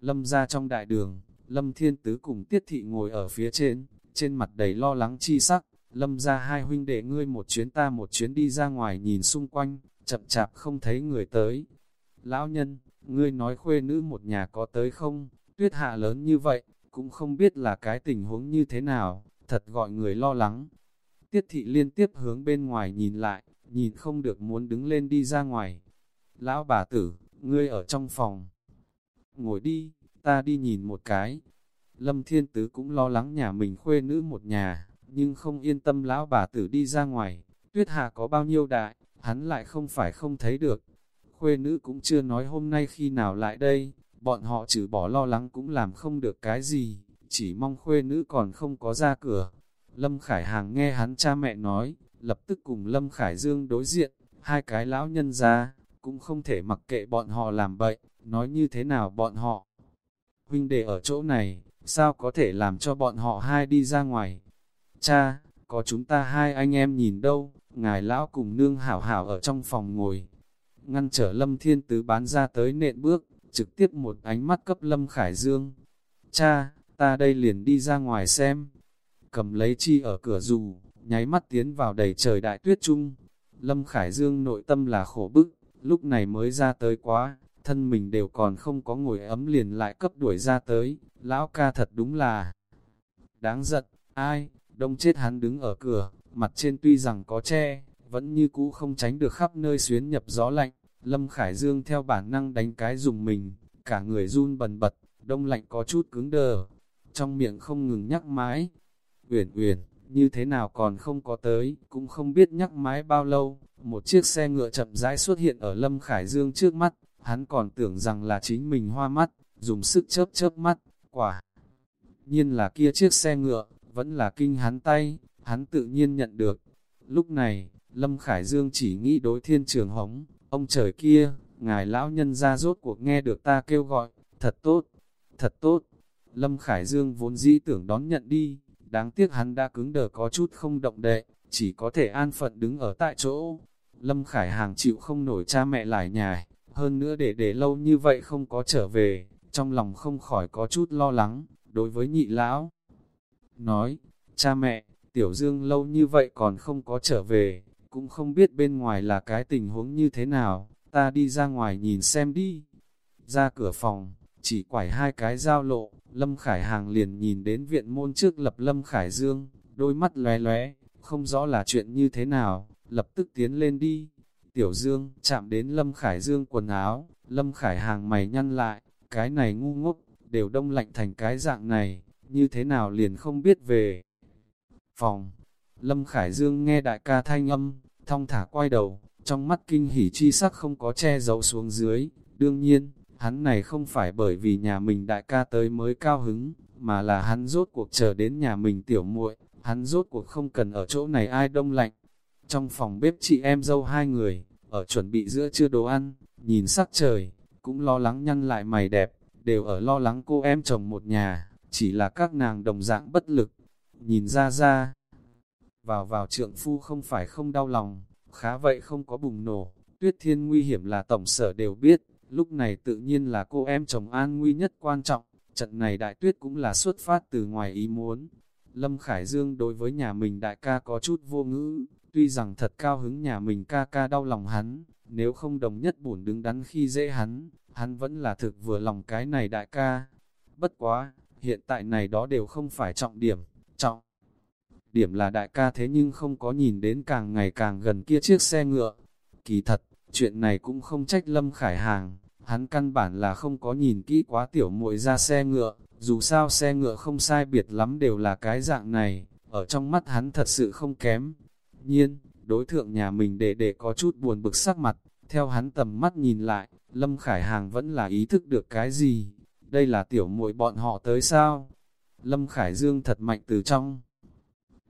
Lâm ra trong đại đường, Lâm Thiên Tứ cùng Tiết Thị ngồi ở phía trên, trên mặt đầy lo lắng chi sắc, Lâm ra hai huynh đệ ngươi một chuyến ta một chuyến đi ra ngoài nhìn xung quanh, chậm chạp không thấy người tới. Lão nhân, ngươi nói khuê nữ một nhà có tới không, tuyết hạ lớn như vậy, cũng không biết là cái tình huống như thế nào, thật gọi người lo lắng. Tiết thị liên tiếp hướng bên ngoài nhìn lại, nhìn không được muốn đứng lên đi ra ngoài. Lão bà tử, ngươi ở trong phòng. Ngồi đi, ta đi nhìn một cái. Lâm Thiên Tứ cũng lo lắng nhà mình khuê nữ một nhà, nhưng không yên tâm lão bà tử đi ra ngoài. Tuyết hạ có bao nhiêu đại, hắn lại không phải không thấy được. Khuê nữ cũng chưa nói hôm nay khi nào lại đây, bọn họ trừ bỏ lo lắng cũng làm không được cái gì, chỉ mong khuê nữ còn không có ra cửa. Lâm Khải Hàng nghe hắn cha mẹ nói, lập tức cùng Lâm Khải Dương đối diện, hai cái lão nhân ra, cũng không thể mặc kệ bọn họ làm bậy, nói như thế nào bọn họ. Huynh đệ ở chỗ này, sao có thể làm cho bọn họ hai đi ra ngoài? Cha, có chúng ta hai anh em nhìn đâu, ngài lão cùng nương hảo hảo ở trong phòng ngồi. Ngăn trở Lâm Thiên Tứ bán ra tới nện bước, trực tiếp một ánh mắt cấp Lâm Khải Dương. Cha, ta đây liền đi ra ngoài xem. Cầm lấy chi ở cửa dù, nháy mắt tiến vào đầy trời đại tuyết trung. Lâm Khải Dương nội tâm là khổ bức, lúc này mới ra tới quá, thân mình đều còn không có ngồi ấm liền lại cấp đuổi ra tới, lão ca thật đúng là đáng giận, ai, đông chết hắn đứng ở cửa, mặt trên tuy rằng có che, vẫn như cũ không tránh được khắp nơi xuyến nhập gió lạnh, Lâm Khải Dương theo bản năng đánh cái dùng mình, cả người run bần bật, đông lạnh có chút cứng đờ, trong miệng không ngừng nhắc mãi. Uyển Uyển, như thế nào còn không có tới, cũng không biết nhắc mãi bao lâu, một chiếc xe ngựa chậm rãi xuất hiện ở Lâm Khải Dương trước mắt, hắn còn tưởng rằng là chính mình hoa mắt, dùng sức chớp chớp mắt, quả. Nhiên là kia chiếc xe ngựa, vẫn là kinh hắn tay, hắn tự nhiên nhận được. Lúc này, Lâm Khải Dương chỉ nghĩ đối thiên trường hống, Ông trời kia, ngài lão nhân ra rốt cuộc nghe được ta kêu gọi, thật tốt, thật tốt. Lâm Khải Dương vốn dĩ tưởng đón nhận đi, đáng tiếc hắn đã cứng đờ có chút không động đệ, chỉ có thể an phận đứng ở tại chỗ. Lâm Khải Hàng chịu không nổi cha mẹ lại nhài, hơn nữa để để lâu như vậy không có trở về, trong lòng không khỏi có chút lo lắng, đối với nhị lão. Nói, cha mẹ, Tiểu Dương lâu như vậy còn không có trở về, cũng không biết bên ngoài là cái tình huống như thế nào, ta đi ra ngoài nhìn xem đi. Ra cửa phòng, chỉ quải hai cái giao lộ, Lâm Khải Hàng liền nhìn đến viện môn trước lập Lâm Khải Dương, đôi mắt lóe lóe, không rõ là chuyện như thế nào, lập tức tiến lên đi. Tiểu Dương chạm đến Lâm Khải Dương quần áo, Lâm Khải Hàng mày nhăn lại, cái này ngu ngốc, đều đông lạnh thành cái dạng này, như thế nào liền không biết về. Phòng, Lâm Khải Dương nghe đại ca thanh âm, thong thả quay đầu, trong mắt kinh hỉ chi sắc không có che giấu xuống dưới. Đương nhiên, hắn này không phải bởi vì nhà mình đại ca tới mới cao hứng, mà là hắn rốt cuộc chờ đến nhà mình tiểu muội, hắn rốt cuộc không cần ở chỗ này ai đông lạnh. Trong phòng bếp chị em dâu hai người, ở chuẩn bị giữa trưa đồ ăn, nhìn sắc trời, cũng lo lắng nhăn lại mày đẹp, đều ở lo lắng cô em chồng một nhà, chỉ là các nàng đồng dạng bất lực. Nhìn ra ra, vào vào trượng phu không phải không đau lòng, khá vậy không có bùng nổ, tuyết thiên nguy hiểm là tổng sở đều biết, lúc này tự nhiên là cô em chồng an nguy nhất quan trọng, trận này đại tuyết cũng là xuất phát từ ngoài ý muốn. Lâm Khải Dương đối với nhà mình đại ca có chút vô ngữ, tuy rằng thật cao hứng nhà mình ca ca đau lòng hắn, nếu không đồng nhất bổn đứng đắn khi dễ hắn, hắn vẫn là thực vừa lòng cái này đại ca. Bất quá, hiện tại này đó đều không phải trọng điểm, trọng Điểm là đại ca thế nhưng không có nhìn đến càng ngày càng gần kia chiếc xe ngựa. Kỳ thật, chuyện này cũng không trách Lâm Khải Hàng, hắn căn bản là không có nhìn kỹ quá tiểu muội ra xe ngựa, dù sao xe ngựa không sai biệt lắm đều là cái dạng này, ở trong mắt hắn thật sự không kém. Nhiên, đối thượng nhà mình để để có chút buồn bực sắc mặt, theo hắn tầm mắt nhìn lại, Lâm Khải Hàng vẫn là ý thức được cái gì, đây là tiểu muội bọn họ tới sao? Lâm Khải Dương thật mạnh từ trong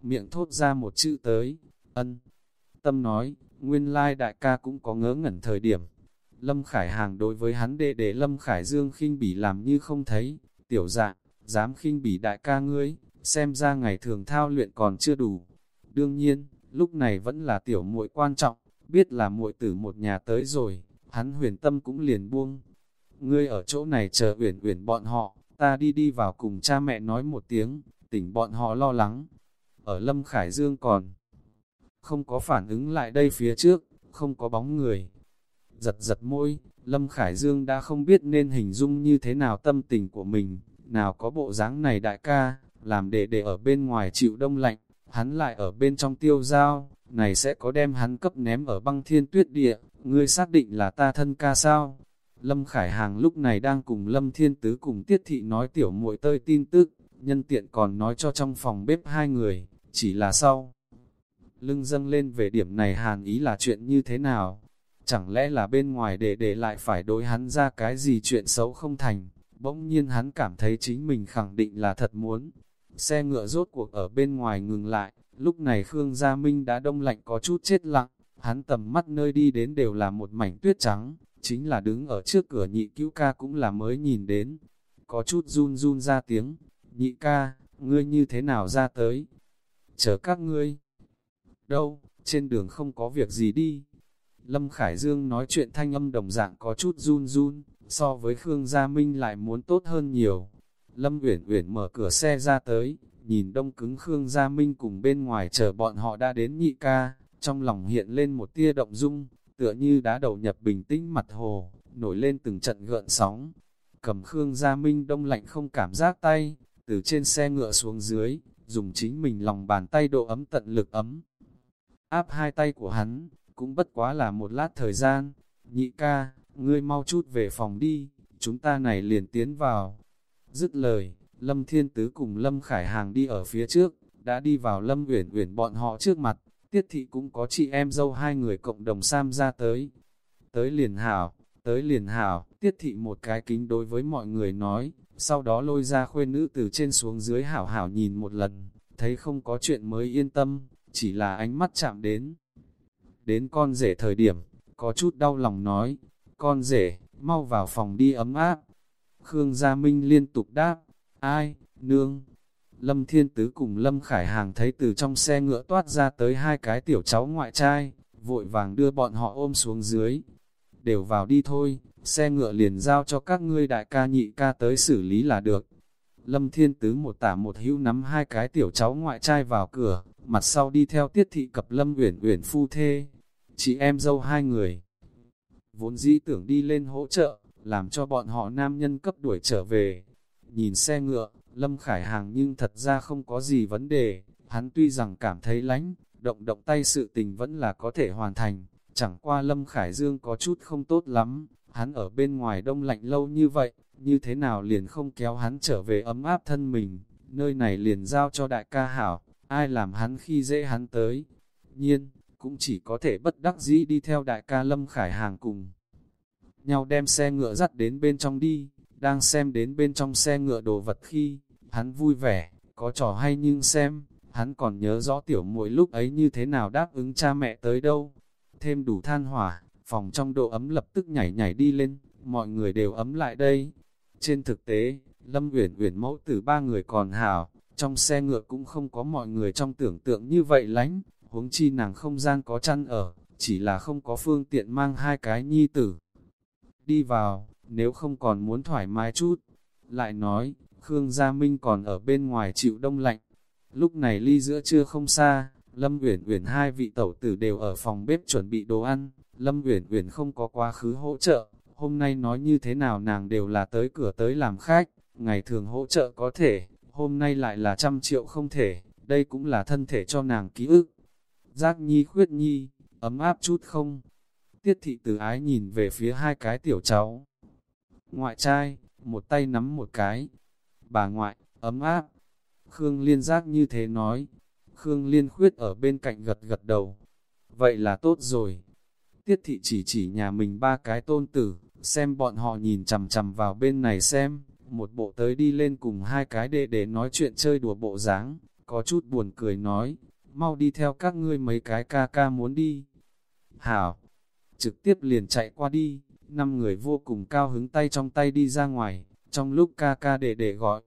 miệng thốt ra một chữ tới, ân. Tâm nói, nguyên lai đại ca cũng có ngớ ngẩn thời điểm. Lâm Khải Hàng đối với hắn đệ đệ Lâm Khải Dương khinh bỉ làm như không thấy, tiểu dạng, dám khinh bỉ đại ca ngươi, xem ra ngày thường thao luyện còn chưa đủ. Đương nhiên, lúc này vẫn là tiểu muội quan trọng, biết là muội tử một nhà tới rồi, hắn huyền tâm cũng liền buông. ngươi ở chỗ này chờ uyển uyển bọn họ, ta đi đi vào cùng cha mẹ nói một tiếng, tỉnh bọn họ lo lắng. Ở Lâm Khải Dương còn không có phản ứng lại đây phía trước, không có bóng người. Giật giật môi, Lâm Khải Dương đã không biết nên hình dung như thế nào tâm tình của mình, nào có bộ dáng này đại ca, làm để để ở bên ngoài chịu đông lạnh, hắn lại ở bên trong tiêu giao, này sẽ có đem hắn cấp ném ở băng thiên tuyết địa, ngươi xác định là ta thân ca sao? Lâm Khải Hàng lúc này đang cùng Lâm Thiên Tứ cùng Tiết Thị nói tiểu muội tơi tin tức, nhân tiện còn nói cho trong phòng bếp hai người, chỉ là sau. Lưng dâng lên về điểm này hàn ý là chuyện như thế nào? Chẳng lẽ là bên ngoài để để lại phải đối hắn ra cái gì chuyện xấu không thành? Bỗng nhiên hắn cảm thấy chính mình khẳng định là thật muốn. Xe ngựa rốt cuộc ở bên ngoài ngừng lại, lúc này Khương Gia Minh đã đông lạnh có chút chết lặng, hắn tầm mắt nơi đi đến đều là một mảnh tuyết trắng, chính là đứng ở trước cửa nhị cứu ca cũng là mới nhìn đến. Có chút run run ra tiếng, nhị ca, ngươi như thế nào ra tới? Chờ các ngươi. Đâu, trên đường không có việc gì đi. Lâm Khải Dương nói chuyện thanh âm đồng dạng có chút run run, so với Khương Gia Minh lại muốn tốt hơn nhiều. Lâm Uyển Uyển mở cửa xe ra tới, nhìn đông cứng Khương Gia Minh cùng bên ngoài chờ bọn họ đã đến nhị ca, trong lòng hiện lên một tia động dung, tựa như đã đầu nhập bình tĩnh mặt hồ, nổi lên từng trận gợn sóng. Cầm Khương Gia Minh đông lạnh không cảm giác tay, từ trên xe ngựa xuống dưới, dùng chính mình lòng bàn tay độ ấm tận lực ấm. Áp hai tay của hắn, cũng bất quá là một lát thời gian. Nhị ca, ngươi mau chút về phòng đi, chúng ta này liền tiến vào. Dứt lời, Lâm Thiên Tứ cùng Lâm Khải Hàng đi ở phía trước, đã đi vào Lâm Uyển Uyển bọn họ trước mặt, Tiết Thị cũng có chị em dâu hai người cộng đồng sam ra tới. Tới liền hảo, tới liền hảo, Tiết Thị một cái kính đối với mọi người nói, sau đó lôi ra khuê nữ từ trên xuống dưới hảo hảo nhìn một lần, thấy không có chuyện mới yên tâm, chỉ là ánh mắt chạm đến. Đến con rể thời điểm, có chút đau lòng nói, con rể, mau vào phòng đi ấm áp. Khương Gia Minh liên tục đáp, ai, nương. Lâm Thiên Tứ cùng Lâm Khải Hàng thấy từ trong xe ngựa toát ra tới hai cái tiểu cháu ngoại trai, vội vàng đưa bọn họ ôm xuống dưới. Đều vào đi thôi, xe ngựa liền giao cho các ngươi đại ca nhị ca tới xử lý là được. Lâm Thiên Tứ một tả một hữu nắm hai cái tiểu cháu ngoại trai vào cửa, mặt sau đi theo tiết thị cập Lâm Uyển Uyển phu thê. Chị em dâu hai người. Vốn dĩ tưởng đi lên hỗ trợ, làm cho bọn họ nam nhân cấp đuổi trở về. Nhìn xe ngựa, Lâm Khải Hàng nhưng thật ra không có gì vấn đề, hắn tuy rằng cảm thấy lánh, động động tay sự tình vẫn là có thể hoàn thành, chẳng qua Lâm Khải Dương có chút không tốt lắm, hắn ở bên ngoài đông lạnh lâu như vậy, như thế nào liền không kéo hắn trở về ấm áp thân mình, nơi này liền giao cho đại ca hảo, ai làm hắn khi dễ hắn tới. Nhiên, cũng chỉ có thể bất đắc dĩ đi theo đại ca Lâm Khải Hàng cùng. Nhau đem xe ngựa dắt đến bên trong đi, đang xem đến bên trong xe ngựa đồ vật khi, hắn vui vẻ, có trò hay nhưng xem, hắn còn nhớ rõ tiểu muội lúc ấy như thế nào đáp ứng cha mẹ tới đâu. Thêm đủ than hỏa, phòng trong độ ấm lập tức nhảy nhảy đi lên, mọi người đều ấm lại đây. Trên thực tế, Lâm Uyển Uyển mẫu tử ba người còn hảo, trong xe ngựa cũng không có mọi người trong tưởng tượng như vậy lánh, huống chi nàng không gian có chăn ở, chỉ là không có phương tiện mang hai cái nhi tử. Đi vào, nếu không còn muốn thoải mái chút. Lại nói, Khương Gia Minh còn ở bên ngoài chịu đông lạnh. Lúc này ly giữa trưa không xa, Lâm Uyển Uyển hai vị tẩu tử đều ở phòng bếp chuẩn bị đồ ăn. Lâm Uyển Uyển không có quá khứ hỗ trợ, hôm nay nói như thế nào nàng đều là tới cửa tới làm khách, ngày thường hỗ trợ có thể, hôm nay lại là trăm triệu không thể, đây cũng là thân thể cho nàng ký ức. Giác nhi khuyết nhi, ấm áp chút không? Tiết thị từ ái nhìn về phía hai cái tiểu cháu. Ngoại trai, một tay nắm một cái. Bà ngoại, ấm áp. Khương Liên giác như thế nói. Khương Liên khuyết ở bên cạnh gật gật đầu. Vậy là tốt rồi. Tiết thị chỉ chỉ nhà mình ba cái tôn tử, xem bọn họ nhìn chằm chằm vào bên này xem, một bộ tới đi lên cùng hai cái đệ để nói chuyện chơi đùa bộ dáng, có chút buồn cười nói, mau đi theo các ngươi mấy cái ca ca muốn đi. Hảo, trực tiếp liền chạy qua đi, năm người vô cùng cao hứng tay trong tay đi ra ngoài, trong lúc ca ca đệ đệ gọi.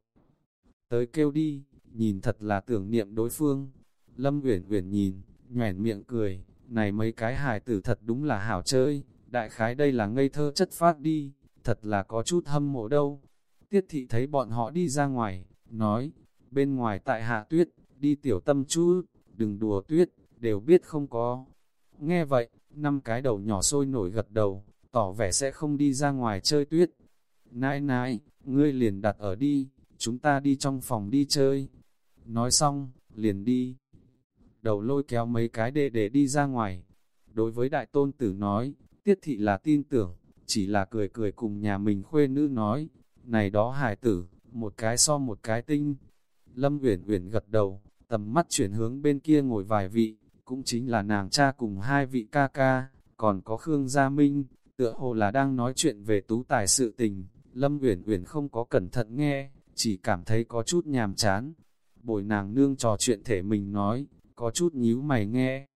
Tới kêu đi, nhìn thật là tưởng niệm đối phương. Lâm Uyển Uyển nhìn, nhoẻn miệng cười, này mấy cái hài tử thật đúng là hảo chơi, đại khái đây là ngây thơ chất phát đi, thật là có chút hâm mộ đâu. Tiết thị thấy bọn họ đi ra ngoài, nói, bên ngoài tại hạ tuyết, đi tiểu tâm chú đừng đùa tuyết, đều biết không có. Nghe vậy, năm cái đầu nhỏ sôi nổi gật đầu, tỏ vẻ sẽ không đi ra ngoài chơi tuyết. Nãi nãi, ngươi liền đặt ở đi, chúng ta đi trong phòng đi chơi. Nói xong, liền đi. Đầu lôi kéo mấy cái đệ để đi ra ngoài. Đối với đại tôn tử nói, tiết thị là tin tưởng, chỉ là cười cười cùng nhà mình khuê nữ nói, này đó hài tử, một cái so một cái tinh. Lâm Uyển Uyển gật đầu, tầm mắt chuyển hướng bên kia ngồi vài vị, cũng chính là nàng cha cùng hai vị ca ca, còn có Khương Gia Minh, tựa hồ là đang nói chuyện về tú tài sự tình. Lâm Uyển Uyển không có cẩn thận nghe, chỉ cảm thấy có chút nhàm chán. Bồi nàng nương trò chuyện thể mình nói, có chút nhíu mày nghe.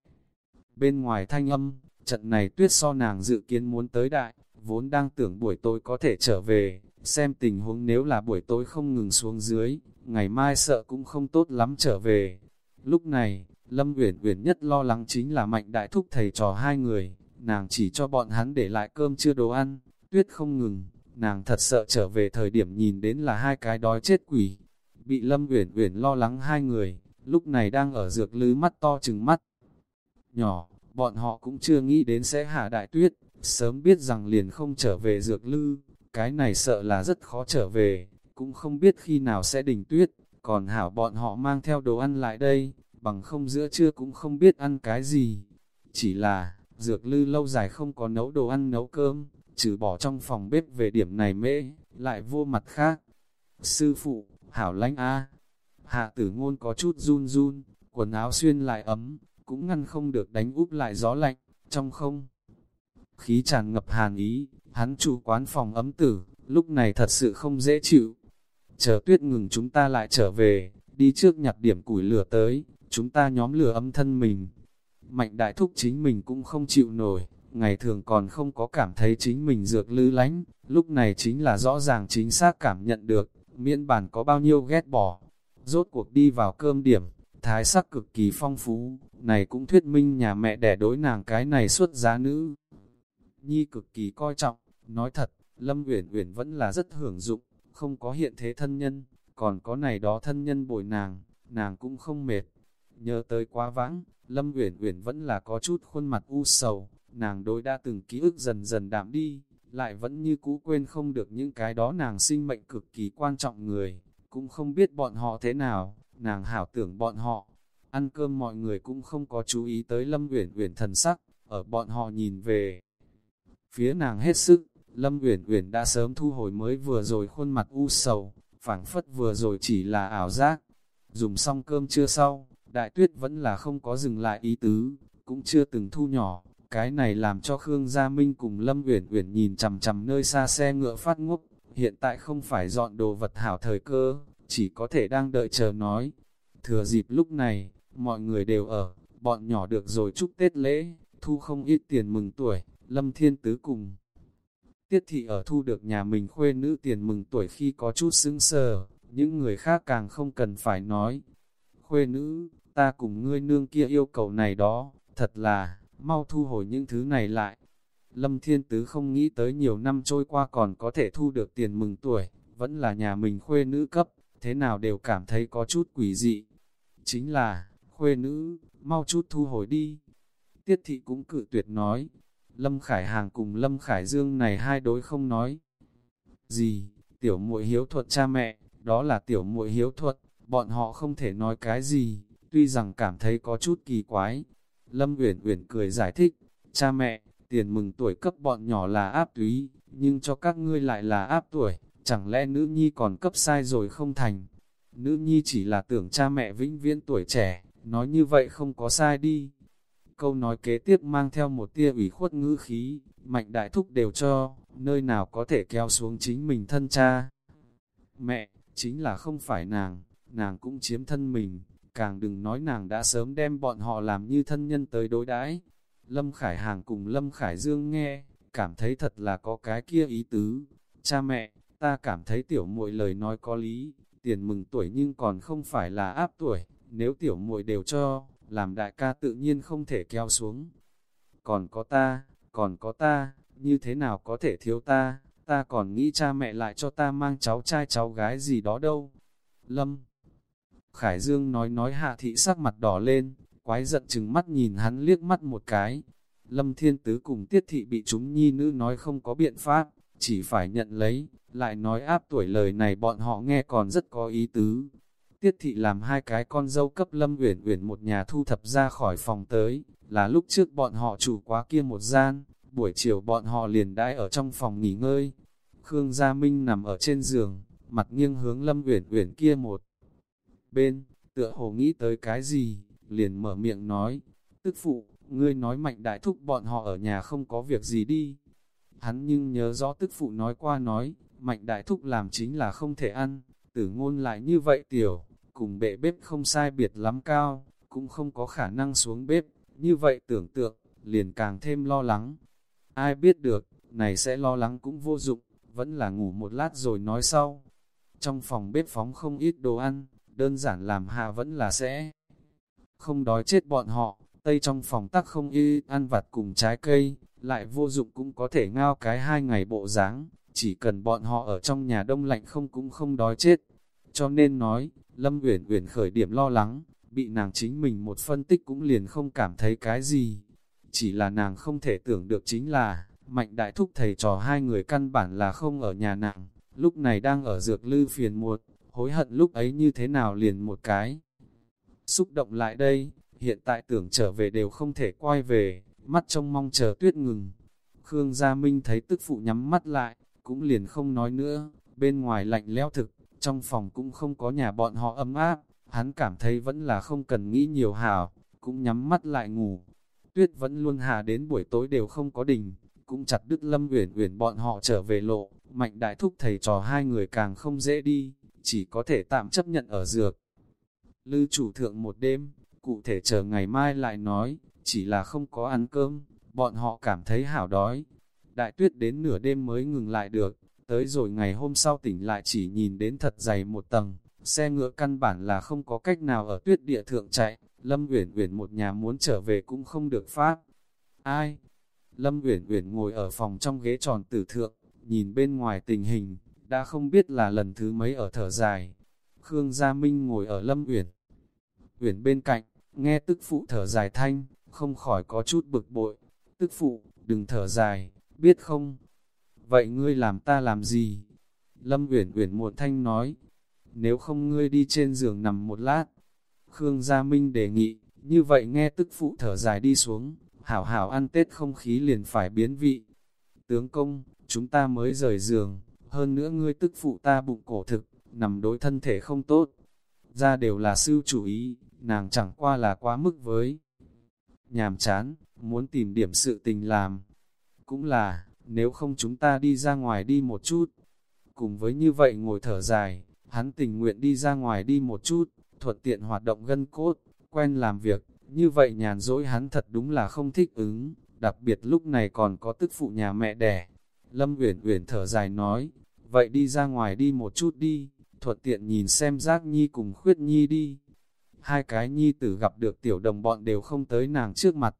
Bên ngoài thanh âm, trận này tuyết so nàng dự kiến muốn tới đại, vốn đang tưởng buổi tối có thể trở về, xem tình huống nếu là buổi tối không ngừng xuống dưới, ngày mai sợ cũng không tốt lắm trở về. Lúc này, Lâm Uyển Uyển nhất lo lắng chính là Mạnh Đại Thúc thầy trò hai người, nàng chỉ cho bọn hắn để lại cơm chưa đồ ăn, tuyết không ngừng, nàng thật sợ trở về thời điểm nhìn đến là hai cái đói chết quỷ. Bị Lâm Uyển Uyển lo lắng hai người, lúc này đang ở dược lư mắt to chừng mắt. Nhỏ, bọn họ cũng chưa nghĩ đến sẽ hạ đại tuyết, sớm biết rằng liền không trở về dược lư, cái này sợ là rất khó trở về, cũng không biết khi nào sẽ đỉnh tuyết, còn hảo bọn họ mang theo đồ ăn lại đây, bằng không giữa trưa cũng không biết ăn cái gì. Chỉ là, dược lư lâu dài không có nấu đồ ăn nấu cơm, trừ bỏ trong phòng bếp về điểm này mễ, lại vô mặt khác. Sư phụ, hảo lãnh a Hạ tử ngôn có chút run run, quần áo xuyên lại ấm, cũng ngăn không được đánh úp lại gió lạnh, trong không. Khí tràn ngập hàn ý, hắn chủ quán phòng ấm tử, lúc này thật sự không dễ chịu. Chờ tuyết ngừng chúng ta lại trở về, đi trước nhặt điểm củi lửa tới, chúng ta nhóm lửa âm thân mình. Mạnh đại thúc chính mình cũng không chịu nổi, ngày thường còn không có cảm thấy chính mình dược lư lánh, lúc này chính là rõ ràng chính xác cảm nhận được, miễn bản có bao nhiêu ghét bỏ. Rốt cuộc đi vào cơm điểm, thái sắc cực kỳ phong phú, này cũng thuyết minh nhà mẹ đẻ đối nàng cái này xuất giá nữ. Nhi cực kỳ coi trọng, nói thật, Lâm Uyển Uyển vẫn là rất hưởng dụng, không có hiện thế thân nhân, còn có này đó thân nhân bồi nàng, nàng cũng không mệt. Nhớ tới quá vãng, Lâm Uyển Uyển vẫn là có chút khuôn mặt u sầu, nàng đối đã từng ký ức dần dần đạm đi, lại vẫn như cũ quên không được những cái đó nàng sinh mệnh cực kỳ quan trọng người, cũng không biết bọn họ thế nào, nàng hảo tưởng bọn họ. Ăn cơm mọi người cũng không có chú ý tới Lâm Uyển Uyển thần sắc, ở bọn họ nhìn về phía nàng hết sức, Lâm Uyển Uyển đã sớm thu hồi mới vừa rồi khuôn mặt u sầu, phảng phất vừa rồi chỉ là ảo giác. Dùng xong cơm chưa sau, đại tuyết vẫn là không có dừng lại ý tứ, cũng chưa từng thu nhỏ, cái này làm cho Khương Gia Minh cùng Lâm Uyển Uyển nhìn chằm chằm nơi xa xe ngựa phát ngốc, hiện tại không phải dọn đồ vật hảo thời cơ, chỉ có thể đang đợi chờ nói. Thừa dịp lúc này, mọi người đều ở, bọn nhỏ được rồi chúc Tết lễ, thu không ít tiền mừng tuổi, Lâm Thiên Tứ cùng. Tiết thị ở thu được nhà mình khuê nữ tiền mừng tuổi khi có chút xứng sờ, những người khác càng không cần phải nói. Khuê nữ, ta cùng ngươi nương kia yêu cầu này đó, thật là, mau thu hồi những thứ này lại. Lâm Thiên Tứ không nghĩ tới nhiều năm trôi qua còn có thể thu được tiền mừng tuổi, vẫn là nhà mình khuê nữ cấp, thế nào đều cảm thấy có chút quỷ dị. Chính là, khuê nữ, mau chút thu hồi đi. Tiết thị cũng cự tuyệt nói, Lâm Khải Hàng cùng Lâm Khải Dương này hai đối không nói. Gì, tiểu muội hiếu thuật cha mẹ, đó là tiểu muội hiếu thuật, bọn họ không thể nói cái gì, tuy rằng cảm thấy có chút kỳ quái. Lâm Uyển Uyển cười giải thích, cha mẹ, tiền mừng tuổi cấp bọn nhỏ là áp túy, nhưng cho các ngươi lại là áp tuổi, chẳng lẽ nữ nhi còn cấp sai rồi không thành. Nữ nhi chỉ là tưởng cha mẹ vĩnh viễn tuổi trẻ, nói như vậy không có sai đi. Câu nói kế tiếp mang theo một tia ủy khuất ngữ khí, mạnh đại thúc đều cho, nơi nào có thể kéo xuống chính mình thân cha. Mẹ, chính là không phải nàng, nàng cũng chiếm thân mình, càng đừng nói nàng đã sớm đem bọn họ làm như thân nhân tới đối đãi. Lâm Khải Hàng cùng Lâm Khải Dương nghe, cảm thấy thật là có cái kia ý tứ. Cha mẹ, ta cảm thấy tiểu muội lời nói có lý, tiền mừng tuổi nhưng còn không phải là áp tuổi, nếu tiểu muội đều cho, làm đại ca tự nhiên không thể kéo xuống. Còn có ta, còn có ta, như thế nào có thể thiếu ta, ta còn nghĩ cha mẹ lại cho ta mang cháu trai cháu gái gì đó đâu. Lâm Khải Dương nói nói hạ thị sắc mặt đỏ lên, quái giận chừng mắt nhìn hắn liếc mắt một cái. Lâm Thiên Tứ cùng Tiết Thị bị chúng nhi nữ nói không có biện pháp, chỉ phải nhận lấy, lại nói áp tuổi lời này bọn họ nghe còn rất có ý tứ. Tiết Thị làm hai cái con dâu cấp Lâm Uyển Uyển một nhà thu thập ra khỏi phòng tới, là lúc trước bọn họ chủ quá kia một gian, buổi chiều bọn họ liền đãi ở trong phòng nghỉ ngơi. Khương Gia Minh nằm ở trên giường, mặt nghiêng hướng Lâm Uyển Uyển kia một bên, tựa hồ nghĩ tới cái gì, liền mở miệng nói, tức phụ, ngươi nói mạnh đại thúc bọn họ ở nhà không có việc gì đi. Hắn nhưng nhớ rõ tức phụ nói qua nói, mạnh đại thúc làm chính là không thể ăn, tử ngôn lại như vậy tiểu, cùng bệ bếp không sai biệt lắm cao, cũng không có khả năng xuống bếp, như vậy tưởng tượng, liền càng thêm lo lắng. Ai biết được, này sẽ lo lắng cũng vô dụng, vẫn là ngủ một lát rồi nói sau. Trong phòng bếp phóng không ít đồ ăn, đơn giản làm hạ vẫn là sẽ không đói chết bọn họ, tây trong phòng tắc không y ăn vặt cùng trái cây, lại vô dụng cũng có thể ngao cái hai ngày bộ dáng chỉ cần bọn họ ở trong nhà đông lạnh không cũng không đói chết. Cho nên nói, Lâm Uyển Uyển khởi điểm lo lắng, bị nàng chính mình một phân tích cũng liền không cảm thấy cái gì. Chỉ là nàng không thể tưởng được chính là, Mạnh Đại Thúc thầy trò hai người căn bản là không ở nhà nàng, lúc này đang ở dược lư phiền muộn, hối hận lúc ấy như thế nào liền một cái. Xúc động lại đây, hiện tại tưởng trở về đều không thể quay về, mắt trông mong chờ tuyết ngừng. Khương Gia Minh thấy tức phụ nhắm mắt lại, cũng liền không nói nữa, bên ngoài lạnh lẽo thực, trong phòng cũng không có nhà bọn họ ấm áp, hắn cảm thấy vẫn là không cần nghĩ nhiều hào, cũng nhắm mắt lại ngủ. Tuyết vẫn luôn hà đến buổi tối đều không có đình, cũng chặt đứt lâm uyển uyển bọn họ trở về lộ, mạnh đại thúc thầy trò hai người càng không dễ đi, chỉ có thể tạm chấp nhận ở dược. Lư chủ thượng một đêm, cụ thể chờ ngày mai lại nói, chỉ là không có ăn cơm, bọn họ cảm thấy hảo đói. Đại tuyết đến nửa đêm mới ngừng lại được, tới rồi ngày hôm sau tỉnh lại chỉ nhìn đến thật dày một tầng, xe ngựa căn bản là không có cách nào ở tuyết địa thượng chạy, Lâm Uyển Uyển một nhà muốn trở về cũng không được phát. Ai? Lâm Uyển Uyển ngồi ở phòng trong ghế tròn tử thượng, nhìn bên ngoài tình hình, đã không biết là lần thứ mấy ở thở dài. Khương Gia Minh ngồi ở Lâm Uyển. Uyển bên cạnh, nghe tức phụ thở dài thanh, không khỏi có chút bực bội. Tức phụ, đừng thở dài, biết không? Vậy ngươi làm ta làm gì? Lâm Uyển Uyển một thanh nói, nếu không ngươi đi trên giường nằm một lát. Khương Gia Minh đề nghị, như vậy nghe tức phụ thở dài đi xuống, hảo hảo ăn Tết không khí liền phải biến vị. Tướng công, chúng ta mới rời giường, hơn nữa ngươi tức phụ ta bụng cổ thực, nằm đối thân thể không tốt. Ra đều là sư chủ ý, nàng chẳng qua là quá mức với. Nhàm chán, muốn tìm điểm sự tình làm. Cũng là, nếu không chúng ta đi ra ngoài đi một chút. Cùng với như vậy ngồi thở dài, hắn tình nguyện đi ra ngoài đi một chút, thuận tiện hoạt động gân cốt, quen làm việc, như vậy nhàn dỗi hắn thật đúng là không thích ứng, đặc biệt lúc này còn có tức phụ nhà mẹ đẻ. Lâm Uyển Uyển thở dài nói, vậy đi ra ngoài đi một chút đi, thuận tiện nhìn xem giác nhi cùng khuyết nhi đi. Hai cái nhi tử gặp được tiểu đồng bọn đều không tới nàng trước mặt.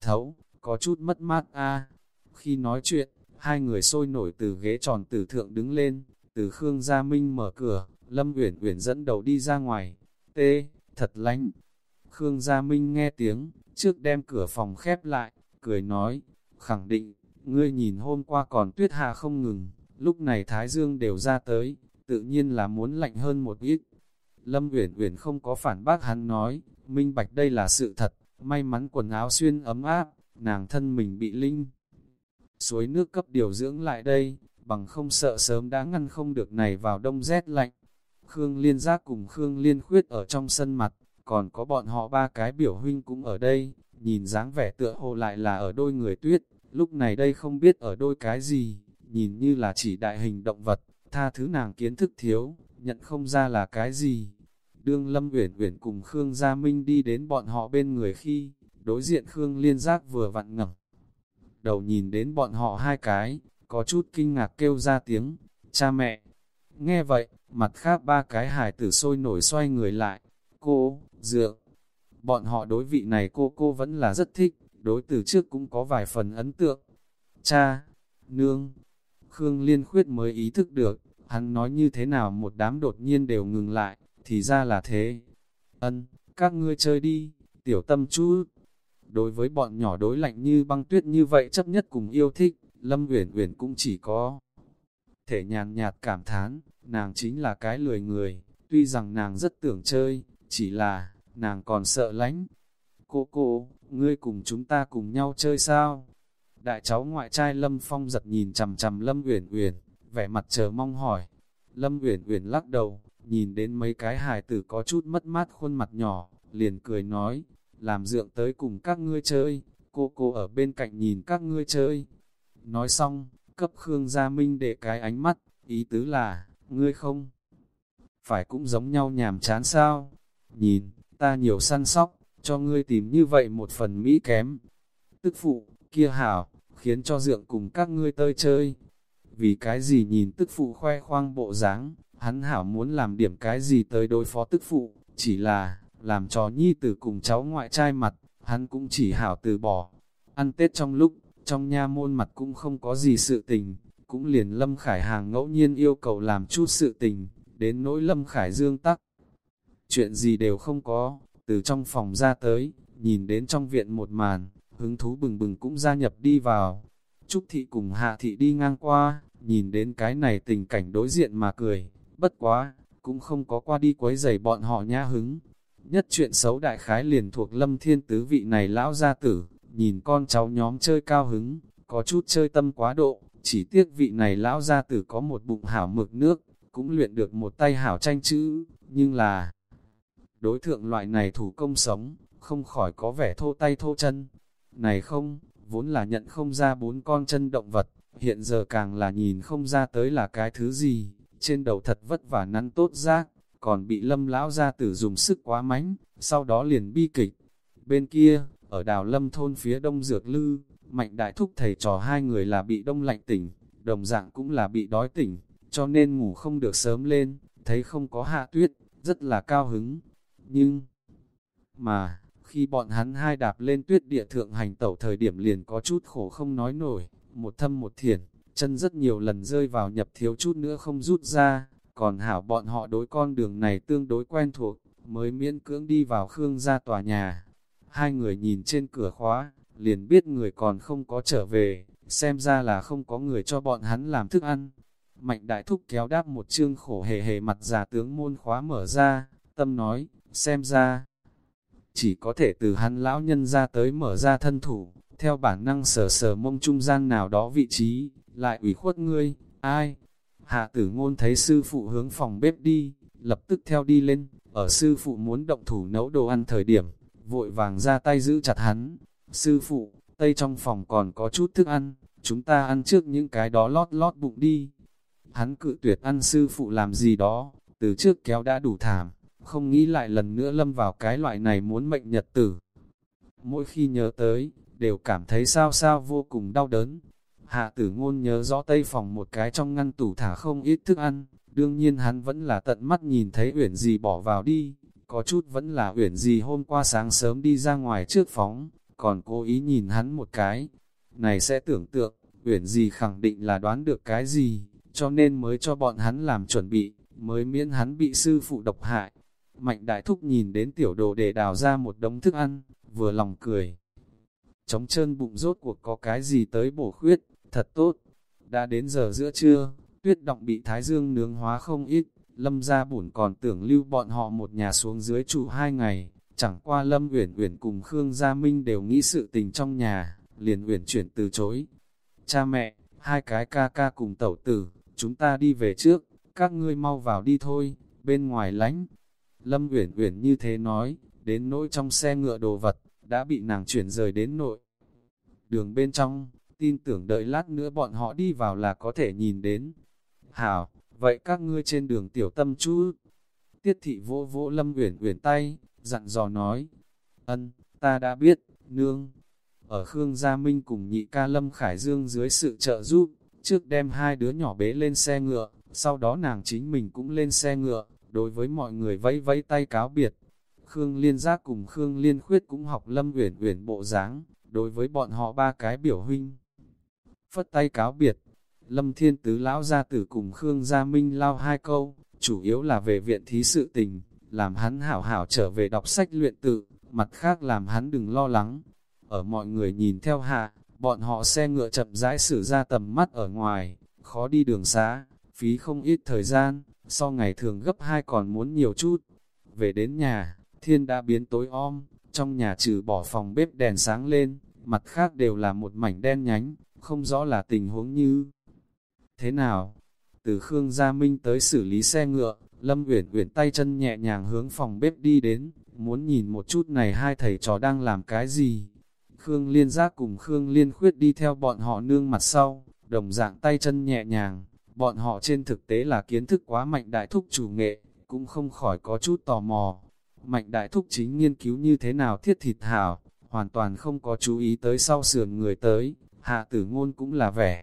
Thấu, có chút mất mát a Khi nói chuyện, hai người sôi nổi từ ghế tròn tử thượng đứng lên, từ Khương Gia Minh mở cửa, Lâm Uyển Uyển dẫn đầu đi ra ngoài. Tê, thật lạnh. Khương Gia Minh nghe tiếng, trước đem cửa phòng khép lại, cười nói, khẳng định, ngươi nhìn hôm qua còn tuyết hạ không ngừng, lúc này Thái Dương đều ra tới, tự nhiên là muốn lạnh hơn một ít. Lâm Uyển Uyển không có phản bác hắn nói, minh bạch đây là sự thật, may mắn quần áo xuyên ấm áp, nàng thân mình bị linh. Suối nước cấp điều dưỡng lại đây, bằng không sợ sớm đã ngăn không được này vào đông rét lạnh. Khương Liên Giác cùng Khương Liên Khuyết ở trong sân mặt, còn có bọn họ ba cái biểu huynh cũng ở đây, nhìn dáng vẻ tựa hồ lại là ở đôi người tuyết, lúc này đây không biết ở đôi cái gì, nhìn như là chỉ đại hình động vật, tha thứ nàng kiến thức thiếu, nhận không ra là cái gì. Đương Lâm Uyển Uyển cùng Khương Gia Minh đi đến bọn họ bên người khi, đối diện Khương Liên Giác vừa vặn ngẩng đầu nhìn đến bọn họ hai cái, có chút kinh ngạc kêu ra tiếng, cha mẹ. Nghe vậy, mặt khác ba cái hải tử sôi nổi xoay người lại, cô, dựa. Bọn họ đối vị này cô cô vẫn là rất thích, đối từ trước cũng có vài phần ấn tượng. Cha, nương, Khương Liên Khuyết mới ý thức được, hắn nói như thế nào một đám đột nhiên đều ngừng lại, thì ra là thế. Ân, các ngươi chơi đi, tiểu tâm chú. Đối với bọn nhỏ đối lạnh như băng tuyết như vậy chấp nhất cùng yêu thích, Lâm Uyển Uyển cũng chỉ có thể nhàn nhạt cảm thán, nàng chính là cái lười người, tuy rằng nàng rất tưởng chơi, chỉ là, nàng còn sợ lánh. Cô cô, ngươi cùng chúng ta cùng nhau chơi sao? Đại cháu ngoại trai Lâm Phong giật nhìn chằm chằm Lâm Uyển Uyển, vẻ mặt chờ mong hỏi. Lâm Uyển Uyển lắc đầu, nhìn đến mấy cái hài tử có chút mất mát khuôn mặt nhỏ, liền cười nói, làm dượng tới cùng các ngươi chơi, cô cô ở bên cạnh nhìn các ngươi chơi. Nói xong, cấp Khương Gia Minh để cái ánh mắt, ý tứ là, ngươi không? Phải cũng giống nhau nhàm chán sao? Nhìn, ta nhiều săn sóc, cho ngươi tìm như vậy một phần mỹ kém. Tức phụ, kia hảo, khiến cho dượng cùng các ngươi tơi chơi. Vì cái gì nhìn tức phụ khoe khoang bộ dáng, hắn hảo muốn làm điểm cái gì tới đối phó tức phụ, chỉ là, làm trò nhi tử cùng cháu ngoại trai mặt, hắn cũng chỉ hảo từ bỏ. Ăn Tết trong lúc, trong nha môn mặt cũng không có gì sự tình, cũng liền Lâm Khải Hàng ngẫu nhiên yêu cầu làm chút sự tình, đến nỗi Lâm Khải Dương tắc. Chuyện gì đều không có, từ trong phòng ra tới, nhìn đến trong viện một màn, hứng thú bừng bừng cũng gia nhập đi vào. Trúc Thị cùng Hạ Thị đi ngang qua, nhìn đến cái này tình cảnh đối diện mà cười, bất quá, cũng không có qua đi quấy giày bọn họ nha hứng. Nhất chuyện xấu đại khái liền thuộc lâm thiên tứ vị này lão gia tử, nhìn con cháu nhóm chơi cao hứng, có chút chơi tâm quá độ, chỉ tiếc vị này lão gia tử có một bụng hảo mực nước, cũng luyện được một tay hảo tranh chữ, nhưng là đối thượng loại này thủ công sống, không khỏi có vẻ thô tay thô chân. Này không, vốn là nhận không ra bốn con chân động vật, hiện giờ càng là nhìn không ra tới là cái thứ gì, trên đầu thật vất vả nắn tốt giác, còn bị lâm lão gia tử dùng sức quá mánh, sau đó liền bi kịch. Bên kia, ở đào lâm thôn phía đông dược lư, mạnh đại thúc thầy trò hai người là bị đông lạnh tỉnh, đồng dạng cũng là bị đói tỉnh, cho nên ngủ không được sớm lên, thấy không có hạ tuyết, rất là cao hứng. Nhưng, mà, khi bọn hắn hai đạp lên tuyết địa thượng hành tẩu thời điểm liền có chút khổ không nói nổi, một thâm một thiển, chân rất nhiều lần rơi vào nhập thiếu chút nữa không rút ra, còn hảo bọn họ đối con đường này tương đối quen thuộc, mới miễn cưỡng đi vào Khương ra tòa nhà. Hai người nhìn trên cửa khóa, liền biết người còn không có trở về, xem ra là không có người cho bọn hắn làm thức ăn. Mạnh đại thúc kéo đáp một chương khổ hề hề mặt già tướng môn khóa mở ra, tâm nói, xem ra, chỉ có thể từ hắn lão nhân ra tới mở ra thân thủ, theo bản năng sờ sờ mông trung gian nào đó vị trí, lại ủy khuất ngươi, ai? Hạ tử ngôn thấy sư phụ hướng phòng bếp đi, lập tức theo đi lên, ở sư phụ muốn động thủ nấu đồ ăn thời điểm, vội vàng ra tay giữ chặt hắn. Sư phụ, tây trong phòng còn có chút thức ăn, chúng ta ăn trước những cái đó lót lót bụng đi. Hắn cự tuyệt ăn sư phụ làm gì đó, từ trước kéo đã đủ thảm, không nghĩ lại lần nữa lâm vào cái loại này muốn mệnh nhật tử. Mỗi khi nhớ tới, đều cảm thấy sao sao vô cùng đau đớn. Hạ tử ngôn nhớ rõ tây phòng một cái trong ngăn tủ thả không ít thức ăn, đương nhiên hắn vẫn là tận mắt nhìn thấy uyển gì bỏ vào đi, có chút vẫn là uyển gì hôm qua sáng sớm đi ra ngoài trước phóng, còn cố ý nhìn hắn một cái. Này sẽ tưởng tượng, uyển gì khẳng định là đoán được cái gì, cho nên mới cho bọn hắn làm chuẩn bị, mới miễn hắn bị sư phụ độc hại. Mạnh đại thúc nhìn đến tiểu đồ để đào ra một đống thức ăn, vừa lòng cười. chống chân bụng rốt cuộc có cái gì tới bổ khuyết, thật tốt. Đã đến giờ giữa trưa, tuyết động bị thái dương nướng hóa không ít, lâm ra bổn còn tưởng lưu bọn họ một nhà xuống dưới trụ hai ngày. Chẳng qua lâm uyển uyển cùng Khương Gia Minh đều nghĩ sự tình trong nhà, liền uyển chuyển từ chối. Cha mẹ, hai cái ca ca cùng tẩu tử, chúng ta đi về trước, các ngươi mau vào đi thôi, bên ngoài lánh. Lâm Uyển Uyển như thế nói, đến nỗi trong xe ngựa đồ vật, đã bị nàng chuyển rời đến nội. Đường bên trong, tin tưởng đợi lát nữa bọn họ đi vào là có thể nhìn đến. Hảo, vậy các ngươi trên đường tiểu tâm chú. Tiết thị vỗ vỗ Lâm Uyển Uyển tay, dặn dò nói, ân, ta đã biết, nương. Ở Khương Gia Minh cùng nhị ca Lâm Khải Dương dưới sự trợ giúp, trước đem hai đứa nhỏ bế lên xe ngựa, sau đó nàng chính mình cũng lên xe ngựa, đối với mọi người vẫy vẫy tay cáo biệt. Khương Liên Giác cùng Khương Liên Khuyết cũng học Lâm Uyển Uyển bộ dáng, đối với bọn họ ba cái biểu huynh. Phất tay cáo biệt, Lâm Thiên Tứ lão gia tử cùng Khương Gia Minh lao hai câu, chủ yếu là về viện thí sự tình, làm hắn hảo hảo trở về đọc sách luyện tự, mặt khác làm hắn đừng lo lắng. Ở mọi người nhìn theo hạ, bọn họ xe ngựa chậm rãi xử ra tầm mắt ở ngoài, khó đi đường xá, phí không ít thời gian, so ngày thường gấp hai còn muốn nhiều chút. Về đến nhà, thiên đã biến tối om, trong nhà trừ bỏ phòng bếp đèn sáng lên, mặt khác đều là một mảnh đen nhánh, không rõ là tình huống như thế nào. Từ Khương Gia Minh tới xử lý xe ngựa, Lâm Uyển Uyển tay chân nhẹ nhàng hướng phòng bếp đi đến, muốn nhìn một chút này hai thầy trò đang làm cái gì. Khương Liên Giác cùng Khương Liên Khuyết đi theo bọn họ nương mặt sau, đồng dạng tay chân nhẹ nhàng, bọn họ trên thực tế là kiến thức quá mạnh đại thúc chủ nghệ, cũng không khỏi có chút tò mò. Mạnh đại thúc chính nghiên cứu như thế nào thiết thịt hảo, hoàn toàn không có chú ý tới sau sườn người tới, hạ tử ngôn cũng là vẻ.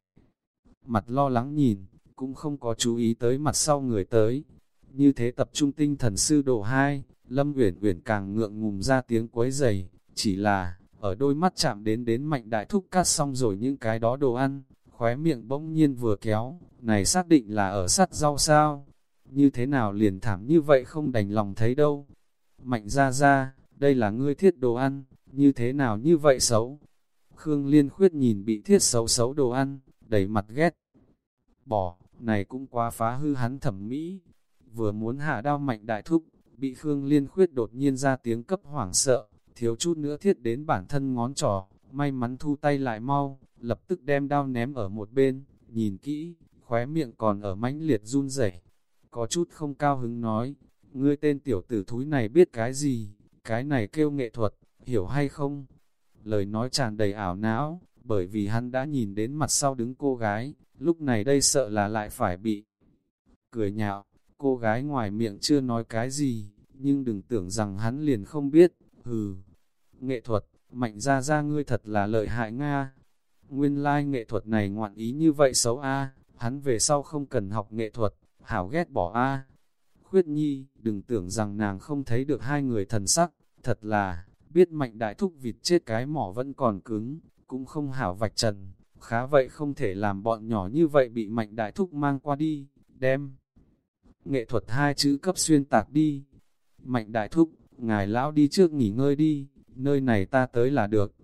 Mặt lo lắng nhìn, cũng không có chú ý tới mặt sau người tới. Như thế tập trung tinh thần sư độ 2, Lâm Uyển Uyển càng ngượng ngùng ra tiếng quấy giày, chỉ là, ở đôi mắt chạm đến đến mạnh đại thúc cắt xong rồi những cái đó đồ ăn, khóe miệng bỗng nhiên vừa kéo, này xác định là ở sắt rau sao, như thế nào liền thảm như vậy không đành lòng thấy đâu. Mạnh ra ra, đây là ngươi thiết đồ ăn, như thế nào như vậy xấu. Khương Liên khuyết nhìn bị thiết xấu xấu đồ ăn, đầy mặt ghét. Bỏ, này cũng quá phá hư hắn thẩm mỹ. Vừa muốn hạ đao mạnh đại thúc, bị Khương Liên khuyết đột nhiên ra tiếng cấp hoảng sợ, thiếu chút nữa thiết đến bản thân ngón trỏ, may mắn thu tay lại mau, lập tức đem đao ném ở một bên, nhìn kỹ, khóe miệng còn ở mãnh liệt run rẩy. Có chút không cao hứng nói, ngươi tên tiểu tử thúi này biết cái gì, cái này kêu nghệ thuật, hiểu hay không? Lời nói tràn đầy ảo não, bởi vì hắn đã nhìn đến mặt sau đứng cô gái, lúc này đây sợ là lại phải bị cười nhạo, cô gái ngoài miệng chưa nói cái gì, nhưng đừng tưởng rằng hắn liền không biết, hừ. Nghệ thuật, mạnh ra ra ngươi thật là lợi hại Nga. Nguyên lai like nghệ thuật này ngoạn ý như vậy xấu a hắn về sau không cần học nghệ thuật, hảo ghét bỏ a Khuyết nhi, đừng tưởng rằng nàng không thấy được hai người thần sắc, thật là, biết mạnh đại thúc vịt chết cái mỏ vẫn còn cứng, cũng không hảo vạch trần, khá vậy không thể làm bọn nhỏ như vậy bị mạnh đại thúc mang qua đi, đem. Nghệ thuật hai chữ cấp xuyên tạc đi. Mạnh đại thúc, ngài lão đi trước nghỉ ngơi đi, nơi này ta tới là được.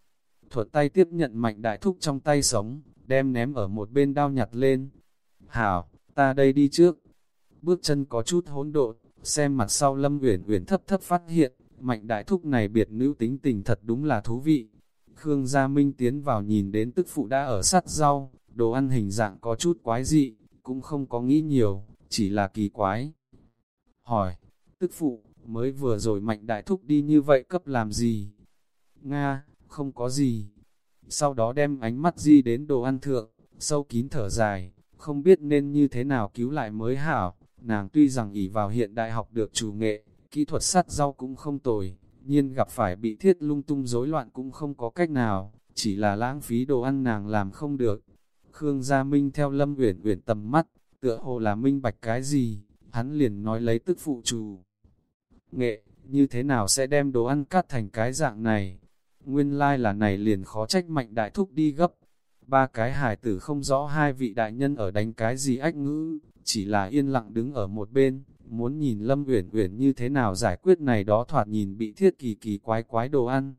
Thuật tay tiếp nhận mạnh đại thúc trong tay sống, đem ném ở một bên đao nhặt lên. Hảo, ta đây đi trước. Bước chân có chút hỗn độn, xem mặt sau Lâm Uyển Uyển thấp thấp phát hiện, mạnh đại thúc này biệt nữ tính tình thật đúng là thú vị. Khương Gia Minh tiến vào nhìn đến tức phụ đã ở sắt rau, đồ ăn hình dạng có chút quái dị, cũng không có nghĩ nhiều, chỉ là kỳ quái. Hỏi, tức phụ, mới vừa rồi mạnh đại thúc đi như vậy cấp làm gì? Nga, không có gì. Sau đó đem ánh mắt di đến đồ ăn thượng, sâu kín thở dài, không biết nên như thế nào cứu lại mới hảo. Nàng tuy rằng ỷ vào hiện đại học được chủ nghệ, kỹ thuật sắt rau cũng không tồi, nhiên gặp phải bị thiết lung tung rối loạn cũng không có cách nào, chỉ là lãng phí đồ ăn nàng làm không được. Khương Gia Minh theo Lâm Uyển Uyển tầm mắt, tựa hồ là minh bạch cái gì, hắn liền nói lấy tức phụ chủ. Nghệ, như thế nào sẽ đem đồ ăn cắt thành cái dạng này? Nguyên lai like là này liền khó trách mạnh đại thúc đi gấp. Ba cái hài tử không rõ hai vị đại nhân ở đánh cái gì ách ngữ, chỉ là yên lặng đứng ở một bên, muốn nhìn Lâm Uyển Uyển như thế nào giải quyết này đó thoạt nhìn bị thiết kỳ kỳ quái quái đồ ăn.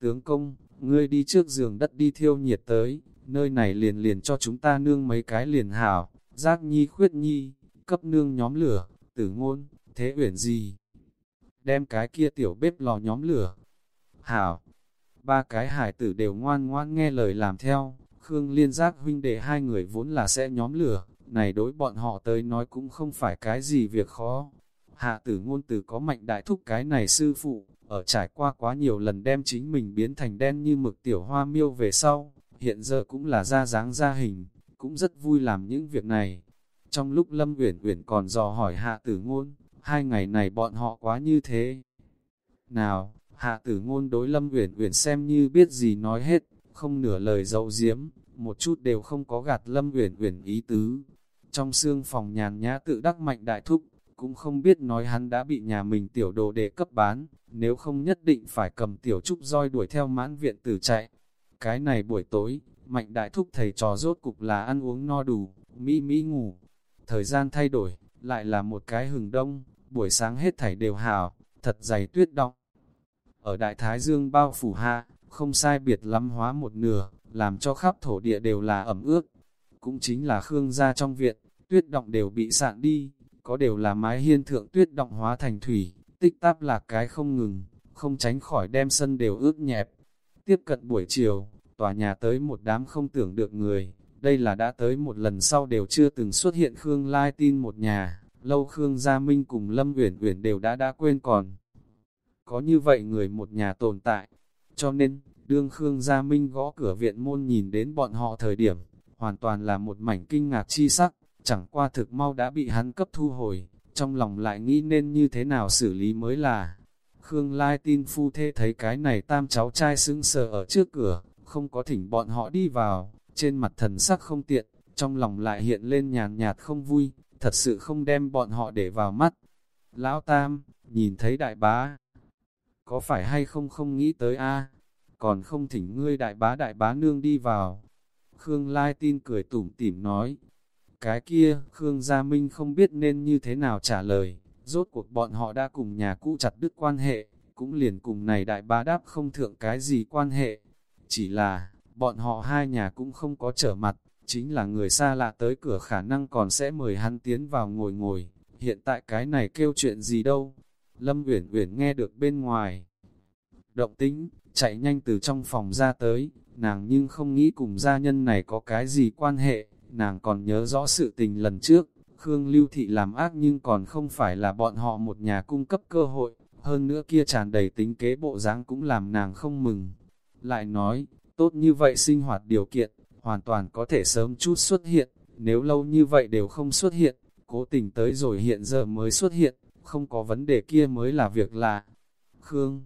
Tướng công, ngươi đi trước giường đất đi thiêu nhiệt tới, nơi này liền liền cho chúng ta nương mấy cái liền hảo, giác nhi khuyết nhi, cấp nương nhóm lửa, tử ngôn, thế uyển gì? Đem cái kia tiểu bếp lò nhóm lửa. Hảo, ba cái hải tử đều ngoan ngoan nghe lời làm theo, Khương Liên giác huynh đệ hai người vốn là sẽ nhóm lửa, này đối bọn họ tới nói cũng không phải cái gì việc khó. Hạ tử ngôn từ có mạnh đại thúc cái này sư phụ, ở trải qua quá nhiều lần đem chính mình biến thành đen như mực tiểu hoa miêu về sau, hiện giờ cũng là ra dáng ra hình, cũng rất vui làm những việc này. Trong lúc Lâm Uyển Uyển còn dò hỏi Hạ Tử Ngôn, hai ngày này bọn họ quá như thế. Nào, Hạ Tử Ngôn đối Lâm Uyển Uyển xem như biết gì nói hết, không nửa lời dậu diếm, một chút đều không có gạt Lâm Uyển Uyển ý tứ, trong xương phòng nhàn nhã tự đắc mạnh đại thúc, cũng không biết nói hắn đã bị nhà mình tiểu đồ để cấp bán, nếu không nhất định phải cầm tiểu trúc roi đuổi theo mãn viện tử chạy. Cái này buổi tối, mạnh đại thúc thầy trò rốt cục là ăn uống no đủ, mỹ mỹ ngủ. Thời gian thay đổi, lại là một cái hừng đông, buổi sáng hết thảy đều hảo, thật dày tuyết đọng. Ở Đại Thái Dương bao phủ hạ, không sai biệt lắm hóa một nửa, làm cho khắp thổ địa đều là ẩm ướt. Cũng chính là Khương gia trong viện, tuyết động đều bị sạn đi, có đều là mái hiên thượng tuyết động hóa thành thủy, tích táp là cái không ngừng, không tránh khỏi đem sân đều ướt nhẹp. Tiếp cận buổi chiều, tòa nhà tới một đám không tưởng được người, đây là đã tới một lần sau đều chưa từng xuất hiện Khương Lai tin một nhà, lâu Khương Gia Minh cùng Lâm Uyển Uyển đều đã đã quên còn. Có như vậy người một nhà tồn tại, cho nên, đương Khương Gia Minh gõ cửa viện môn nhìn đến bọn họ thời điểm, hoàn toàn là một mảnh kinh ngạc chi sắc, chẳng qua thực mau đã bị hắn cấp thu hồi, trong lòng lại nghĩ nên như thế nào xử lý mới là. Khương Lai tin phu thê thấy cái này tam cháu trai sững sờ ở trước cửa, không có thỉnh bọn họ đi vào, trên mặt thần sắc không tiện, trong lòng lại hiện lên nhàn nhạt không vui, thật sự không đem bọn họ để vào mắt. Lão Tam, nhìn thấy đại bá, có phải hay không không nghĩ tới a còn không thỉnh ngươi đại bá đại bá nương đi vào. Khương Lai tin cười tủm tỉm nói, cái kia, Khương Gia Minh không biết nên như thế nào trả lời, rốt cuộc bọn họ đã cùng nhà cũ chặt đứt quan hệ, cũng liền cùng này đại bá đáp không thượng cái gì quan hệ. Chỉ là, bọn họ hai nhà cũng không có trở mặt, chính là người xa lạ tới cửa khả năng còn sẽ mời hắn tiến vào ngồi ngồi, hiện tại cái này kêu chuyện gì đâu. Lâm Uyển Uyển nghe được bên ngoài. Động tĩnh, chạy nhanh từ trong phòng ra tới, nàng nhưng không nghĩ cùng gia nhân này có cái gì quan hệ, nàng còn nhớ rõ sự tình lần trước, Khương Lưu Thị làm ác nhưng còn không phải là bọn họ một nhà cung cấp cơ hội, hơn nữa kia tràn đầy tính kế bộ dáng cũng làm nàng không mừng. Lại nói, tốt như vậy sinh hoạt điều kiện, hoàn toàn có thể sớm chút xuất hiện, nếu lâu như vậy đều không xuất hiện, cố tình tới rồi hiện giờ mới xuất hiện, không có vấn đề kia mới là việc lạ. Khương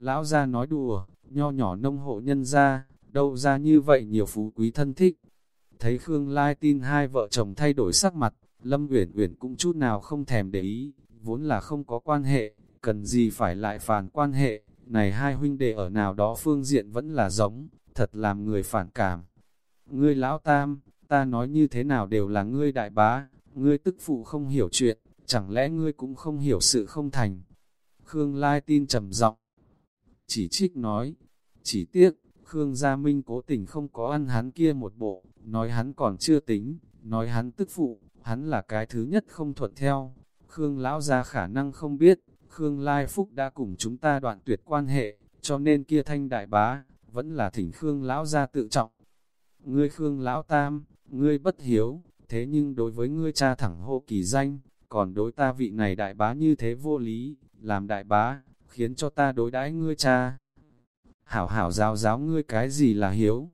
Lão gia nói đùa, nho nhỏ nông hộ nhân ra, đâu ra như vậy nhiều phú quý thân thích. Thấy Khương Lai tin hai vợ chồng thay đổi sắc mặt, Lâm Uyển Uyển cũng chút nào không thèm để ý, vốn là không có quan hệ, cần gì phải lại phản quan hệ, này hai huynh đệ ở nào đó phương diện vẫn là giống, thật làm người phản cảm. Ngươi lão tam, ta nói như thế nào đều là ngươi đại bá, ngươi tức phụ không hiểu chuyện, chẳng lẽ ngươi cũng không hiểu sự không thành. Khương Lai tin trầm giọng chỉ trích nói, chỉ tiếc, Khương Gia Minh cố tình không có ăn hắn kia một bộ, nói hắn còn chưa tính, nói hắn tức phụ, hắn là cái thứ nhất không thuận theo. Khương Lão Gia khả năng không biết, Khương Lai Phúc đã cùng chúng ta đoạn tuyệt quan hệ, cho nên kia thanh đại bá, vẫn là thỉnh Khương Lão Gia tự trọng. Ngươi Khương Lão Tam, ngươi bất hiếu, thế nhưng đối với ngươi cha thẳng hô kỳ danh, còn đối ta vị này đại bá như thế vô lý, làm đại bá, khiến cho ta đối đãi ngươi cha. Hảo hảo giáo giáo ngươi cái gì là hiếu.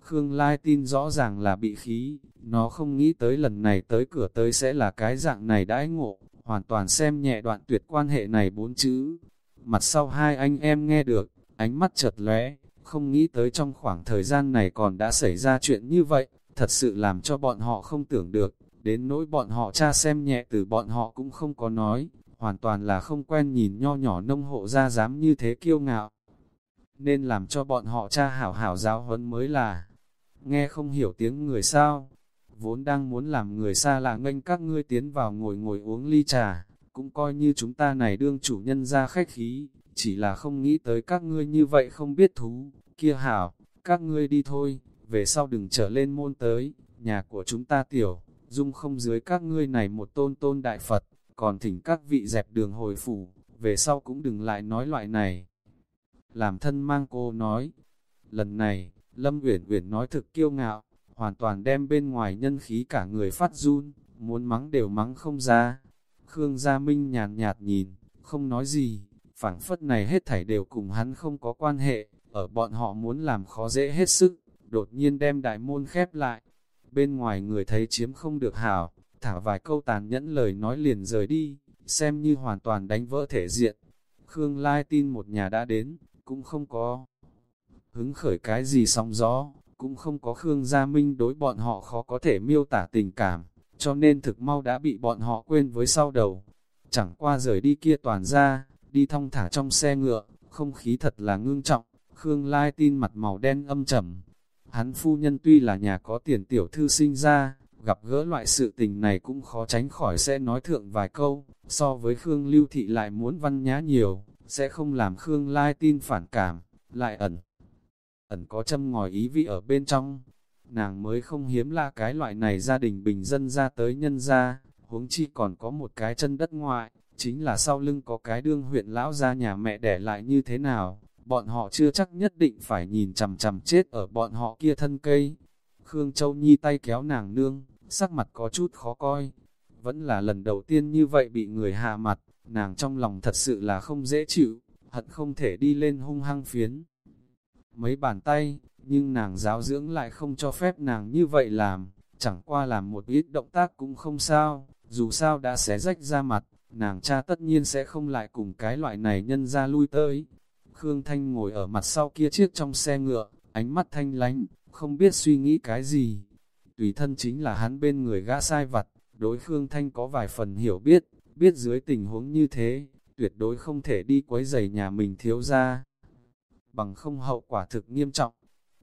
Khương Lai tin rõ ràng là bị khí, nó không nghĩ tới lần này tới cửa tới sẽ là cái dạng này đãi ngộ, hoàn toàn xem nhẹ đoạn tuyệt quan hệ này bốn chữ. Mặt sau hai anh em nghe được, ánh mắt chợt lóe, không nghĩ tới trong khoảng thời gian này còn đã xảy ra chuyện như vậy, thật sự làm cho bọn họ không tưởng được, đến nỗi bọn họ cha xem nhẹ từ bọn họ cũng không có nói, hoàn toàn là không quen nhìn nho nhỏ nông hộ ra dám như thế kiêu ngạo. Nên làm cho bọn họ cha hảo hảo giáo huấn mới là, nghe không hiểu tiếng người sao, vốn đang muốn làm người xa lạ nghênh các ngươi tiến vào ngồi ngồi uống ly trà, cũng coi như chúng ta này đương chủ nhân ra khách khí, chỉ là không nghĩ tới các ngươi như vậy không biết thú, kia hảo, các ngươi đi thôi, về sau đừng trở lên môn tới, nhà của chúng ta tiểu, dung không dưới các ngươi này một tôn tôn đại Phật còn thỉnh các vị dẹp đường hồi phủ, về sau cũng đừng lại nói loại này. Làm thân mang cô nói, lần này, Lâm Uyển Uyển nói thực kiêu ngạo, hoàn toàn đem bên ngoài nhân khí cả người phát run, muốn mắng đều mắng không ra. Khương Gia Minh nhàn nhạt nhìn, không nói gì, phảng phất này hết thảy đều cùng hắn không có quan hệ, ở bọn họ muốn làm khó dễ hết sức, đột nhiên đem đại môn khép lại. Bên ngoài người thấy chiếm không được hảo, thả vài câu tàn nhẫn lời nói liền rời đi, xem như hoàn toàn đánh vỡ thể diện. Khương Lai tin một nhà đã đến, cũng không có hứng khởi cái gì sóng gió, cũng không có Khương Gia Minh đối bọn họ khó có thể miêu tả tình cảm, cho nên thực mau đã bị bọn họ quên với sau đầu. Chẳng qua rời đi kia toàn ra, đi thong thả trong xe ngựa, không khí thật là ngưng trọng, Khương Lai tin mặt màu đen âm trầm. Hắn phu nhân tuy là nhà có tiền tiểu thư sinh ra, gặp gỡ loại sự tình này cũng khó tránh khỏi sẽ nói thượng vài câu, so với Khương Lưu Thị lại muốn văn nhã nhiều, sẽ không làm Khương Lai tin phản cảm, lại ẩn. Ẩn có châm ngòi ý vị ở bên trong, nàng mới không hiếm là cái loại này gia đình bình dân ra tới nhân ra, huống chi còn có một cái chân đất ngoại, chính là sau lưng có cái đương huyện lão ra nhà mẹ đẻ lại như thế nào, bọn họ chưa chắc nhất định phải nhìn chằm chằm chết ở bọn họ kia thân cây. Khương Châu Nhi tay kéo nàng nương, sắc mặt có chút khó coi, vẫn là lần đầu tiên như vậy bị người hạ mặt, nàng trong lòng thật sự là không dễ chịu, hận không thể đi lên hung hăng phiến. Mấy bàn tay, nhưng nàng giáo dưỡng lại không cho phép nàng như vậy làm, chẳng qua làm một ít động tác cũng không sao, dù sao đã xé rách ra mặt, nàng cha tất nhiên sẽ không lại cùng cái loại này nhân ra lui tới. Khương Thanh ngồi ở mặt sau kia chiếc trong xe ngựa, ánh mắt thanh lánh, không biết suy nghĩ cái gì. Tùy thân chính là hắn bên người gã sai vặt, đối Khương Thanh có vài phần hiểu biết, biết dưới tình huống như thế, tuyệt đối không thể đi quấy giày nhà mình thiếu ra. Bằng không hậu quả thực nghiêm trọng.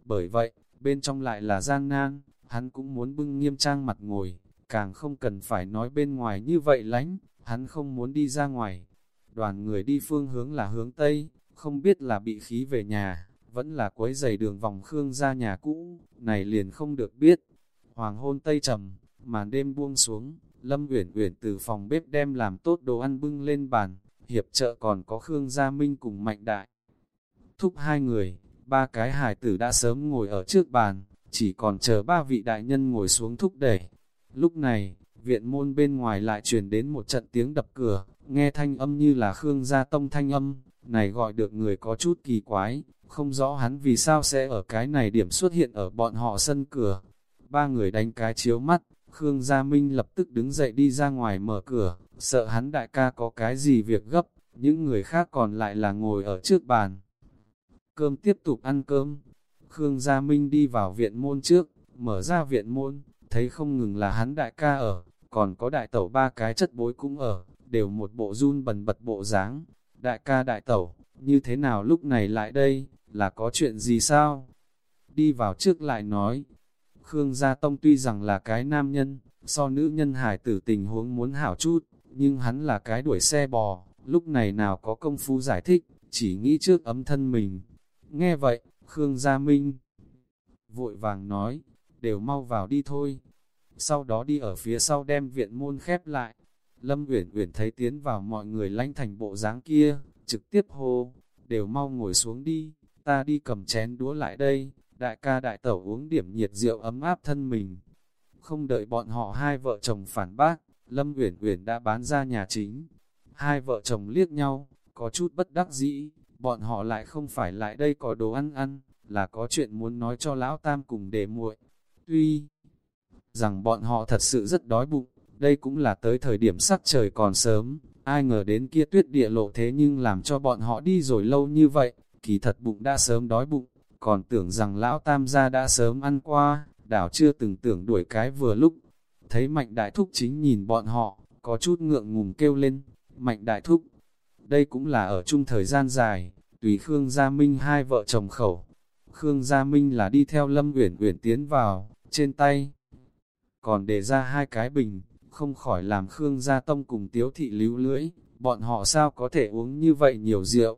Bởi vậy, bên trong lại là gian nan, hắn cũng muốn bưng nghiêm trang mặt ngồi, càng không cần phải nói bên ngoài như vậy lánh, hắn không muốn đi ra ngoài. Đoàn người đi phương hướng là hướng Tây, không biết là bị khí về nhà, vẫn là quấy giày đường vòng Khương ra nhà cũ, này liền không được biết. Hoàng hôn Tây trầm, màn đêm buông xuống, Lâm Uyển Uyển từ phòng bếp đem làm tốt đồ ăn bưng lên bàn, hiệp trợ còn có Khương Gia Minh cùng Mạnh Đại. Thúc hai người, ba cái hài tử đã sớm ngồi ở trước bàn, chỉ còn chờ ba vị đại nhân ngồi xuống thúc đẩy. Lúc này, viện môn bên ngoài lại truyền đến một trận tiếng đập cửa, nghe thanh âm như là Khương Gia Tông thanh âm, này gọi được người có chút kỳ quái, không rõ hắn vì sao sẽ ở cái này điểm xuất hiện ở bọn họ sân cửa. Ba người đánh cái chiếu mắt, Khương Gia Minh lập tức đứng dậy đi ra ngoài mở cửa, sợ hắn đại ca có cái gì việc gấp, những người khác còn lại là ngồi ở trước bàn. Cơm tiếp tục ăn cơm, Khương Gia Minh đi vào viện môn trước, mở ra viện môn, thấy không ngừng là hắn đại ca ở, còn có đại tẩu ba cái chất bối cũng ở, đều một bộ run bần bật bộ dáng. Đại ca đại tẩu, như thế nào lúc này lại đây, là có chuyện gì sao? Đi vào trước lại nói, Khương Gia Tông tuy rằng là cái nam nhân, so nữ nhân hải tử tình huống muốn hảo chút, nhưng hắn là cái đuổi xe bò, lúc này nào có công phu giải thích, chỉ nghĩ trước ấm thân mình. Nghe vậy, Khương Gia Minh vội vàng nói, đều mau vào đi thôi. Sau đó đi ở phía sau đem viện môn khép lại. Lâm Uyển Uyển thấy tiến vào mọi người lanh thành bộ dáng kia, trực tiếp hô, đều mau ngồi xuống đi, ta đi cầm chén đũa lại đây đại ca đại tẩu uống điểm nhiệt rượu ấm áp thân mình. Không đợi bọn họ hai vợ chồng phản bác, Lâm Uyển Uyển đã bán ra nhà chính. Hai vợ chồng liếc nhau, có chút bất đắc dĩ, bọn họ lại không phải lại đây có đồ ăn ăn, là có chuyện muốn nói cho lão tam cùng để muội. Tuy rằng bọn họ thật sự rất đói bụng, đây cũng là tới thời điểm sắc trời còn sớm, ai ngờ đến kia tuyết địa lộ thế nhưng làm cho bọn họ đi rồi lâu như vậy, kỳ thật bụng đã sớm đói bụng, còn tưởng rằng lão tam gia đã sớm ăn qua, đảo chưa từng tưởng đuổi cái vừa lúc. Thấy mạnh đại thúc chính nhìn bọn họ, có chút ngượng ngùng kêu lên, mạnh đại thúc. Đây cũng là ở chung thời gian dài, tùy Khương Gia Minh hai vợ chồng khẩu. Khương Gia Minh là đi theo Lâm Uyển Uyển tiến vào, trên tay. Còn để ra hai cái bình, không khỏi làm Khương Gia Tông cùng Tiếu Thị lưu lưỡi, bọn họ sao có thể uống như vậy nhiều rượu.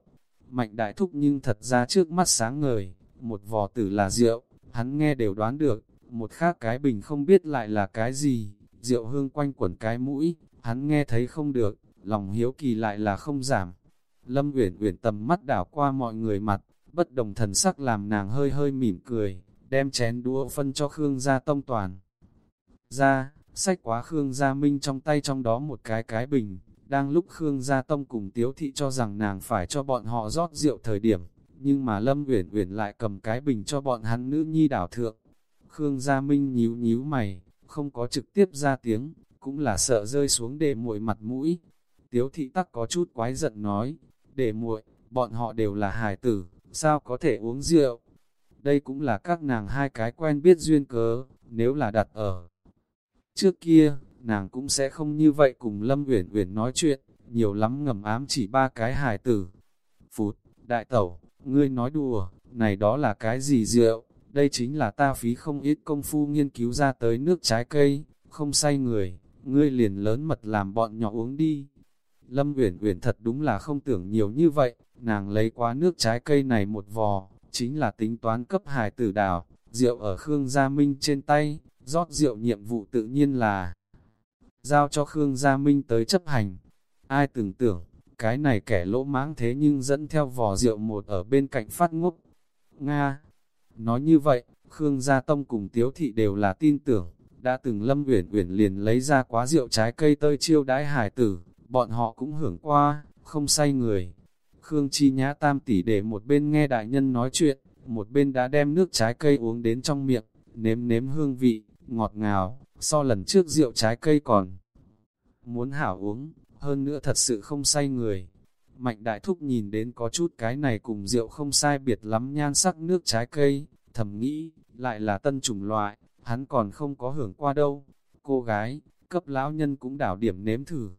Mạnh đại thúc nhưng thật ra trước mắt sáng ngời, một vò tử là rượu, hắn nghe đều đoán được, một khác cái bình không biết lại là cái gì, rượu hương quanh quẩn cái mũi, hắn nghe thấy không được, lòng hiếu kỳ lại là không giảm. Lâm Uyển Uyển tầm mắt đảo qua mọi người mặt, bất đồng thần sắc làm nàng hơi hơi mỉm cười, đem chén đũa phân cho Khương Gia Tông toàn. Ra, sách quá Khương Gia Minh trong tay trong đó một cái cái bình, đang lúc Khương Gia Tông cùng Tiếu Thị cho rằng nàng phải cho bọn họ rót rượu thời điểm, nhưng mà Lâm Uyển Uyển lại cầm cái bình cho bọn hắn nữ nhi đảo thượng. Khương Gia Minh nhíu nhíu mày, không có trực tiếp ra tiếng, cũng là sợ rơi xuống để muội mặt mũi. Tiếu thị tắc có chút quái giận nói, để muội, bọn họ đều là hài tử, sao có thể uống rượu? Đây cũng là các nàng hai cái quen biết duyên cớ, nếu là đặt ở. Trước kia, nàng cũng sẽ không như vậy cùng Lâm Uyển Uyển nói chuyện, nhiều lắm ngầm ám chỉ ba cái hài tử. Phụt, đại tẩu, Ngươi nói đùa, này đó là cái gì rượu, đây chính là ta phí không ít công phu nghiên cứu ra tới nước trái cây, không say người, ngươi liền lớn mật làm bọn nhỏ uống đi. Lâm Uyển Uyển thật đúng là không tưởng nhiều như vậy, nàng lấy quá nước trái cây này một vò, chính là tính toán cấp hài tử đào, rượu ở Khương Gia Minh trên tay, rót rượu nhiệm vụ tự nhiên là giao cho Khương Gia Minh tới chấp hành. Ai tưởng tưởng, cái này kẻ lỗ mãng thế nhưng dẫn theo vò rượu một ở bên cạnh phát ngốc. Nga, nói như vậy, Khương Gia Tông cùng Tiếu Thị đều là tin tưởng, đã từng Lâm Uyển Uyển liền lấy ra quá rượu trái cây tơi chiêu đãi hải tử, bọn họ cũng hưởng qua, không say người. Khương Chi Nhã tam tỷ để một bên nghe đại nhân nói chuyện, một bên đã đem nước trái cây uống đến trong miệng, nếm nếm hương vị, ngọt ngào, so lần trước rượu trái cây còn. Muốn hảo uống, hơn nữa thật sự không say người. Mạnh đại thúc nhìn đến có chút cái này cùng rượu không sai biệt lắm nhan sắc nước trái cây, thầm nghĩ, lại là tân chủng loại, hắn còn không có hưởng qua đâu. Cô gái, cấp lão nhân cũng đảo điểm nếm thử.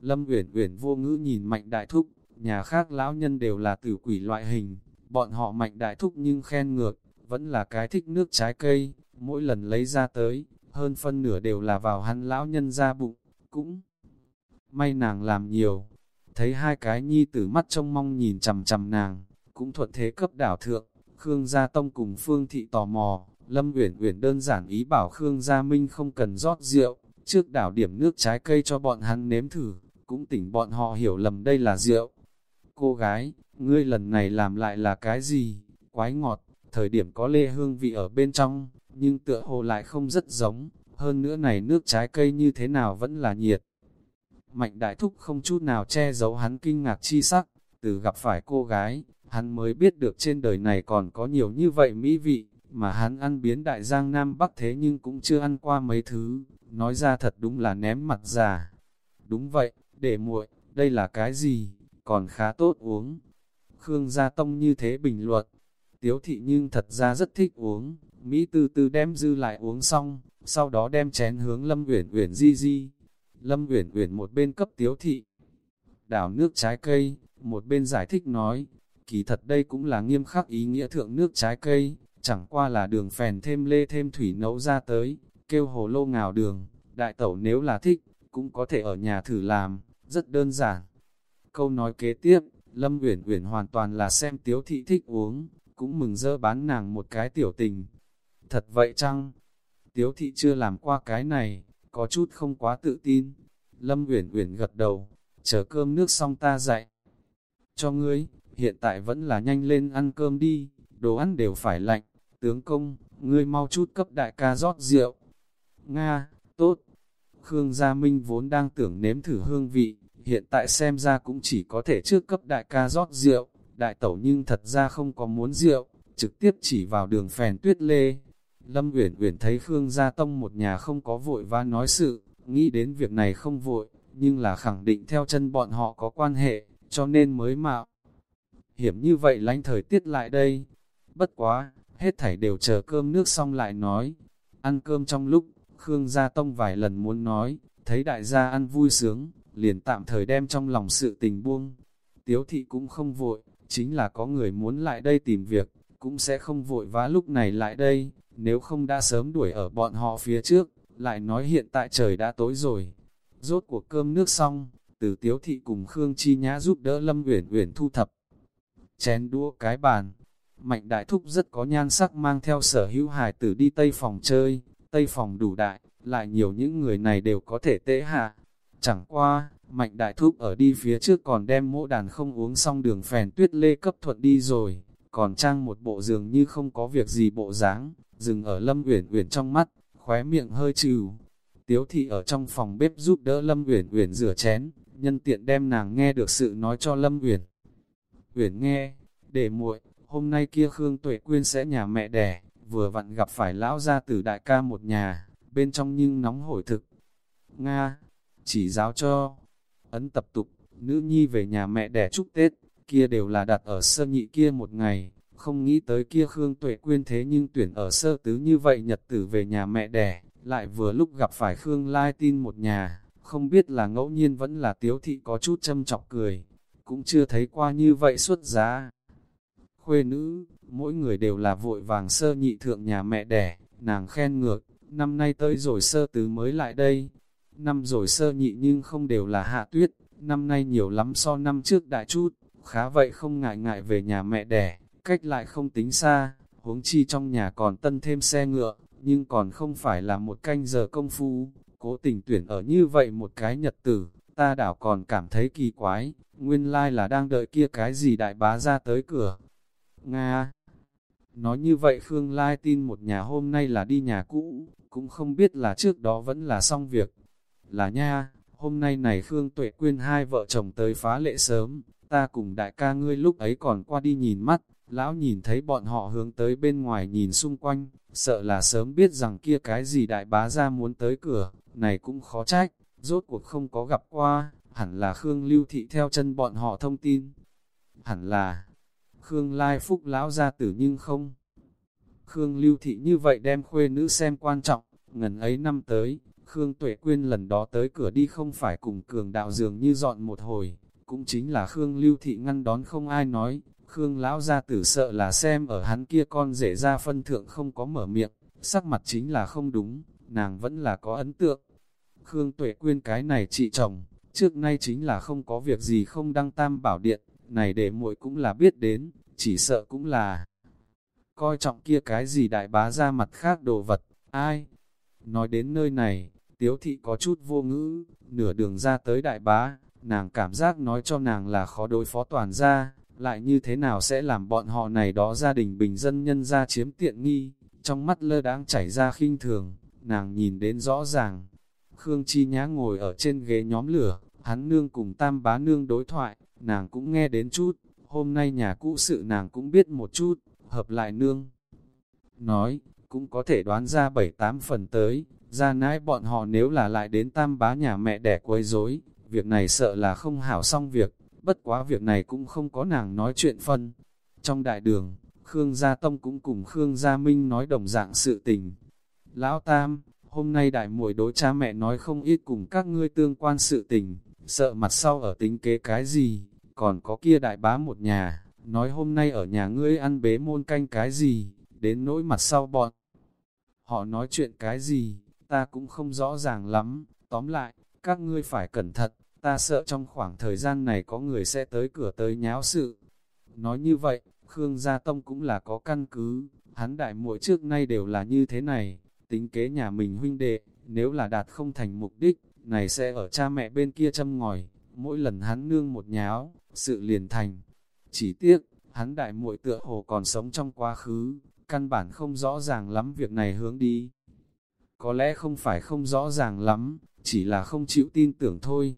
Lâm Uyển Uyển vô ngữ nhìn Mạnh Đại Thúc, nhà khác lão nhân đều là tử quỷ loại hình, bọn họ Mạnh Đại Thúc nhưng khen ngược, vẫn là cái thích nước trái cây, mỗi lần lấy ra tới, hơn phân nửa đều là vào hắn lão nhân ra bụng, cũng may nàng làm nhiều. Thấy hai cái nhi tử mắt trông mong nhìn chầm chầm nàng, cũng thuận thế cấp đảo thượng, Khương Gia Tông cùng Phương Thị tò mò, Lâm Uyển Uyển đơn giản ý bảo Khương Gia Minh không cần rót rượu, trước đảo điểm nước trái cây cho bọn hắn nếm thử, cũng tỉnh bọn họ hiểu lầm đây là rượu. Cô gái, ngươi lần này làm lại là cái gì? Quái ngọt, thời điểm có lê hương vị ở bên trong, nhưng tựa hồ lại không rất giống, hơn nữa này nước trái cây như thế nào vẫn là nhiệt. Mạnh đại thúc không chút nào che giấu hắn kinh ngạc chi sắc, từ gặp phải cô gái, hắn mới biết được trên đời này còn có nhiều như vậy mỹ vị, mà hắn ăn biến đại giang Nam Bắc thế nhưng cũng chưa ăn qua mấy thứ, nói ra thật đúng là ném mặt già. Đúng vậy, để muội, đây là cái gì, còn khá tốt uống. Khương Gia Tông như thế bình luận, tiếu thị nhưng thật ra rất thích uống, Mỹ từ từ đem dư lại uống xong, sau đó đem chén hướng Lâm Uyển Uyển di di. Lâm Uyển Uyển một bên cấp tiếu thị, đảo nước trái cây, một bên giải thích nói, kỳ thật đây cũng là nghiêm khắc ý nghĩa thượng nước trái cây, chẳng qua là đường phèn thêm lê thêm thủy nấu ra tới, kêu hồ lô ngào đường, đại tẩu nếu là thích, cũng có thể ở nhà thử làm, rất đơn giản. Câu nói kế tiếp, Lâm Uyển Uyển hoàn toàn là xem tiếu thị thích uống, cũng mừng dơ bán nàng một cái tiểu tình. Thật vậy chăng? Tiếu thị chưa làm qua cái này, có chút không quá tự tin. Lâm Uyển Uyển gật đầu, chờ cơm nước xong ta dạy. Cho ngươi, hiện tại vẫn là nhanh lên ăn cơm đi, đồ ăn đều phải lạnh. Tướng công, ngươi mau chút cấp đại ca rót rượu. Nga, tốt. Khương Gia Minh vốn đang tưởng nếm thử hương vị, hiện tại xem ra cũng chỉ có thể trước cấp đại ca rót rượu. Đại tẩu nhưng thật ra không có muốn rượu, trực tiếp chỉ vào đường phèn tuyết lê. Lâm Uyển Uyển thấy Khương Gia Tông một nhà không có vội và nói sự, nghĩ đến việc này không vội, nhưng là khẳng định theo chân bọn họ có quan hệ, cho nên mới mạo. Hiểm như vậy lánh thời tiết lại đây. Bất quá, hết thảy đều chờ cơm nước xong lại nói. Ăn cơm trong lúc, Khương Gia Tông vài lần muốn nói, thấy đại gia ăn vui sướng, liền tạm thời đem trong lòng sự tình buông. Tiếu thị cũng không vội, chính là có người muốn lại đây tìm việc, cũng sẽ không vội vã lúc này lại đây, nếu không đã sớm đuổi ở bọn họ phía trước, lại nói hiện tại trời đã tối rồi. Rốt cuộc cơm nước xong, từ tiếu thị cùng Khương Chi Nhã giúp đỡ Lâm Uyển Uyển thu thập. Chén đũa cái bàn, Mạnh Đại Thúc rất có nhan sắc mang theo sở hữu hài tử đi Tây phòng chơi, Tây phòng đủ đại, lại nhiều những người này đều có thể tế hạ. Chẳng qua, Mạnh Đại Thúc ở đi phía trước còn đem mỗ đàn không uống xong đường phèn tuyết lê cấp thuận đi rồi, còn trang một bộ giường như không có việc gì bộ dáng dừng ở Lâm Uyển Uyển trong mắt, khóe miệng hơi trừ. Tiếu thị ở trong phòng bếp giúp đỡ Lâm Uyển Uyển rửa chén, nhân tiện đem nàng nghe được sự nói cho Lâm Uyển. Uyển nghe, để muội, hôm nay kia Khương Tuệ Quyên sẽ nhà mẹ đẻ, vừa vặn gặp phải lão gia tử đại ca một nhà, bên trong nhưng nóng hổi thực. Nga, chỉ giáo cho, ấn tập tục, nữ nhi về nhà mẹ đẻ chúc Tết, kia đều là đặt ở sơ nhị kia một ngày, không nghĩ tới kia Khương Tuệ Quyên thế nhưng tuyển ở sơ tứ như vậy nhật tử về nhà mẹ đẻ, lại vừa lúc gặp phải Khương Lai tin một nhà, không biết là ngẫu nhiên vẫn là tiếu thị có chút châm chọc cười, cũng chưa thấy qua như vậy xuất giá. Khuê nữ, mỗi người đều là vội vàng sơ nhị thượng nhà mẹ đẻ, nàng khen ngược, năm nay tới rồi sơ tứ mới lại đây. Năm rồi sơ nhị nhưng không đều là hạ tuyết, năm nay nhiều lắm so năm trước đại chút, khá vậy không ngại ngại về nhà mẹ đẻ, cách lại không tính xa, huống chi trong nhà còn tân thêm xe ngựa, nhưng còn không phải là một canh giờ công phu, cố tình tuyển ở như vậy một cái nhật tử, ta đảo còn cảm thấy kỳ quái, nguyên lai là đang đợi kia cái gì đại bá ra tới cửa. Nga Nói như vậy Khương Lai tin một nhà hôm nay là đi nhà cũ, cũng không biết là trước đó vẫn là xong việc. Là nha, hôm nay này Khương Tuệ Quyên hai vợ chồng tới phá lệ sớm, ta cùng đại ca ngươi lúc ấy còn qua đi nhìn mắt, lão nhìn thấy bọn họ hướng tới bên ngoài nhìn xung quanh, sợ là sớm biết rằng kia cái gì đại bá ra muốn tới cửa, này cũng khó trách, rốt cuộc không có gặp qua, hẳn là Khương Lưu Thị theo chân bọn họ thông tin. Hẳn là, Khương Lai Phúc lão ra tử nhưng không. Khương Lưu Thị như vậy đem khuê nữ xem quan trọng, ngần ấy năm tới, Khương Tuệ Quyên lần đó tới cửa đi không phải cùng cường đạo dường như dọn một hồi, cũng chính là Khương Lưu Thị ngăn đón không ai nói, Khương lão ra tử sợ là xem ở hắn kia con rể ra phân thượng không có mở miệng, sắc mặt chính là không đúng, nàng vẫn là có ấn tượng. Khương Tuệ Quyên cái này chị chồng, trước nay chính là không có việc gì không đăng tam bảo điện, này để muội cũng là biết đến, chỉ sợ cũng là coi trọng kia cái gì đại bá ra mặt khác đồ vật, ai? Nói đến nơi này, tiếu thị có chút vô ngữ, nửa đường ra tới đại bá, nàng cảm giác nói cho nàng là khó đối phó toàn gia, lại như thế nào sẽ làm bọn họ này đó gia đình bình dân nhân ra chiếm tiện nghi, trong mắt lơ đáng chảy ra khinh thường, nàng nhìn đến rõ ràng. Khương Chi Nhã ngồi ở trên ghế nhóm lửa, hắn nương cùng tam bá nương đối thoại, nàng cũng nghe đến chút, hôm nay nhà cũ sự nàng cũng biết một chút, hợp lại nương. Nói, cũng có thể đoán ra bảy tám phần tới, ra nãi bọn họ nếu là lại đến tam bá nhà mẹ đẻ quấy rối, việc này sợ là không hảo xong việc, bất quá việc này cũng không có nàng nói chuyện phân. Trong đại đường, Khương Gia Tông cũng cùng Khương Gia Minh nói đồng dạng sự tình. Lão Tam, hôm nay đại muội đối cha mẹ nói không ít cùng các ngươi tương quan sự tình, sợ mặt sau ở tính kế cái gì, còn có kia đại bá một nhà, nói hôm nay ở nhà ngươi ăn bế môn canh cái gì, đến nỗi mặt sau bọn. Họ nói chuyện cái gì, ta cũng không rõ ràng lắm, tóm lại, các ngươi phải cẩn thận, ta sợ trong khoảng thời gian này có người sẽ tới cửa tới nháo sự. Nói như vậy, Khương Gia Tông cũng là có căn cứ, hắn đại muội trước nay đều là như thế này, tính kế nhà mình huynh đệ, nếu là đạt không thành mục đích, này sẽ ở cha mẹ bên kia châm ngòi, mỗi lần hắn nương một nháo, sự liền thành. Chỉ tiếc, hắn đại muội tựa hồ còn sống trong quá khứ, căn bản không rõ ràng lắm việc này hướng đi. Có lẽ không phải không rõ ràng lắm, chỉ là không chịu tin tưởng thôi.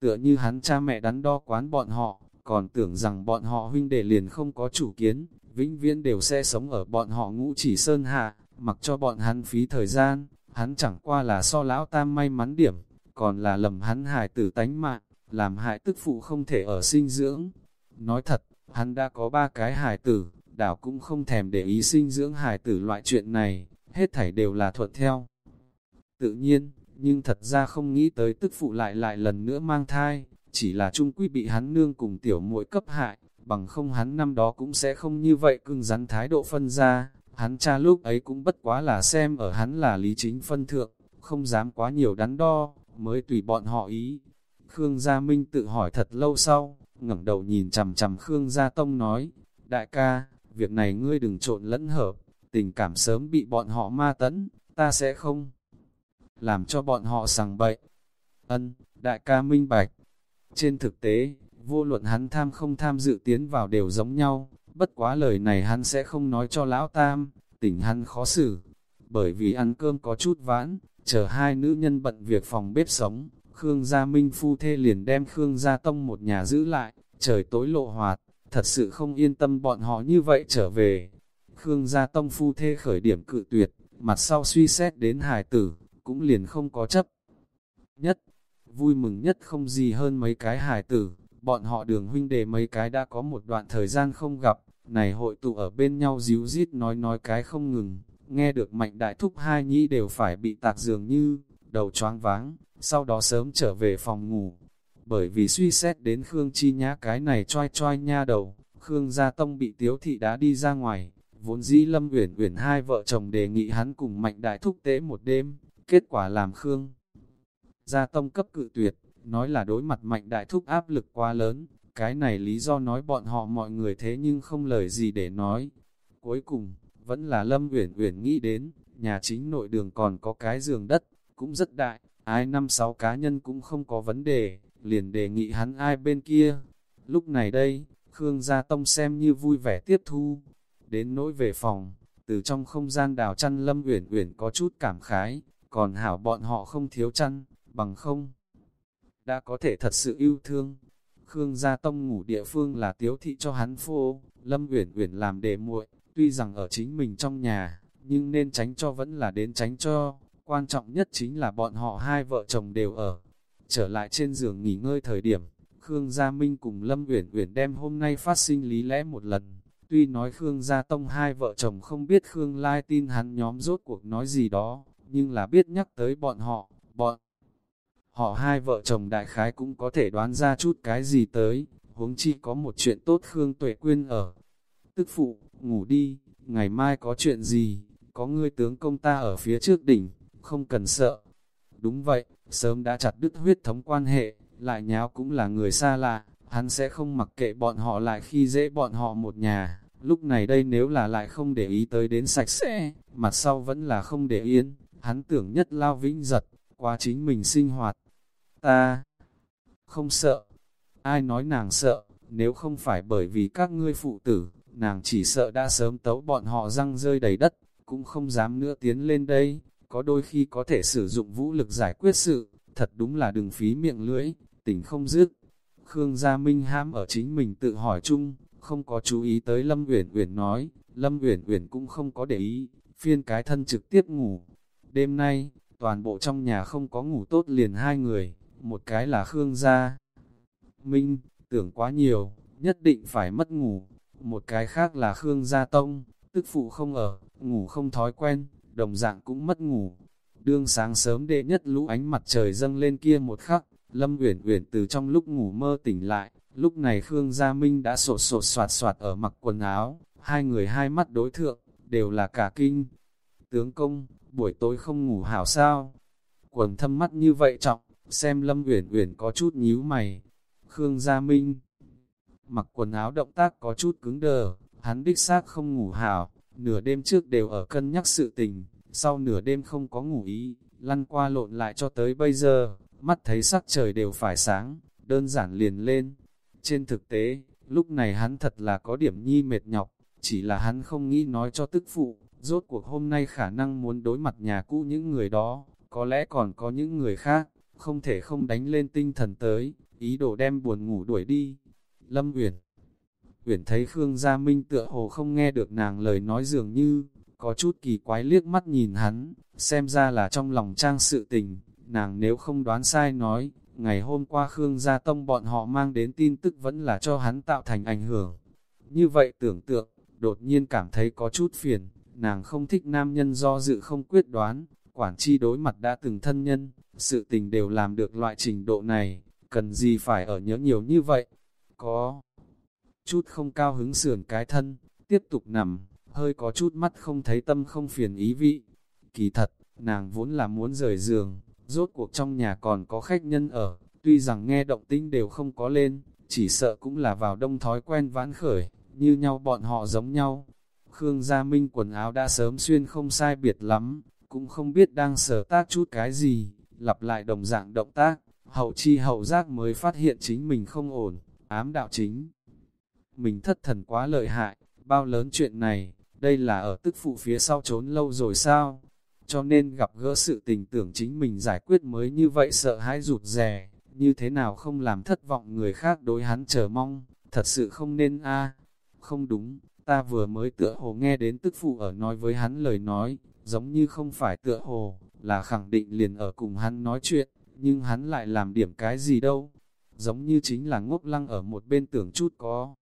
Tựa như hắn cha mẹ đắn đo quán bọn họ, còn tưởng rằng bọn họ huynh đệ liền không có chủ kiến, vĩnh viễn đều sẽ sống ở bọn họ ngũ chỉ sơn hạ, mặc cho bọn hắn phí thời gian, hắn chẳng qua là so lão tam may mắn điểm, còn là lầm hắn hài tử tánh mạng, làm hại tức phụ không thể ở sinh dưỡng. Nói thật, hắn đã có ba cái hài tử, đảo cũng không thèm để ý sinh dưỡng hài tử loại chuyện này, hết thảy đều là thuận theo. Tự nhiên, nhưng thật ra không nghĩ tới tức phụ lại lại lần nữa mang thai, chỉ là trung quy bị hắn nương cùng tiểu muội cấp hại, bằng không hắn năm đó cũng sẽ không như vậy cưng rắn thái độ phân ra, hắn cha lúc ấy cũng bất quá là xem ở hắn là lý chính phân thượng, không dám quá nhiều đắn đo, mới tùy bọn họ ý. Khương Gia Minh tự hỏi thật lâu sau, ngẩng đầu nhìn chằm chằm Khương Gia Tông nói, đại ca, việc này ngươi đừng trộn lẫn hợp, tình cảm sớm bị bọn họ ma tấn, ta sẽ không làm cho bọn họ sằng bậy. Ân, đại ca minh bạch. Trên thực tế, vô luận hắn tham không tham dự tiến vào đều giống nhau, bất quá lời này hắn sẽ không nói cho lão tam, tỉnh hắn khó xử. Bởi vì ăn cơm có chút vãn, chờ hai nữ nhân bận việc phòng bếp sống, Khương Gia Minh phu thê liền đem Khương Gia Tông một nhà giữ lại, trời tối lộ hoạt, thật sự không yên tâm bọn họ như vậy trở về. Khương Gia Tông phu thê khởi điểm cự tuyệt, mặt sau suy xét đến hài tử, cũng liền không có chấp. Nhất, vui mừng nhất không gì hơn mấy cái hài tử, bọn họ đường huynh đề mấy cái đã có một đoạn thời gian không gặp, này hội tụ ở bên nhau díu dít nói nói cái không ngừng, nghe được mạnh đại thúc hai nhĩ đều phải bị tạc dường như, đầu choáng váng, sau đó sớm trở về phòng ngủ. Bởi vì suy xét đến Khương Chi Nhã cái này choi choi nha đầu, Khương Gia Tông bị tiếu thị đã đi ra ngoài, vốn dĩ Lâm Uyển Uyển hai vợ chồng đề nghị hắn cùng Mạnh Đại Thúc tế một đêm, kết quả làm Khương Gia Tông cấp cự tuyệt, nói là đối mặt Mạnh Đại Thúc áp lực quá lớn, cái này lý do nói bọn họ mọi người thế nhưng không lời gì để nói. Cuối cùng, vẫn là Lâm Uyển Uyển nghĩ đến, nhà chính nội đường còn có cái giường đất, cũng rất đại, ai năm sáu cá nhân cũng không có vấn đề, liền đề nghị hắn ai bên kia. Lúc này đây, Khương Gia Tông xem như vui vẻ tiếp thu. Đến nỗi về phòng, từ trong không gian đào chăn Lâm Uyển Uyển có chút cảm khái, còn hảo bọn họ không thiếu chăn, bằng không. Đã có thể thật sự yêu thương. Khương Gia Tông ngủ địa phương là tiếu thị cho hắn phô, Lâm Uyển Uyển làm đề muội, tuy rằng ở chính mình trong nhà, nhưng nên tránh cho vẫn là đến tránh cho. Quan trọng nhất chính là bọn họ hai vợ chồng đều ở. Trở lại trên giường nghỉ ngơi thời điểm, Khương Gia Minh cùng Lâm Uyển Uyển đem hôm nay phát sinh lý lẽ một lần. Tuy nói Khương Gia Tông hai vợ chồng không biết Khương Lai tin hắn nhóm rốt cuộc nói gì đó, nhưng là biết nhắc tới bọn họ, bọn họ hai vợ chồng đại khái cũng có thể đoán ra chút cái gì tới, huống chi có một chuyện tốt Khương Tuệ Quyên ở. Tức phụ, ngủ đi, ngày mai có chuyện gì, có ngươi tướng công ta ở phía trước đỉnh, không cần sợ. Đúng vậy, sớm đã chặt đứt huyết thống quan hệ, lại nháo cũng là người xa lạ, hắn sẽ không mặc kệ bọn họ lại khi dễ bọn họ một nhà. Lúc này đây nếu là lại không để ý tới đến sạch sẽ, mặt sau vẫn là không để yên, hắn tưởng nhất lao vĩnh giật, qua chính mình sinh hoạt. Ta không sợ, ai nói nàng sợ, nếu không phải bởi vì các ngươi phụ tử, nàng chỉ sợ đã sớm tấu bọn họ răng rơi đầy đất, cũng không dám nữa tiến lên đây, có đôi khi có thể sử dụng vũ lực giải quyết sự, thật đúng là đừng phí miệng lưỡi, tỉnh không dứt. Khương Gia Minh ham ở chính mình tự hỏi chung, không có chú ý tới Lâm Uyển Uyển nói, Lâm Uyển Uyển cũng không có để ý, phiên cái thân trực tiếp ngủ. Đêm nay, toàn bộ trong nhà không có ngủ tốt liền hai người, một cái là Khương Gia Minh, tưởng quá nhiều, nhất định phải mất ngủ, một cái khác là Khương Gia Tông, tức phụ không ở, ngủ không thói quen, đồng dạng cũng mất ngủ. Đương sáng sớm đệ nhất lũ ánh mặt trời dâng lên kia một khắc, Lâm Uyển Uyển từ trong lúc ngủ mơ tỉnh lại, lúc này Khương Gia Minh đã sột sột soạt soạt ở mặc quần áo, hai người hai mắt đối thượng, đều là cả kinh. Tướng công, buổi tối không ngủ hảo sao? Quần thâm mắt như vậy trọng, xem Lâm Uyển Uyển có chút nhíu mày. Khương Gia Minh mặc quần áo động tác có chút cứng đờ, hắn đích xác không ngủ hảo, nửa đêm trước đều ở cân nhắc sự tình, sau nửa đêm không có ngủ ý, lăn qua lộn lại cho tới bây giờ, mắt thấy sắc trời đều phải sáng, đơn giản liền lên. Trên thực tế, lúc này hắn thật là có điểm nhi mệt nhọc, chỉ là hắn không nghĩ nói cho tức phụ, rốt cuộc hôm nay khả năng muốn đối mặt nhà cũ những người đó, có lẽ còn có những người khác, không thể không đánh lên tinh thần tới, ý đồ đem buồn ngủ đuổi đi. Lâm Uyển Uyển thấy Khương Gia Minh tựa hồ không nghe được nàng lời nói dường như, có chút kỳ quái liếc mắt nhìn hắn, xem ra là trong lòng trang sự tình, nàng nếu không đoán sai nói, ngày hôm qua Khương Gia Tông bọn họ mang đến tin tức vẫn là cho hắn tạo thành ảnh hưởng. Như vậy tưởng tượng, đột nhiên cảm thấy có chút phiền, nàng không thích nam nhân do dự không quyết đoán, quản chi đối mặt đã từng thân nhân, sự tình đều làm được loại trình độ này, cần gì phải ở nhớ nhiều như vậy, có chút không cao hứng sườn cái thân, tiếp tục nằm, hơi có chút mắt không thấy tâm không phiền ý vị. Kỳ thật, nàng vốn là muốn rời giường, rốt cuộc trong nhà còn có khách nhân ở, tuy rằng nghe động tĩnh đều không có lên, chỉ sợ cũng là vào đông thói quen vãn khởi, như nhau bọn họ giống nhau. Khương Gia Minh quần áo đã sớm xuyên không sai biệt lắm, cũng không biết đang sở tác chút cái gì, lặp lại đồng dạng động tác, hậu chi hậu giác mới phát hiện chính mình không ổn, ám đạo chính. Mình thất thần quá lợi hại, bao lớn chuyện này, đây là ở tức phụ phía sau trốn lâu rồi sao? Cho nên gặp gỡ sự tình tưởng chính mình giải quyết mới như vậy sợ hãi rụt rè, như thế nào không làm thất vọng người khác đối hắn chờ mong, thật sự không nên a Không đúng, ta vừa mới tựa hồ nghe đến tức phụ ở nói với hắn lời nói, giống như không phải tựa hồ, là khẳng định liền ở cùng hắn nói chuyện, nhưng hắn lại làm điểm cái gì đâu, giống như chính là ngốc lăng ở một bên tưởng chút có.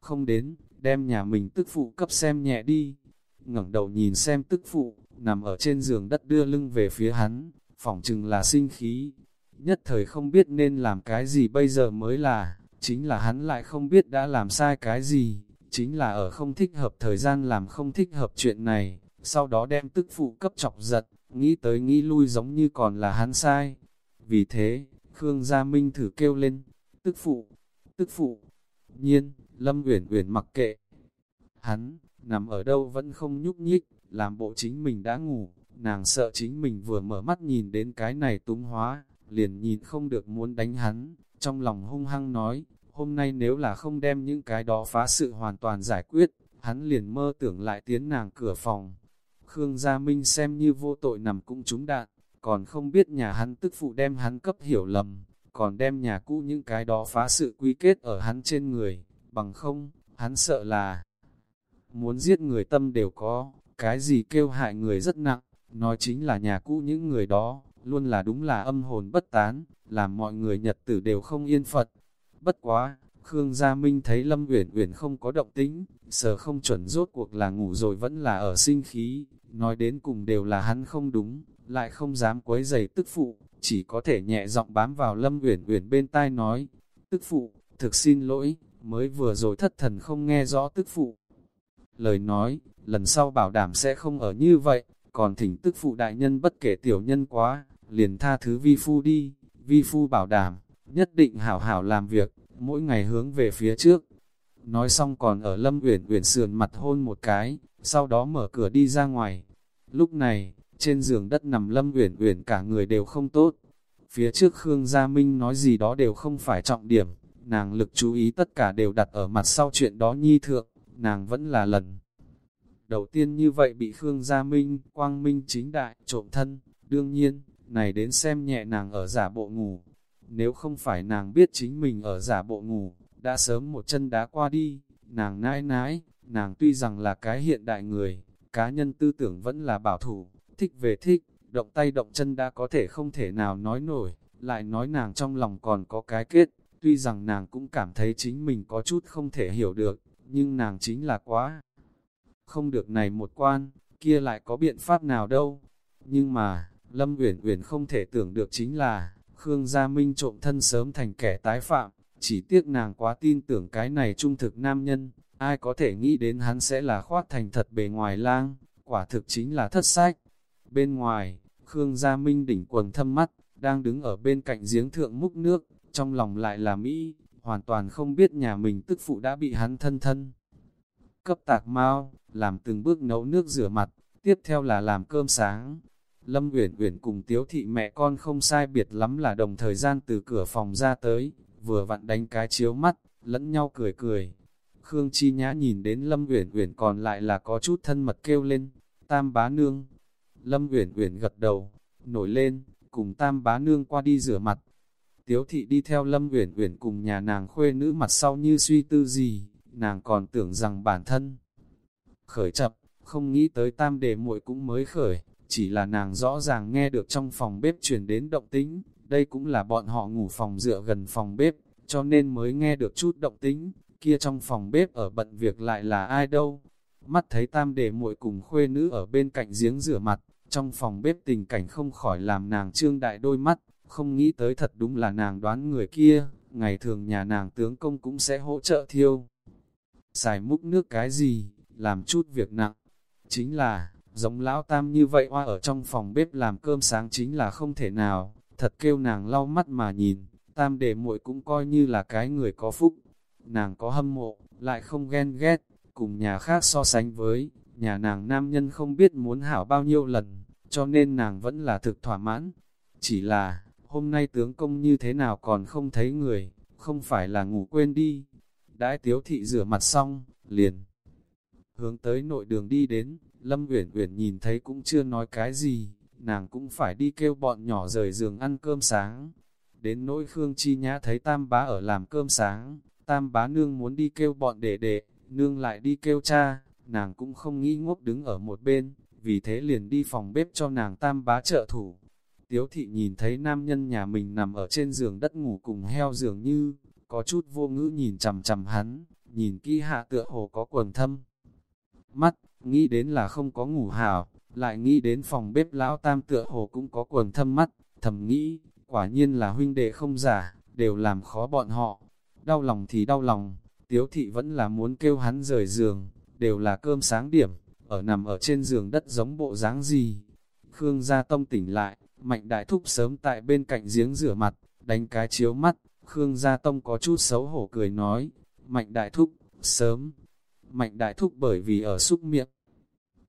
Không đến, đem nhà mình tức phụ cấp xem nhẹ đi, ngẩng đầu nhìn xem tức phụ, nằm ở trên giường đất đưa lưng về phía hắn, phỏng chừng là sinh khí, nhất thời không biết nên làm cái gì bây giờ mới là, chính là hắn lại không biết đã làm sai cái gì, chính là ở không thích hợp thời gian làm không thích hợp chuyện này, sau đó đem tức phụ cấp chọc giật, nghĩ tới nghĩ lui giống như còn là hắn sai. Vì thế, Khương Gia Minh thử kêu lên, tức phụ, tức phụ. Nhiên, Lâm Uyển Uyển mặc kệ. Hắn, nằm ở đâu vẫn không nhúc nhích, làm bộ chính mình đã ngủ, nàng sợ chính mình vừa mở mắt nhìn đến cái này túng hóa, liền nhìn không được muốn đánh hắn, trong lòng hung hăng nói, hôm nay nếu là không đem những cái đó phá sự hoàn toàn giải quyết, hắn liền mơ tưởng lại tiến nàng cửa phòng. Khương Gia Minh xem như vô tội nằm cũng trúng đạn, còn không biết nhà hắn tức phụ đem hắn cấp hiểu lầm, còn đem nhà cũ những cái đó phá sự quy kết ở hắn trên người, bằng không, hắn sợ là muốn giết người tâm đều có, cái gì kêu hại người rất nặng, nói chính là nhà cũ những người đó, luôn là đúng là âm hồn bất tán, làm mọi người nhật tử đều không yên Phật. Bất quá, Khương Gia Minh thấy Lâm Uyển Uyển không có động tĩnh sợ không chuẩn rốt cuộc là ngủ rồi vẫn là ở sinh khí, nói đến cùng đều là hắn không đúng, lại không dám quấy giày tức phụ, chỉ có thể nhẹ giọng bám vào Lâm Uyển Uyển bên tai nói, tức phụ, thực xin lỗi, mới vừa rồi thất thần không nghe rõ tức phụ. Lời nói, lần sau bảo đảm sẽ không ở như vậy, còn thỉnh tức phụ đại nhân bất kể tiểu nhân quá, liền tha thứ vi phu đi, vi phu bảo đảm, nhất định hảo hảo làm việc, mỗi ngày hướng về phía trước. Nói xong còn ở Lâm Uyển Uyển sườn mặt hôn một cái, sau đó mở cửa đi ra ngoài. Lúc này, trên giường đất nằm Lâm Uyển Uyển cả người đều không tốt. Phía trước Khương Gia Minh nói gì đó đều không phải trọng điểm, nàng lực chú ý tất cả đều đặt ở mặt sau chuyện đó nhi thượng, nàng vẫn là lần. Đầu tiên như vậy bị Khương Gia Minh, Quang Minh chính đại, trộm thân, đương nhiên, này đến xem nhẹ nàng ở giả bộ ngủ. Nếu không phải nàng biết chính mình ở giả bộ ngủ, đã sớm một chân đá qua đi, nàng nãi nãi, nàng tuy rằng là cái hiện đại người, cá nhân tư tưởng vẫn là bảo thủ, thích về thích, động tay động chân đã có thể không thể nào nói nổi, lại nói nàng trong lòng còn có cái kết, tuy rằng nàng cũng cảm thấy chính mình có chút không thể hiểu được, nhưng nàng chính là quá. Không được này một quan, kia lại có biện pháp nào đâu. Nhưng mà, Lâm Uyển Uyển không thể tưởng được chính là, Khương Gia Minh trộm thân sớm thành kẻ tái phạm, chỉ tiếc nàng quá tin tưởng cái này trung thực nam nhân, ai có thể nghĩ đến hắn sẽ là khoát thành thật bề ngoài lang, quả thực chính là thất sách. Bên ngoài, Khương Gia Minh đỉnh quần thâm mắt, đang đứng ở bên cạnh giếng thượng múc nước, trong lòng lại là Mỹ, hoàn toàn không biết nhà mình tức phụ đã bị hắn thân thân. Cấp tạc mau, làm từng bước nấu nước rửa mặt, tiếp theo là làm cơm sáng. Lâm Uyển Uyển cùng Tiếu thị mẹ con không sai biệt lắm là đồng thời gian từ cửa phòng ra tới, vừa vặn đánh cái chiếu mắt, lẫn nhau cười cười. Khương Chi Nhã nhìn đến Lâm Uyển Uyển còn lại là có chút thân mật kêu lên, "Tam bá nương." Lâm Uyển Uyển gật đầu, nổi lên, cùng Tam bá nương qua đi rửa mặt. Tiếu thị đi theo Lâm Uyển Uyển cùng nhà nàng khuê nữ mặt sau như suy tư gì, nàng còn tưởng rằng bản thân khởi chập, không nghĩ tới tam đề muội cũng mới khởi, chỉ là nàng rõ ràng nghe được trong phòng bếp truyền đến động tĩnh, đây cũng là bọn họ ngủ phòng dựa gần phòng bếp, cho nên mới nghe được chút động tĩnh, kia trong phòng bếp ở bận việc lại là ai đâu. Mắt thấy tam đề muội cùng khuê nữ ở bên cạnh giếng rửa mặt, trong phòng bếp tình cảnh không khỏi làm nàng trương đại đôi mắt, không nghĩ tới thật đúng là nàng đoán người kia, ngày thường nhà nàng tướng công cũng sẽ hỗ trợ thiêu. Xài múc nước cái gì, làm chút việc nặng. Chính là, giống lão tam như vậy hoa ở trong phòng bếp làm cơm sáng chính là không thể nào, thật kêu nàng lau mắt mà nhìn, tam đệ muội cũng coi như là cái người có phúc. Nàng có hâm mộ, lại không ghen ghét, cùng nhà khác so sánh với, nhà nàng nam nhân không biết muốn hảo bao nhiêu lần, cho nên nàng vẫn là thực thỏa mãn. Chỉ là, hôm nay tướng công như thế nào còn không thấy người, không phải là ngủ quên đi. Đãi tiếu thị rửa mặt xong, liền hướng tới nội đường đi đến, Lâm Uyển Uyển nhìn thấy cũng chưa nói cái gì, nàng cũng phải đi kêu bọn nhỏ rời giường ăn cơm sáng. Đến nỗi Khương Chi Nhã thấy Tam Bá ở làm cơm sáng, Tam Bá nương muốn đi kêu bọn đệ đệ, nương lại đi kêu cha, nàng cũng không nghĩ ngốc đứng ở một bên, vì thế liền đi phòng bếp cho nàng Tam Bá trợ thủ. Tiếu thị nhìn thấy nam nhân nhà mình nằm ở trên giường đất ngủ cùng heo dường như, có chút vô ngữ nhìn chằm chằm hắn, nhìn kỹ hạ tựa hồ có quần thâm mắt, nghĩ đến là không có ngủ hảo, lại nghĩ đến phòng bếp lão tam tựa hồ cũng có quần thâm mắt, thầm nghĩ, quả nhiên là huynh đệ không giả, đều làm khó bọn họ. đau lòng thì đau lòng, tiếu thị vẫn là muốn kêu hắn rời giường, đều là cơm sáng điểm, ở nằm ở trên giường đất giống bộ dáng gì. Khương Gia Tông tỉnh lại, Mạnh Đại Thúc sớm tại bên cạnh giếng rửa mặt, đánh cái chiếu mắt, Khương Gia Tông có chút xấu hổ cười nói, Mạnh Đại Thúc, sớm. Mạnh Đại Thúc bởi vì ở xúc miệng.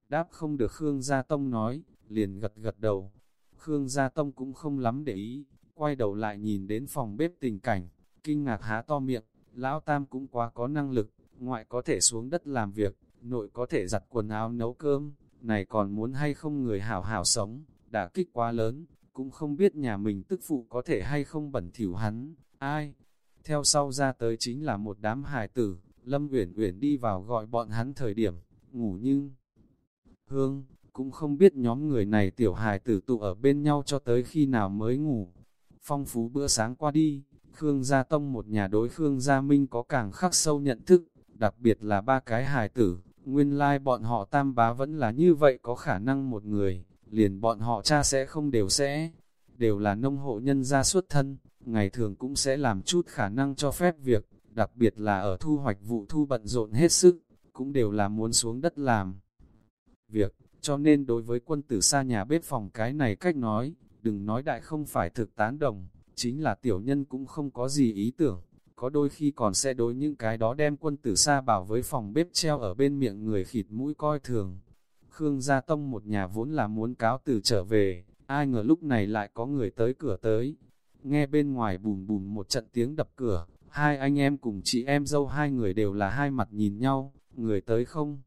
Đáp không được Khương Gia Tông nói, liền gật gật đầu. Khương Gia Tông cũng không lắm để ý, quay đầu lại nhìn đến phòng bếp tình cảnh, kinh ngạc há to miệng, Lão Tam cũng quá có năng lực, ngoại có thể xuống đất làm việc, nội có thể giặt quần áo nấu cơm, này còn muốn hay không người hảo hảo sống, đã kích quá lớn, cũng không biết nhà mình tức phụ có thể hay không bẩn thỉu hắn, ai. Theo sau ra tới chính là một đám hài tử, Lâm Uyển Uyển đi vào gọi bọn hắn thời điểm, ngủ nhưng Hương, cũng không biết nhóm người này tiểu hài tử tụ ở bên nhau cho tới khi nào mới ngủ. Phong phú bữa sáng qua đi, Khương Gia Tông một nhà đối Khương Gia Minh có càng khắc sâu nhận thức, đặc biệt là ba cái hài tử, nguyên lai like bọn họ tam bá vẫn là như vậy có khả năng một người, liền bọn họ cha sẽ không đều sẽ, đều là nông hộ nhân gia xuất thân, ngày thường cũng sẽ làm chút khả năng cho phép việc, đặc biệt là ở thu hoạch vụ thu bận rộn hết sức, cũng đều là muốn xuống đất làm việc, cho nên đối với quân tử xa nhà bếp phòng cái này cách nói, đừng nói đại không phải thực tán đồng, chính là tiểu nhân cũng không có gì ý tưởng, có đôi khi còn sẽ đối những cái đó đem quân tử xa bảo với phòng bếp treo ở bên miệng người khịt mũi coi thường. Khương Gia Tông một nhà vốn là muốn cáo từ trở về, ai ngờ lúc này lại có người tới cửa tới. Nghe bên ngoài bùm bùm một trận tiếng đập cửa, hai anh em cùng chị em dâu hai người đều là hai mặt nhìn nhau, người tới không?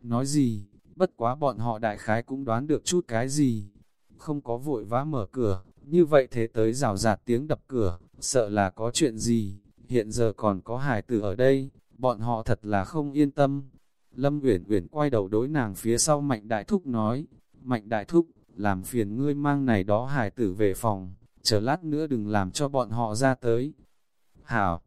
Nói gì, bất quá bọn họ đại khái cũng đoán được chút cái gì. Không có vội vã mở cửa, như vậy thế tới rào rạt tiếng đập cửa, sợ là có chuyện gì, hiện giờ còn có hải tử ở đây, bọn họ thật là không yên tâm. Lâm Uyển Uyển quay đầu đối nàng phía sau Mạnh Đại Thúc nói, Mạnh Đại Thúc, làm phiền ngươi mang này đó hải tử về phòng, chờ lát nữa đừng làm cho bọn họ ra tới. Hảo,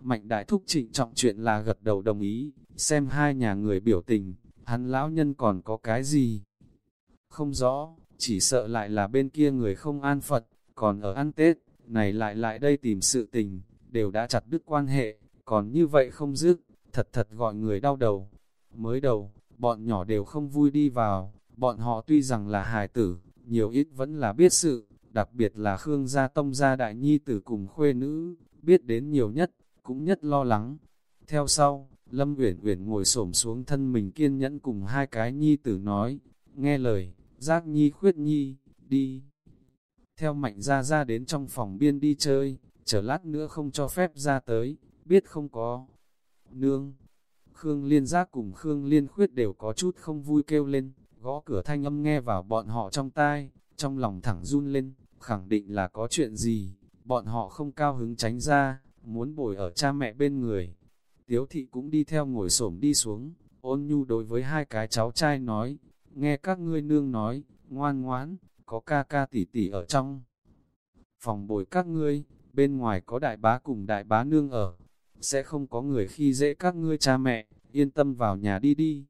Mạnh Đại Thúc trịnh trọng chuyện là gật đầu đồng ý, xem hai nhà người biểu tình, hắn lão nhân còn có cái gì? Không rõ, chỉ sợ lại là bên kia người không an Phật, còn ở ăn Tết, này lại lại đây tìm sự tình, đều đã chặt đứt quan hệ, còn như vậy không dứt, thật thật gọi người đau đầu. Mới đầu, bọn nhỏ đều không vui đi vào, bọn họ tuy rằng là hài tử, nhiều ít vẫn là biết sự, đặc biệt là Khương gia tông gia đại nhi tử cùng khuê nữ, biết đến nhiều nhất, cũng nhất lo lắng. Theo sau, Lâm Uyển Uyển ngồi xổm xuống thân mình kiên nhẫn cùng hai cái nhi tử nói, nghe lời, giác nhi khuyết nhi, đi. Theo mạnh ra ra đến trong phòng biên đi chơi, chờ lát nữa không cho phép ra tới, biết không có. Nương, Khương Liên Giác cùng Khương Liên Khuyết đều có chút không vui kêu lên, gõ cửa thanh âm nghe vào bọn họ trong tai, trong lòng thẳng run lên, khẳng định là có chuyện gì, bọn họ không cao hứng tránh ra, muốn bồi ở cha mẹ bên người. Tiếu thị cũng đi theo ngồi xổm đi xuống, ôn nhu đối với hai cái cháu trai nói, nghe các ngươi nương nói, ngoan ngoãn, có ca ca tỷ tỷ ở trong. Phòng bồi các ngươi, bên ngoài có đại bá cùng đại bá nương ở, sẽ không có người khi dễ các ngươi cha mẹ, yên tâm vào nhà đi đi.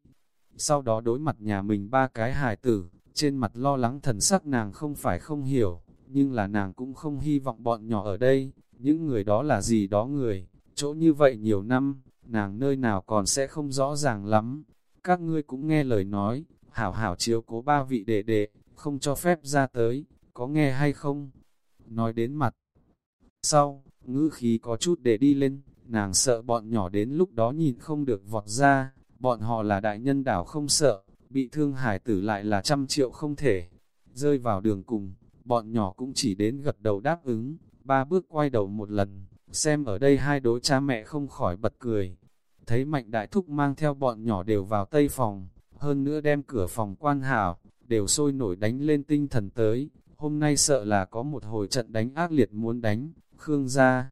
Sau đó đối mặt nhà mình ba cái hài tử, trên mặt lo lắng thần sắc nàng không phải không hiểu, nhưng là nàng cũng không hy vọng bọn nhỏ ở đây, những người đó là gì đó người, chỗ như vậy nhiều năm, nàng nơi nào còn sẽ không rõ ràng lắm. Các ngươi cũng nghe lời nói, hảo hảo chiếu cố ba vị đệ đệ, không cho phép ra tới, có nghe hay không? Nói đến mặt. Sau, ngữ khí có chút để đi lên, nàng sợ bọn nhỏ đến lúc đó nhìn không được vọt ra, bọn họ là đại nhân đảo không sợ, bị thương hải tử lại là trăm triệu không thể. Rơi vào đường cùng, bọn nhỏ cũng chỉ đến gật đầu đáp ứng, ba bước quay đầu một lần, xem ở đây hai đối cha mẹ không khỏi bật cười. Thấy mạnh đại thúc mang theo bọn nhỏ đều vào tây phòng, hơn nữa đem cửa phòng quan hảo, đều sôi nổi đánh lên tinh thần tới, hôm nay sợ là có một hồi trận đánh ác liệt muốn đánh, Khương gia.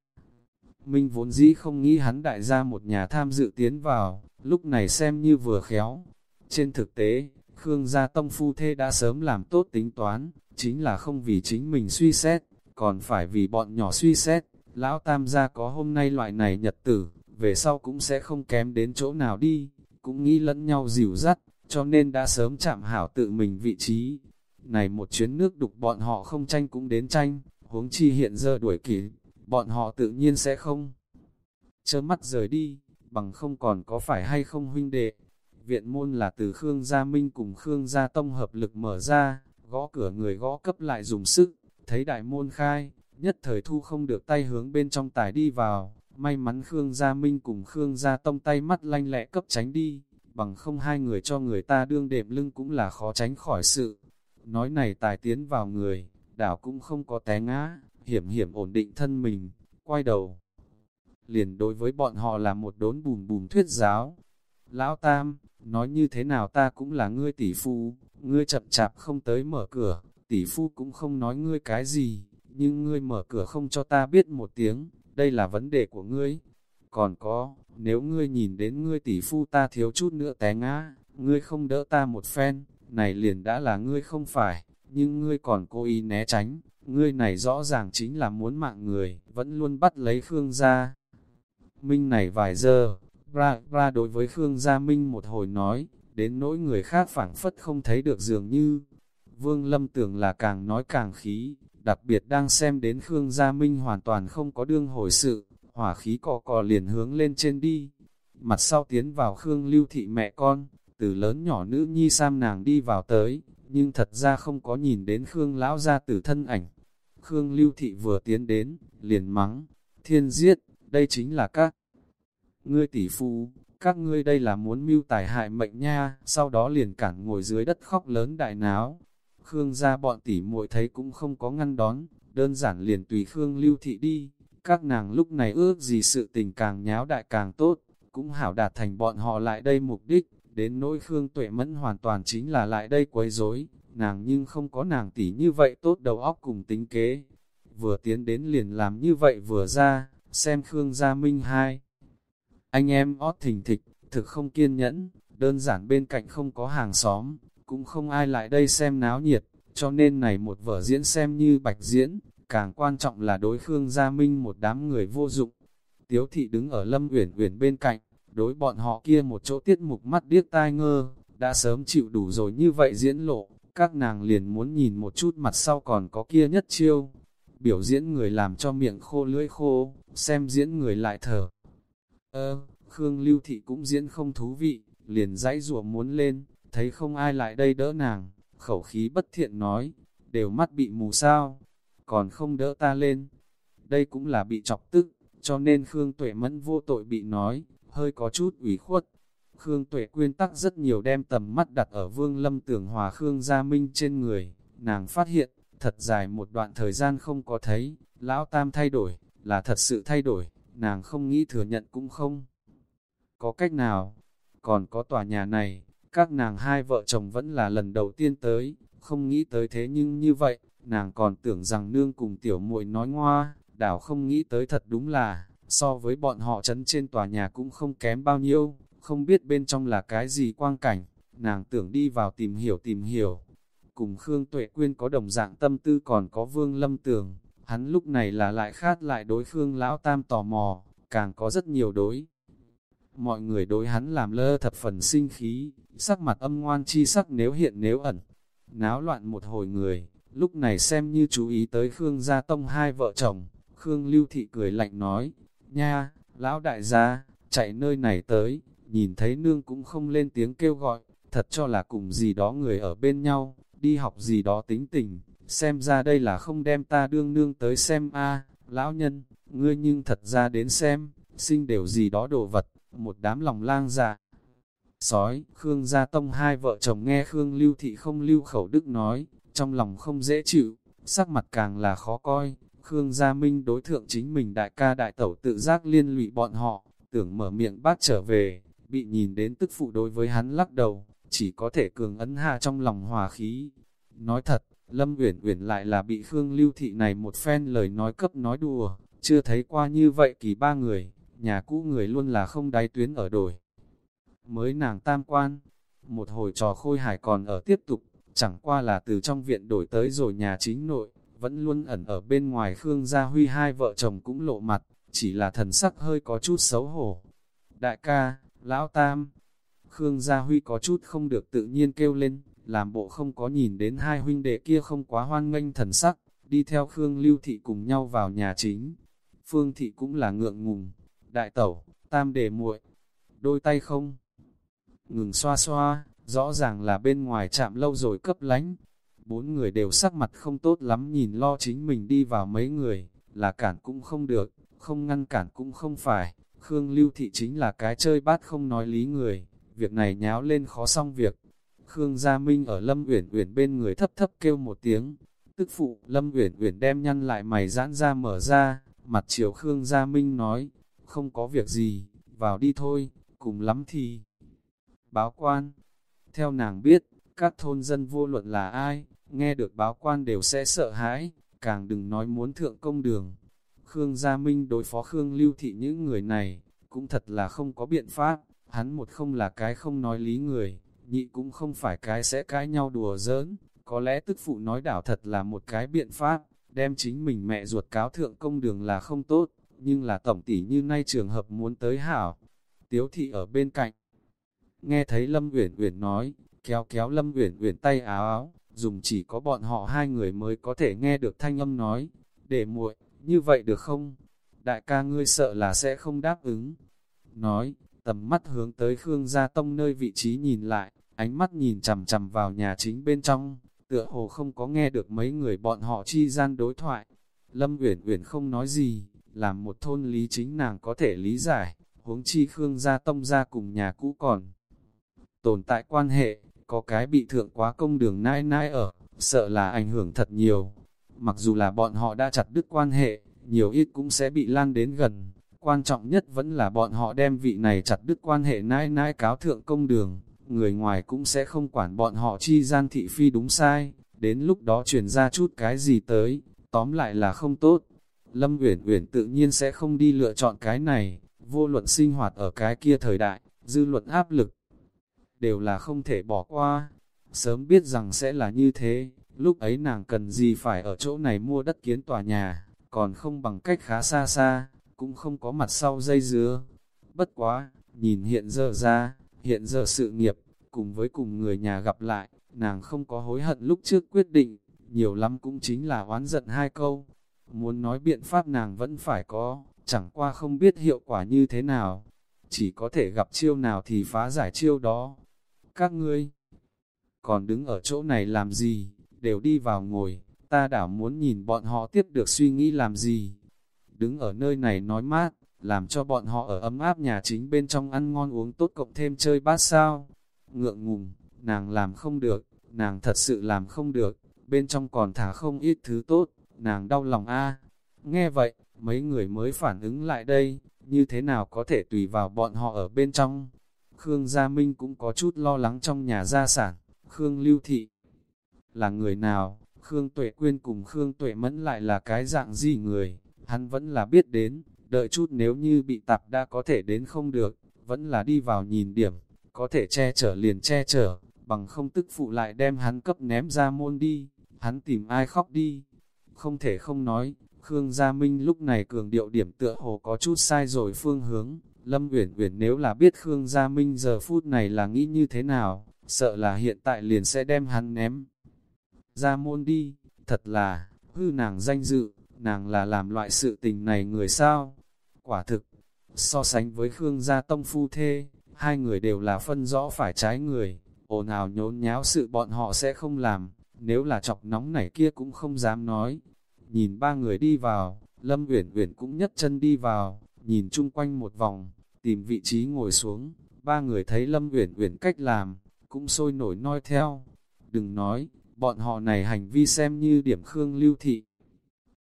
Minh vốn dĩ không nghĩ hắn đại gia một nhà tham dự tiến vào, lúc này xem như vừa khéo. Trên thực tế, Khương gia tông phu thê đã sớm làm tốt tính toán, chính là không vì chính mình suy xét, còn phải vì bọn nhỏ suy xét. Lão tam gia có hôm nay loại này nhật tử, về sau cũng sẽ không kém đến chỗ nào đi, cũng nghĩ lẫn nhau dìu dắt, cho nên đã sớm chạm hảo tự mình vị trí. Này một chuyến nước đục bọn họ không tranh cũng đến tranh, huống chi hiện giờ đuổi kỷ, bọn họ tự nhiên sẽ không. chớ mắt rời đi, bằng không còn có phải hay không huynh đệ. Viện môn là từ Khương Gia Minh cùng Khương Gia Tông hợp lực mở ra, gõ cửa người gõ cấp lại dùng sức, thấy đại môn khai, nhất thời thu không được tay hướng bên trong tải đi vào, may mắn Khương Gia Minh cùng Khương Gia Tông tay mắt lanh lẹ cấp tránh đi, bằng không hai người cho người ta đương đệm lưng cũng là khó tránh khỏi sự. Nói này tài tiến vào người, đảo cũng không có té ngã, hiểm hiểm ổn định thân mình, quay đầu. Liền đối với bọn họ là một đốn bùm bùm thuyết giáo. Lão Tam, nói như thế nào ta cũng là ngươi tỷ phu, ngươi chậm chạp không tới mở cửa, tỷ phu cũng không nói ngươi cái gì, nhưng ngươi mở cửa không cho ta biết một tiếng, đây là vấn đề của ngươi. Còn có, nếu ngươi nhìn đến ngươi tỷ phu ta thiếu chút nữa té ngã, ngươi không đỡ ta một phen, này liền đã là ngươi không phải, nhưng ngươi còn cố ý né tránh, ngươi này rõ ràng chính là muốn mạng người, vẫn luôn bắt lấy Khương gia. Minh này vài giờ, ra, ra đối với Khương Gia Minh một hồi nói, đến nỗi người khác phảng phất không thấy được dường như. Vương Lâm tưởng là càng nói càng khí, đặc biệt đang xem đến Khương Gia Minh hoàn toàn không có đương hồi sự, hỏa khí cò cò liền hướng lên trên đi. Mặt sau tiến vào Khương Lưu Thị mẹ con, từ lớn nhỏ nữ nhi sam nàng đi vào tới, nhưng thật ra không có nhìn đến Khương Lão gia từ thân ảnh. Khương Lưu Thị vừa tiến đến, liền mắng, thiên giết, đây chính là các ngươi tỷ phu, các ngươi đây là muốn mưu tài hại mệnh nha, sau đó liền cản ngồi dưới đất khóc lớn đại náo. Khương gia bọn tỷ muội thấy cũng không có ngăn đón, đơn giản liền tùy Khương lưu thị đi, các nàng lúc này ước gì sự tình càng nháo đại càng tốt, cũng hảo đạt thành bọn họ lại đây mục đích, đến nỗi Khương tuệ mẫn hoàn toàn chính là lại đây quấy rối nàng nhưng không có nàng tỷ như vậy tốt đầu óc cùng tính kế. Vừa tiến đến liền làm như vậy vừa ra, xem Khương Gia Minh hai. Anh em ót thình thịch, thực không kiên nhẫn, đơn giản bên cạnh không có hàng xóm, cũng không ai lại đây xem náo nhiệt, cho nên này một vở diễn xem như bạch diễn, càng quan trọng là đối Khương Gia Minh một đám người vô dụng. Tiếu thị đứng ở Lâm Uyển Uyển bên cạnh, đối bọn họ kia một chỗ tiết mục mắt điếc tai ngơ, đã sớm chịu đủ rồi như vậy diễn lộ, các nàng liền muốn nhìn một chút mặt sau còn có kia nhất chiêu. Biểu diễn người làm cho miệng khô lưỡi khô, xem diễn người lại thở. Ơ, Khương Lưu Thị cũng diễn không thú vị, liền dãy rủa muốn lên, thấy không ai lại đây đỡ nàng, khẩu khí bất thiện nói, đều mắt bị mù sao, còn không đỡ ta lên. Đây cũng là bị chọc tức, cho nên Khương Tuệ Mẫn vô tội bị nói, hơi có chút ủy khuất. Khương Tuệ quyên tắc rất nhiều đem tầm mắt đặt ở Vương Lâm Tưởng Hòa Khương Gia Minh trên người, nàng phát hiện, thật dài một đoạn thời gian không có thấy, Lão Tam thay đổi, là thật sự thay đổi, nàng không nghĩ thừa nhận cũng không. Có cách nào? Còn có tòa nhà này, các nàng hai vợ chồng vẫn là lần đầu tiên tới, không nghĩ tới thế nhưng như vậy, nàng còn tưởng rằng nương cùng tiểu muội nói ngoa, đảo không nghĩ tới thật đúng là, so với bọn họ chấn trên tòa nhà cũng không kém bao nhiêu, không biết bên trong là cái gì quang cảnh, nàng tưởng đi vào tìm hiểu tìm hiểu. Cùng Khương Tuệ Quyên có đồng dạng tâm tư còn có Vương Lâm Tường, hắn lúc này là lại khát lại đối Khương Lão Tam tò mò, càng có rất nhiều đối. Mọi người đối hắn làm lơ thập phần sinh khí, sắc mặt âm ngoan chi sắc nếu hiện nếu ẩn. Náo loạn một hồi người, lúc này xem như chú ý tới Khương Gia Tông hai vợ chồng. Khương Lưu Thị cười lạnh nói, nha, lão đại gia, chạy nơi này tới, nhìn thấy nương cũng không lên tiếng kêu gọi, thật cho là cùng gì đó người ở bên nhau, đi học gì đó tính tình, xem ra đây là không đem ta đương nương tới xem a lão nhân, ngươi nhưng thật ra đến xem, sinh đều gì đó đồ vật, một đám lòng lang dạ. Sói, Khương Gia Tông hai vợ chồng nghe Khương Lưu Thị không lưu khẩu đức nói, trong lòng không dễ chịu, sắc mặt càng là khó coi. Khương Gia Minh đối thượng chính mình đại ca đại tẩu tự giác liên lụy bọn họ, tưởng mở miệng bác trở về, bị nhìn đến tức phụ đối với hắn lắc đầu, chỉ có thể cường ấn hạ trong lòng hòa khí. Nói thật, Lâm Uyển Uyển lại là bị Khương Lưu Thị này một phen lời nói cấp nói đùa, chưa thấy qua như vậy kỳ ba người, nhà cũ người luôn là không đáy tuyến ở đổi. Mới nàng tam quan, một hồi trò khôi hài còn ở tiếp tục, chẳng qua là từ trong viện đổi tới rồi nhà chính nội, vẫn luôn ẩn ở bên ngoài Khương Gia Huy hai vợ chồng cũng lộ mặt, chỉ là thần sắc hơi có chút xấu hổ. Đại ca, Lão Tam, Khương Gia Huy có chút không được tự nhiên kêu lên, làm bộ không có nhìn đến hai huynh đệ kia không quá hoan nghênh thần sắc, đi theo Khương Lưu Thị cùng nhau vào nhà chính. Phương Thị cũng là ngượng ngùng, đại tẩu, tam đề muội, đôi tay không. Ngừng xoa xoa, rõ ràng là bên ngoài chạm lâu rồi cấp lánh. Bốn người đều sắc mặt không tốt lắm nhìn lo chính mình đi vào mấy người, là cản cũng không được, không ngăn cản cũng không phải. Khương Lưu Thị chính là cái chơi bát không nói lý người, việc này nháo lên khó xong việc. Khương Gia Minh ở Lâm Uyển Uyển bên người thấp thấp kêu một tiếng, tức phụ, Lâm Uyển Uyển đem nhăn lại mày giãn ra mở ra, mặt chiều Khương Gia Minh nói, không có việc gì, vào đi thôi, cùng lắm thì báo quan. Theo nàng biết, các thôn dân vô luận là ai, nghe được báo quan đều sẽ sợ hãi, càng đừng nói muốn thượng công đường. Khương Gia Minh đối phó Khương Lưu Thị những người này, cũng thật là không có biện pháp, hắn một không là cái không nói lý người, nhị cũng không phải cái sẽ cãi nhau đùa giỡn, có lẽ tức phụ nói đảo thật là một cái biện pháp, đem chính mình mẹ ruột cáo thượng công đường là không tốt, nhưng là tổng tỷ như nay trường hợp muốn tới hảo. Tiếu thị ở bên cạnh, nghe thấy Lâm Uyển Uyển nói, kéo kéo Lâm Uyển Uyển tay áo áo, dùng chỉ có bọn họ hai người mới có thể nghe được thanh âm nói, để muội, như vậy được không? Đại ca ngươi sợ là sẽ không đáp ứng. Nói, tầm mắt hướng tới Khương Gia Tông nơi vị trí nhìn lại, ánh mắt nhìn chằm chằm vào nhà chính bên trong, tựa hồ không có nghe được mấy người bọn họ chi gian đối thoại. Lâm Uyển Uyển không nói gì, làm một thôn lý chính nàng có thể lý giải, huống chi Khương gia tông gia cùng nhà cũ còn. Tồn tại quan hệ, có cái bị thượng quá công đường nai nai ở, sợ là ảnh hưởng thật nhiều. Mặc dù là bọn họ đã chặt đứt quan hệ, nhiều ít cũng sẽ bị lan đến gần. Quan trọng nhất vẫn là bọn họ đem vị này chặt đứt quan hệ nãi nãi cáo thượng công đường, người ngoài cũng sẽ không quản bọn họ chi gian thị phi đúng sai, đến lúc đó truyền ra chút cái gì tới, tóm lại là không tốt. Lâm Uyển Uyển tự nhiên sẽ không đi lựa chọn cái này, vô luận sinh hoạt ở cái kia thời đại, dư luận áp lực, đều là không thể bỏ qua. Sớm biết rằng sẽ là như thế, lúc ấy nàng cần gì phải ở chỗ này mua đất kiến tòa nhà, còn không bằng cách khá xa xa, cũng không có mặt sau dây dứa. Bất quá, nhìn hiện giờ ra, hiện giờ sự nghiệp, cùng với cùng người nhà gặp lại, nàng không có hối hận lúc trước quyết định, nhiều lắm cũng chính là oán giận hai câu. Muốn nói biện pháp nàng vẫn phải có, chẳng qua không biết hiệu quả như thế nào, chỉ có thể gặp chiêu nào thì phá giải chiêu đó. Các ngươi, còn đứng ở chỗ này làm gì, đều đi vào ngồi, ta đảo muốn nhìn bọn họ tiếp được suy nghĩ làm gì. Đứng ở nơi này nói mát, làm cho bọn họ ở ấm áp nhà chính bên trong ăn ngon uống tốt cộng thêm chơi bát sao. Ngượng ngùng, nàng làm không được, nàng thật sự làm không được, bên trong còn thả không ít thứ tốt, nàng đau lòng a. Nghe vậy, mấy người mới phản ứng lại đây, như thế nào có thể tùy vào bọn họ ở bên trong. Khương Gia Minh cũng có chút lo lắng trong nhà gia sản, Khương Lưu Thị là người nào, Khương Tuệ Quyên cùng Khương Tuệ Mẫn lại là cái dạng gì người, hắn vẫn là biết đến, đợi chút nếu như bị tạp đã có thể đến không được, vẫn là đi vào nhìn điểm, có thể che chở liền che chở, bằng không tức phụ lại đem hắn cấp ném ra môn đi, hắn tìm ai khóc đi. Không thể không nói, Khương Gia Minh lúc này cường điệu điểm tựa hồ có chút sai rồi phương hướng, Lâm Uyển Uyển nếu là biết Khương Gia Minh giờ phút này là nghĩ như thế nào, sợ là hiện tại liền sẽ đem hắn ném ra môn đi, thật là, hư nàng danh dự, nàng là làm loại sự tình này người sao? Quả thực, so sánh với Khương Gia Tông Phu Thê, hai người đều là phân rõ phải trái người, ồn ào nhốn nháo sự bọn họ sẽ không làm, nếu là chọc nóng này kia cũng không dám nói. Nhìn ba người đi vào, Lâm Uyển Uyển cũng nhất chân đi vào, nhìn chung quanh một vòng, tìm vị trí ngồi xuống, ba người thấy Lâm Uyển Uyển cách làm, cũng sôi nổi noi theo. Đừng nói, bọn họ này hành vi xem như điểm khương lưu thị.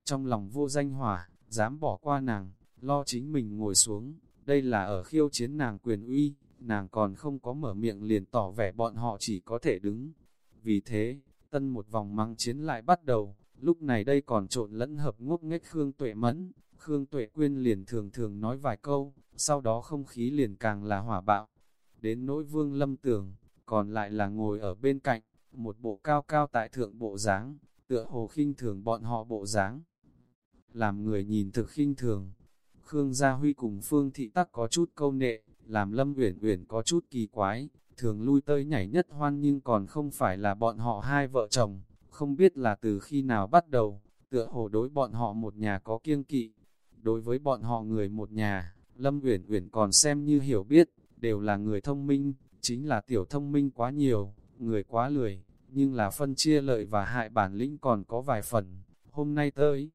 Trong lòng vô danh hỏa, dám bỏ qua nàng, lo chính mình ngồi xuống, đây là ở khiêu chiến nàng quyền uy, nàng còn không có mở miệng liền tỏ vẻ bọn họ chỉ có thể đứng. Vì thế, tân một vòng măng chiến lại bắt đầu, lúc này đây còn trộn lẫn hợp ngốc nghếch Khương Tuệ Mẫn, Khương Tuệ Quyên liền thường thường nói vài câu, sau đó không khí liền càng là hỏa bạo. Đến nỗi vương lâm tường, còn lại là ngồi ở bên cạnh, một bộ cao cao tại thượng bộ dáng, tựa hồ khinh thường bọn họ bộ dáng. Làm người nhìn thực khinh thường, Khương Gia Huy cùng Phương Thị Tắc có chút câu nệ, làm Lâm Uyển Uyển có chút kỳ quái, thường lui tới nhảy nhất hoan nhưng còn không phải là bọn họ hai vợ chồng, không biết là từ khi nào bắt đầu, tựa hồ đối bọn họ một nhà có kiêng kỵ. Đối với bọn họ người một nhà, Lâm Uyển Uyển còn xem như hiểu biết, đều là người thông minh, chính là tiểu thông minh quá nhiều, người quá lười, nhưng là phân chia lợi và hại bản lĩnh còn có vài phần. Hôm nay tới,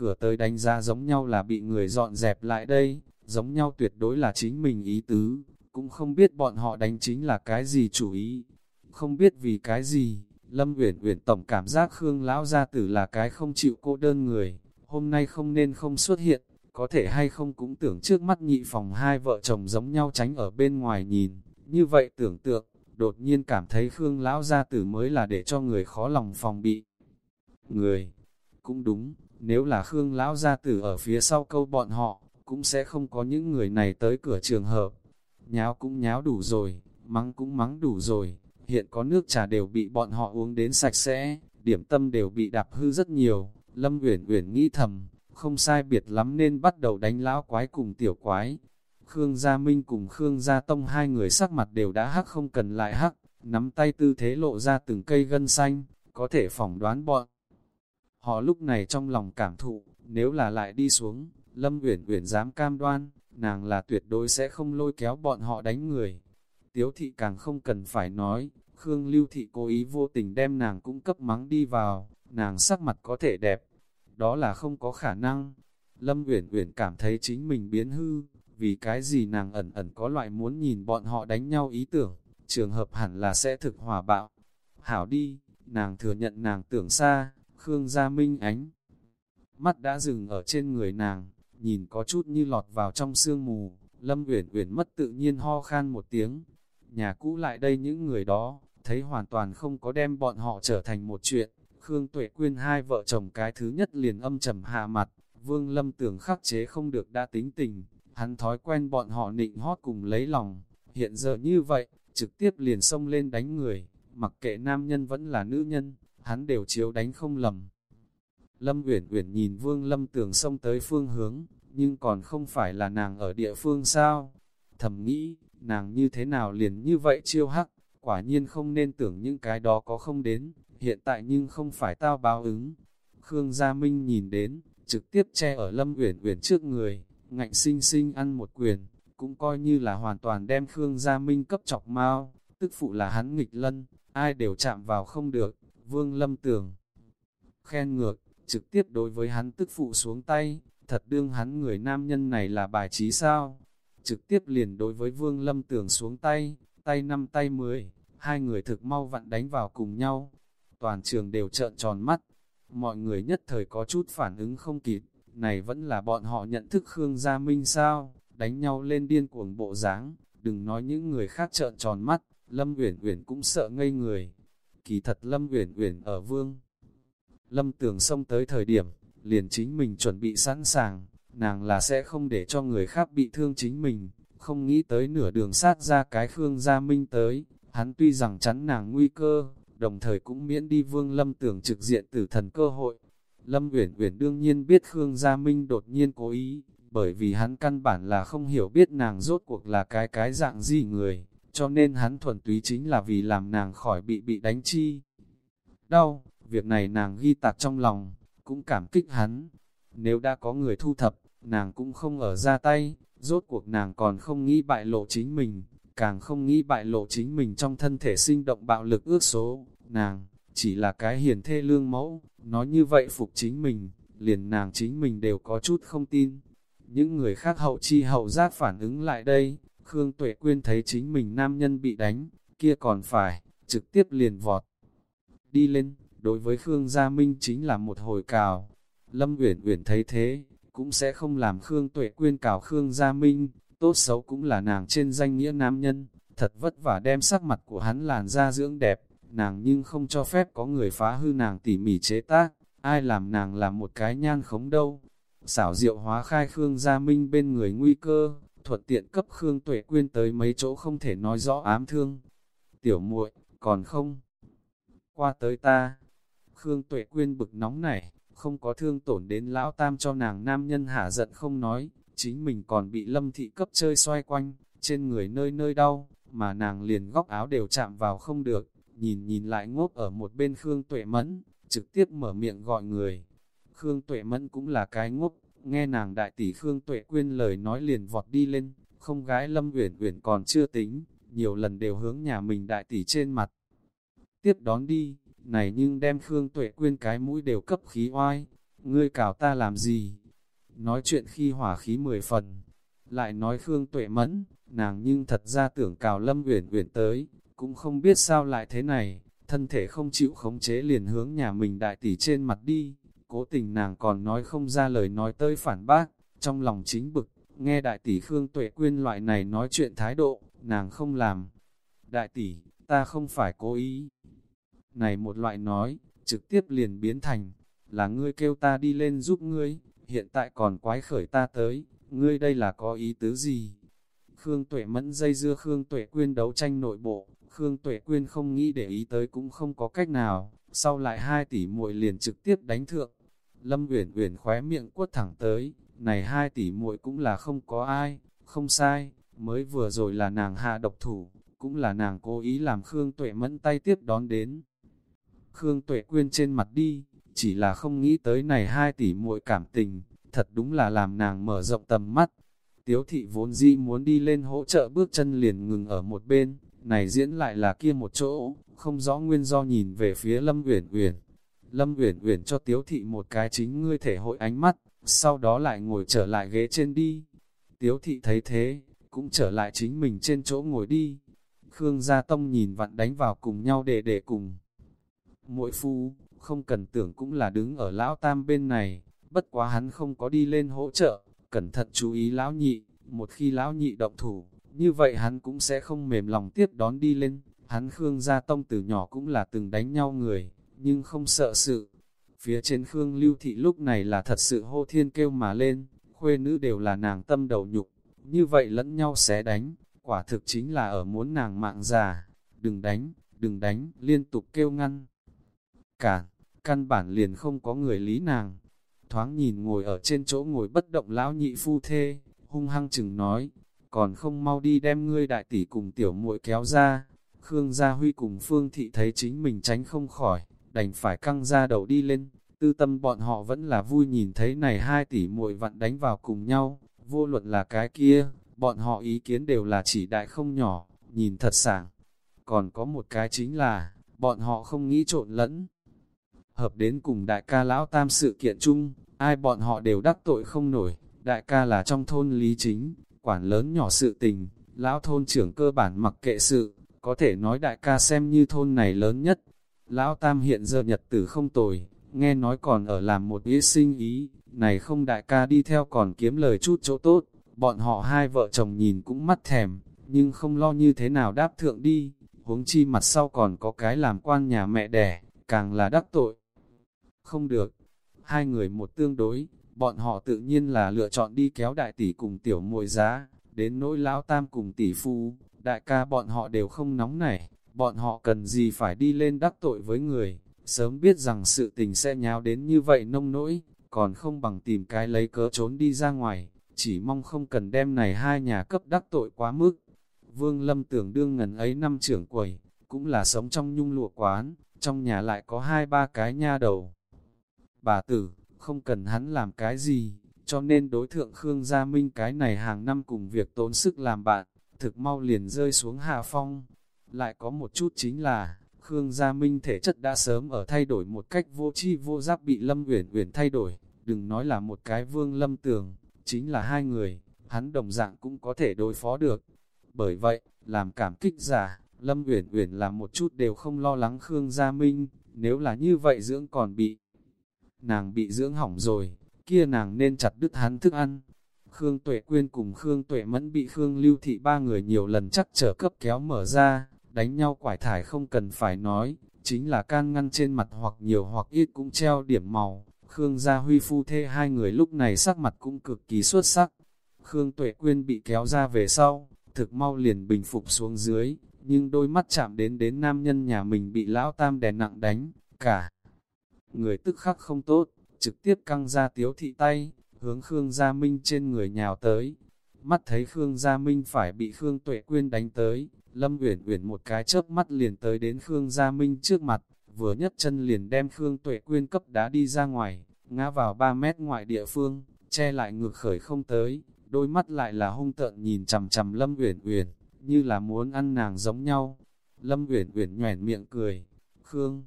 cửa tới đánh giá giống nhau là bị người dọn dẹp lại đây, giống nhau tuyệt đối là chính mình ý tứ, cũng không biết bọn họ đánh chính là cái gì chủ ý, không biết vì cái gì. Lâm Uyển Uyển tổng cảm giác Khương lão gia tử là cái không chịu cô đơn người, hôm nay không nên không xuất hiện, có thể hay không cũng tưởng trước mắt nhị phòng hai vợ chồng giống nhau tránh ở bên ngoài nhìn, như vậy tưởng tượng, đột nhiên cảm thấy Khương lão gia tử mới là để cho người khó lòng phòng bị. Người, cũng đúng, nếu là Khương lão gia tử ở phía sau câu bọn họ, cũng sẽ không có những người này tới cửa trường hợp. Nháo cũng nháo đủ rồi, mắng cũng mắng đủ rồi, hiện có nước trà đều bị bọn họ uống đến sạch sẽ, điểm tâm đều bị đạp hư rất nhiều. Lâm Uyển Uyển nghĩ thầm, không sai biệt lắm nên bắt đầu đánh lão quái cùng tiểu quái. Khương Gia Minh cùng Khương Gia Tông hai người sắc mặt đều đã hắc không cần lại hắc, nắm tay tư thế lộ ra từng cây gân xanh, có thể phỏng đoán bọn. Họ lúc này trong lòng cảm thụ, nếu là lại đi xuống, Lâm Uyển Uyển dám cam đoan, nàng là tuyệt đối sẽ không lôi kéo bọn họ đánh người. Tiếu thị càng không cần phải nói, Khương Lưu thị cố ý vô tình đem nàng cũng cấp mắng đi vào, nàng sắc mặt có thể đẹp, đó là không có khả năng. Lâm Uyển Uyển cảm thấy chính mình biến hư, vì cái gì nàng ẩn ẩn có loại muốn nhìn bọn họ đánh nhau ý tưởng, trường hợp hẳn là sẽ thực hòa bạo. Hảo đi, nàng thừa nhận nàng tưởng xa, Khương Gia Minh ánh. Mắt đã dừng ở trên người nàng, nhìn có chút như lọt vào trong sương mù, Lâm Uyển Uyển mất tự nhiên ho khan một tiếng. Nhà cũ lại đây những người đó, thấy hoàn toàn không có đem bọn họ trở thành một chuyện. Khương Tuệ Quyên hai vợ chồng cái thứ nhất liền âm trầm hạ mặt, Vương Lâm tưởng khắc chế không được đã tính tình, hắn thói quen bọn họ nịnh hót cùng lấy lòng, hiện giờ như vậy, trực tiếp liền xông lên đánh người, mặc kệ nam nhân vẫn là nữ nhân, hắn đều chiếu đánh không lầm. Lâm Uyển Uyển nhìn Vương Lâm tưởng xông tới phương hướng, nhưng còn không phải là nàng ở địa phương sao? Thầm nghĩ, nàng như thế nào liền như vậy chiêu hắc, quả nhiên không nên tưởng những cái đó có không đến, hiện tại nhưng không phải tao báo ứng. Khương Gia Minh nhìn đến, trực tiếp che ở Lâm Uyển Uyển trước người, ngạnh sinh sinh ăn một quyền, cũng coi như là hoàn toàn đem Khương Gia Minh cấp chọc mau, tức phụ là hắn nghịch lân, ai đều chạm vào không được, Vương Lâm tưởng. Khen ngược, trực tiếp đối với hắn tức phụ xuống tay, thật đương hắn người nam nhân này là bài trí sao? Trực tiếp liền đối với Vương Lâm tưởng xuống tay, tay năm tay mười, hai người thực mau vặn đánh vào cùng nhau. Toàn trường đều trợn tròn mắt, mọi người nhất thời có chút phản ứng không kịp, này vẫn là bọn họ nhận thức Khương Gia Minh sao, đánh nhau lên điên cuồng bộ dáng, đừng nói những người khác trợn tròn mắt, Lâm Uyển Uyển cũng sợ ngây người. Kỳ thật Lâm Uyển Uyển ở Vương Lâm Tường xông tới thời điểm, liền chính mình chuẩn bị sẵn sàng, nàng là sẽ không để cho người khác bị thương chính mình, không nghĩ tới nửa đường sát ra cái Khương Gia Minh tới, hắn tuy rằng chắn nàng nguy cơ, đồng thời cũng miễn đi Vương Lâm tường trực diện tử thần cơ hội. Lâm Uyển Uyển đương nhiên biết Khương Gia Minh đột nhiên cố ý, bởi vì hắn căn bản là không hiểu biết nàng rốt cuộc là cái cái dạng gì người, cho nên hắn thuần túy chính là vì làm nàng khỏi bị bị đánh chi. Đau, việc này nàng ghi tạc trong lòng, cũng cảm kích hắn. Nếu đã có người thu thập, nàng cũng không ở ra tay, rốt cuộc nàng còn không nghĩ bại lộ chính mình, càng không nghĩ bại lộ chính mình trong thân thể sinh động bạo lực ước số, nàng, chỉ là cái hiền thê lương mẫu, nói như vậy phục chính mình, liền nàng chính mình đều có chút không tin. Những người khác hậu chi hậu giác phản ứng lại đây, Khương Tuệ Quyên thấy chính mình nam nhân bị đánh, kia còn phải, trực tiếp liền vọt. Đi lên, đối với Khương Gia Minh chính là một hồi cào. Lâm Uyển Uyển thấy thế, cũng sẽ không làm Khương Tuệ Quyên cào Khương Gia Minh, tốt xấu cũng là nàng trên danh nghĩa nam nhân, thật vất vả đem sắc mặt của hắn làn da dưỡng đẹp, nàng nhưng không cho phép có người phá hư nàng tỉ mỉ chế tác, ai làm nàng là một cái nhan khống đâu. Xảo diệu hóa khai Khương Gia Minh bên người nguy cơ, thuận tiện cấp Khương Tuệ Quyên tới mấy chỗ không thể nói rõ ám thương. Tiểu muội còn không? Qua tới ta. Khương Tuệ Quyên bực nóng này, không có thương tổn đến lão tam cho nàng nam nhân hả giận không nói, chính mình còn bị lâm thị cấp chơi xoay quanh, trên người nơi nơi đau, mà nàng liền góc áo đều chạm vào không được, nhìn nhìn lại ngốc ở một bên Khương Tuệ Mẫn, trực tiếp mở miệng gọi người. Khương Tuệ Mẫn cũng là cái ngốc, nghe nàng đại tỷ Khương Tuệ Quyên lời nói liền vọt đi lên, không gái Lâm Uyển Uyển còn chưa tính, nhiều lần đều hướng nhà mình đại tỷ trên mặt. Tiếp đón đi, này nhưng đem Khương Tuệ Quyên cái mũi đều cấp khí oai, ngươi cào ta làm gì? Nói chuyện khi hỏa khí mười phần, lại nói Khương Tuệ Mẫn, nàng nhưng thật ra tưởng cào Lâm Uyển Uyển tới, cũng không biết sao lại thế này, thân thể không chịu khống chế liền hướng nhà mình đại tỷ trên mặt đi, cố tình nàng còn nói không ra lời nói tới phản bác, trong lòng chính bực, nghe đại tỷ Khương Tuệ Quyên loại này nói chuyện thái độ, nàng không làm. Đại tỷ, ta không phải cố ý. Này một loại nói, trực tiếp liền biến thành, là ngươi kêu ta đi lên giúp ngươi, hiện tại còn quái khởi ta tới, ngươi đây là có ý tứ gì? Khương Tuệ Mẫn dây dưa Khương Tuệ Quyên đấu tranh nội bộ, Khương Tuệ Quyên không nghĩ để ý tới cũng không có cách nào, sau lại hai tỷ muội liền trực tiếp đánh thượng. Lâm Uyển Uyển khóe miệng quất thẳng tới, này hai tỷ muội cũng là không có ai, không sai, mới vừa rồi là nàng hạ độc thủ, cũng là nàng cố ý làm Khương Tuệ Mẫn tay tiếp đón đến. Khương Tuệ Quyên trên mặt đi, chỉ là không nghĩ tới này hai tỷ muội cảm tình, thật đúng là làm nàng mở rộng tầm mắt. Tiếu thị vốn dĩ muốn đi lên hỗ trợ bước chân liền ngừng ở một bên, này diễn lại là kia một chỗ, không rõ nguyên do nhìn về phía Lâm Uyển Uyển. Lâm Uyển Uyển cho Tiếu thị một cái chính ngươi thể hội ánh mắt, sau đó lại ngồi trở lại ghế trên đi. Tiếu thị thấy thế, cũng trở lại chính mình trên chỗ ngồi đi. Khương Gia Tông nhìn vặn đánh vào cùng nhau để để cùng. Mỗi phu, không cần tưởng cũng là đứng ở lão tam bên này, bất quá hắn không có đi lên hỗ trợ, cẩn thận chú ý lão nhị, một khi lão nhị động thủ, như vậy hắn cũng sẽ không mềm lòng tiếp đón đi lên. Hắn Khương Gia Tông từ nhỏ cũng là từng đánh nhau người, nhưng không sợ sự. Phía trên Khương Lưu Thị lúc này là thật sự hô thiên kêu mà lên, khuê nữ đều là nàng tâm đầu nhục, như vậy lẫn nhau xé đánh, quả thực chính là ở muốn nàng mạng già. Đừng đánh, đừng đánh, liên tục kêu ngăn. cả căn bản liền không có người lý nàng. Thoáng nhìn ngồi ở trên chỗ ngồi bất động lão nhị phu thê, hung hăng chừng nói, còn không mau đi đem ngươi đại tỷ cùng tiểu muội kéo ra. Khương Gia Huy cùng Phương Thị thấy chính mình tránh không khỏi, đành phải căng ra đầu đi lên, tư tâm bọn họ vẫn là vui nhìn thấy này hai tỷ muội vặn đánh vào cùng nhau, vô luận là cái kia, bọn họ ý kiến đều là chỉ đại không nhỏ, nhìn thật sảng. Còn có một cái chính là, bọn họ không nghĩ trộn lẫn. Hợp đến cùng đại ca lão tam sự kiện chung, ai bọn họ đều đắc tội không nổi, đại ca là trong thôn lý chính, quản lớn nhỏ sự tình, lão thôn trưởng cơ bản mặc kệ sự, có thể nói đại ca xem như thôn này lớn nhất. Lão Tam hiện giờ nhật tử không tồi, nghe nói còn ở làm một ý sinh ý, này không đại ca đi theo còn kiếm lời chút chỗ tốt, bọn họ hai vợ chồng nhìn cũng mắt thèm, nhưng không lo như thế nào đáp thượng đi, huống chi mặt sau còn có cái làm quan nhà mẹ đẻ, càng là đắc tội. Không được, hai người một tương đối, bọn họ tự nhiên là lựa chọn đi kéo đại tỷ cùng tiểu muội giá, đến nỗi lão tam cùng tỷ phu, đại ca bọn họ đều không nóng nảy, bọn họ cần gì phải đi lên đắc tội với người, sớm biết rằng sự tình sẽ nháo đến như vậy nông nỗi, còn không bằng tìm cái lấy cớ trốn đi ra ngoài, chỉ mong không cần đem này hai nhà cấp đắc tội quá mức. Vương Lâm tưởng đương ngần ấy năm trưởng quầy, cũng là sống trong nhung lụa quán, trong nhà lại có hai ba cái nha đầu. Bà tử, không cần hắn làm cái gì, cho nên đối thượng Khương Gia Minh cái này hàng năm cùng việc tốn sức làm bạn, thực mau liền rơi xuống hạ phong. Lại có một chút chính là, Khương Gia Minh thể chất đã sớm ở thay đổi một cách vô chi vô giáp bị Lâm Uyển Uyển thay đổi, đừng nói là một cái Vương Lâm Tường, chính là hai người, hắn đồng dạng cũng có thể đối phó được. Bởi vậy, làm cảm kích giả, Lâm Uyển Uyển là một chút đều không lo lắng Khương Gia Minh, nếu là như vậy dưỡng còn bị nàng bị dưỡng hỏng rồi, kia nàng nên chặt đứt hắn thức ăn. Khương Tuệ Quyên cùng Khương Tuệ Mẫn bị Khương Lưu Thị ba người nhiều lần chắc trở cấp kéo mở ra, đánh nhau quải thải không cần phải nói, chính là can ngăn trên mặt hoặc nhiều hoặc ít cũng treo điểm màu. Khương Gia Huy phu thê hai người lúc này sắc mặt cũng cực kỳ xuất sắc. Khương Tuệ Quyên bị kéo ra về sau, thực mau liền bình phục xuống dưới, nhưng đôi mắt chạm đến đến nam nhân nhà mình bị lão tam đè nặng đánh, cả. Người tức khắc không tốt, trực tiếp căng ra tiếu thị tay, hướng Khương Gia Minh trên người nhào tới. Mắt thấy Khương Gia Minh phải bị Khương Tuệ Quyên đánh tới, Lâm Uyển Uyển một cái chớp mắt liền tới đến Khương Gia Minh trước mặt, vừa nhất chân liền đem Khương Tuệ Quyên cấp đá đi ra ngoài, ngã vào 3 mét ngoại địa phương, che lại ngược khởi không tới, đôi mắt lại là hung tợn nhìn chằm chằm Lâm Uyển Uyển, như là muốn ăn nàng giống nhau. Lâm Uyển Uyển nhoẻn miệng cười, "Khương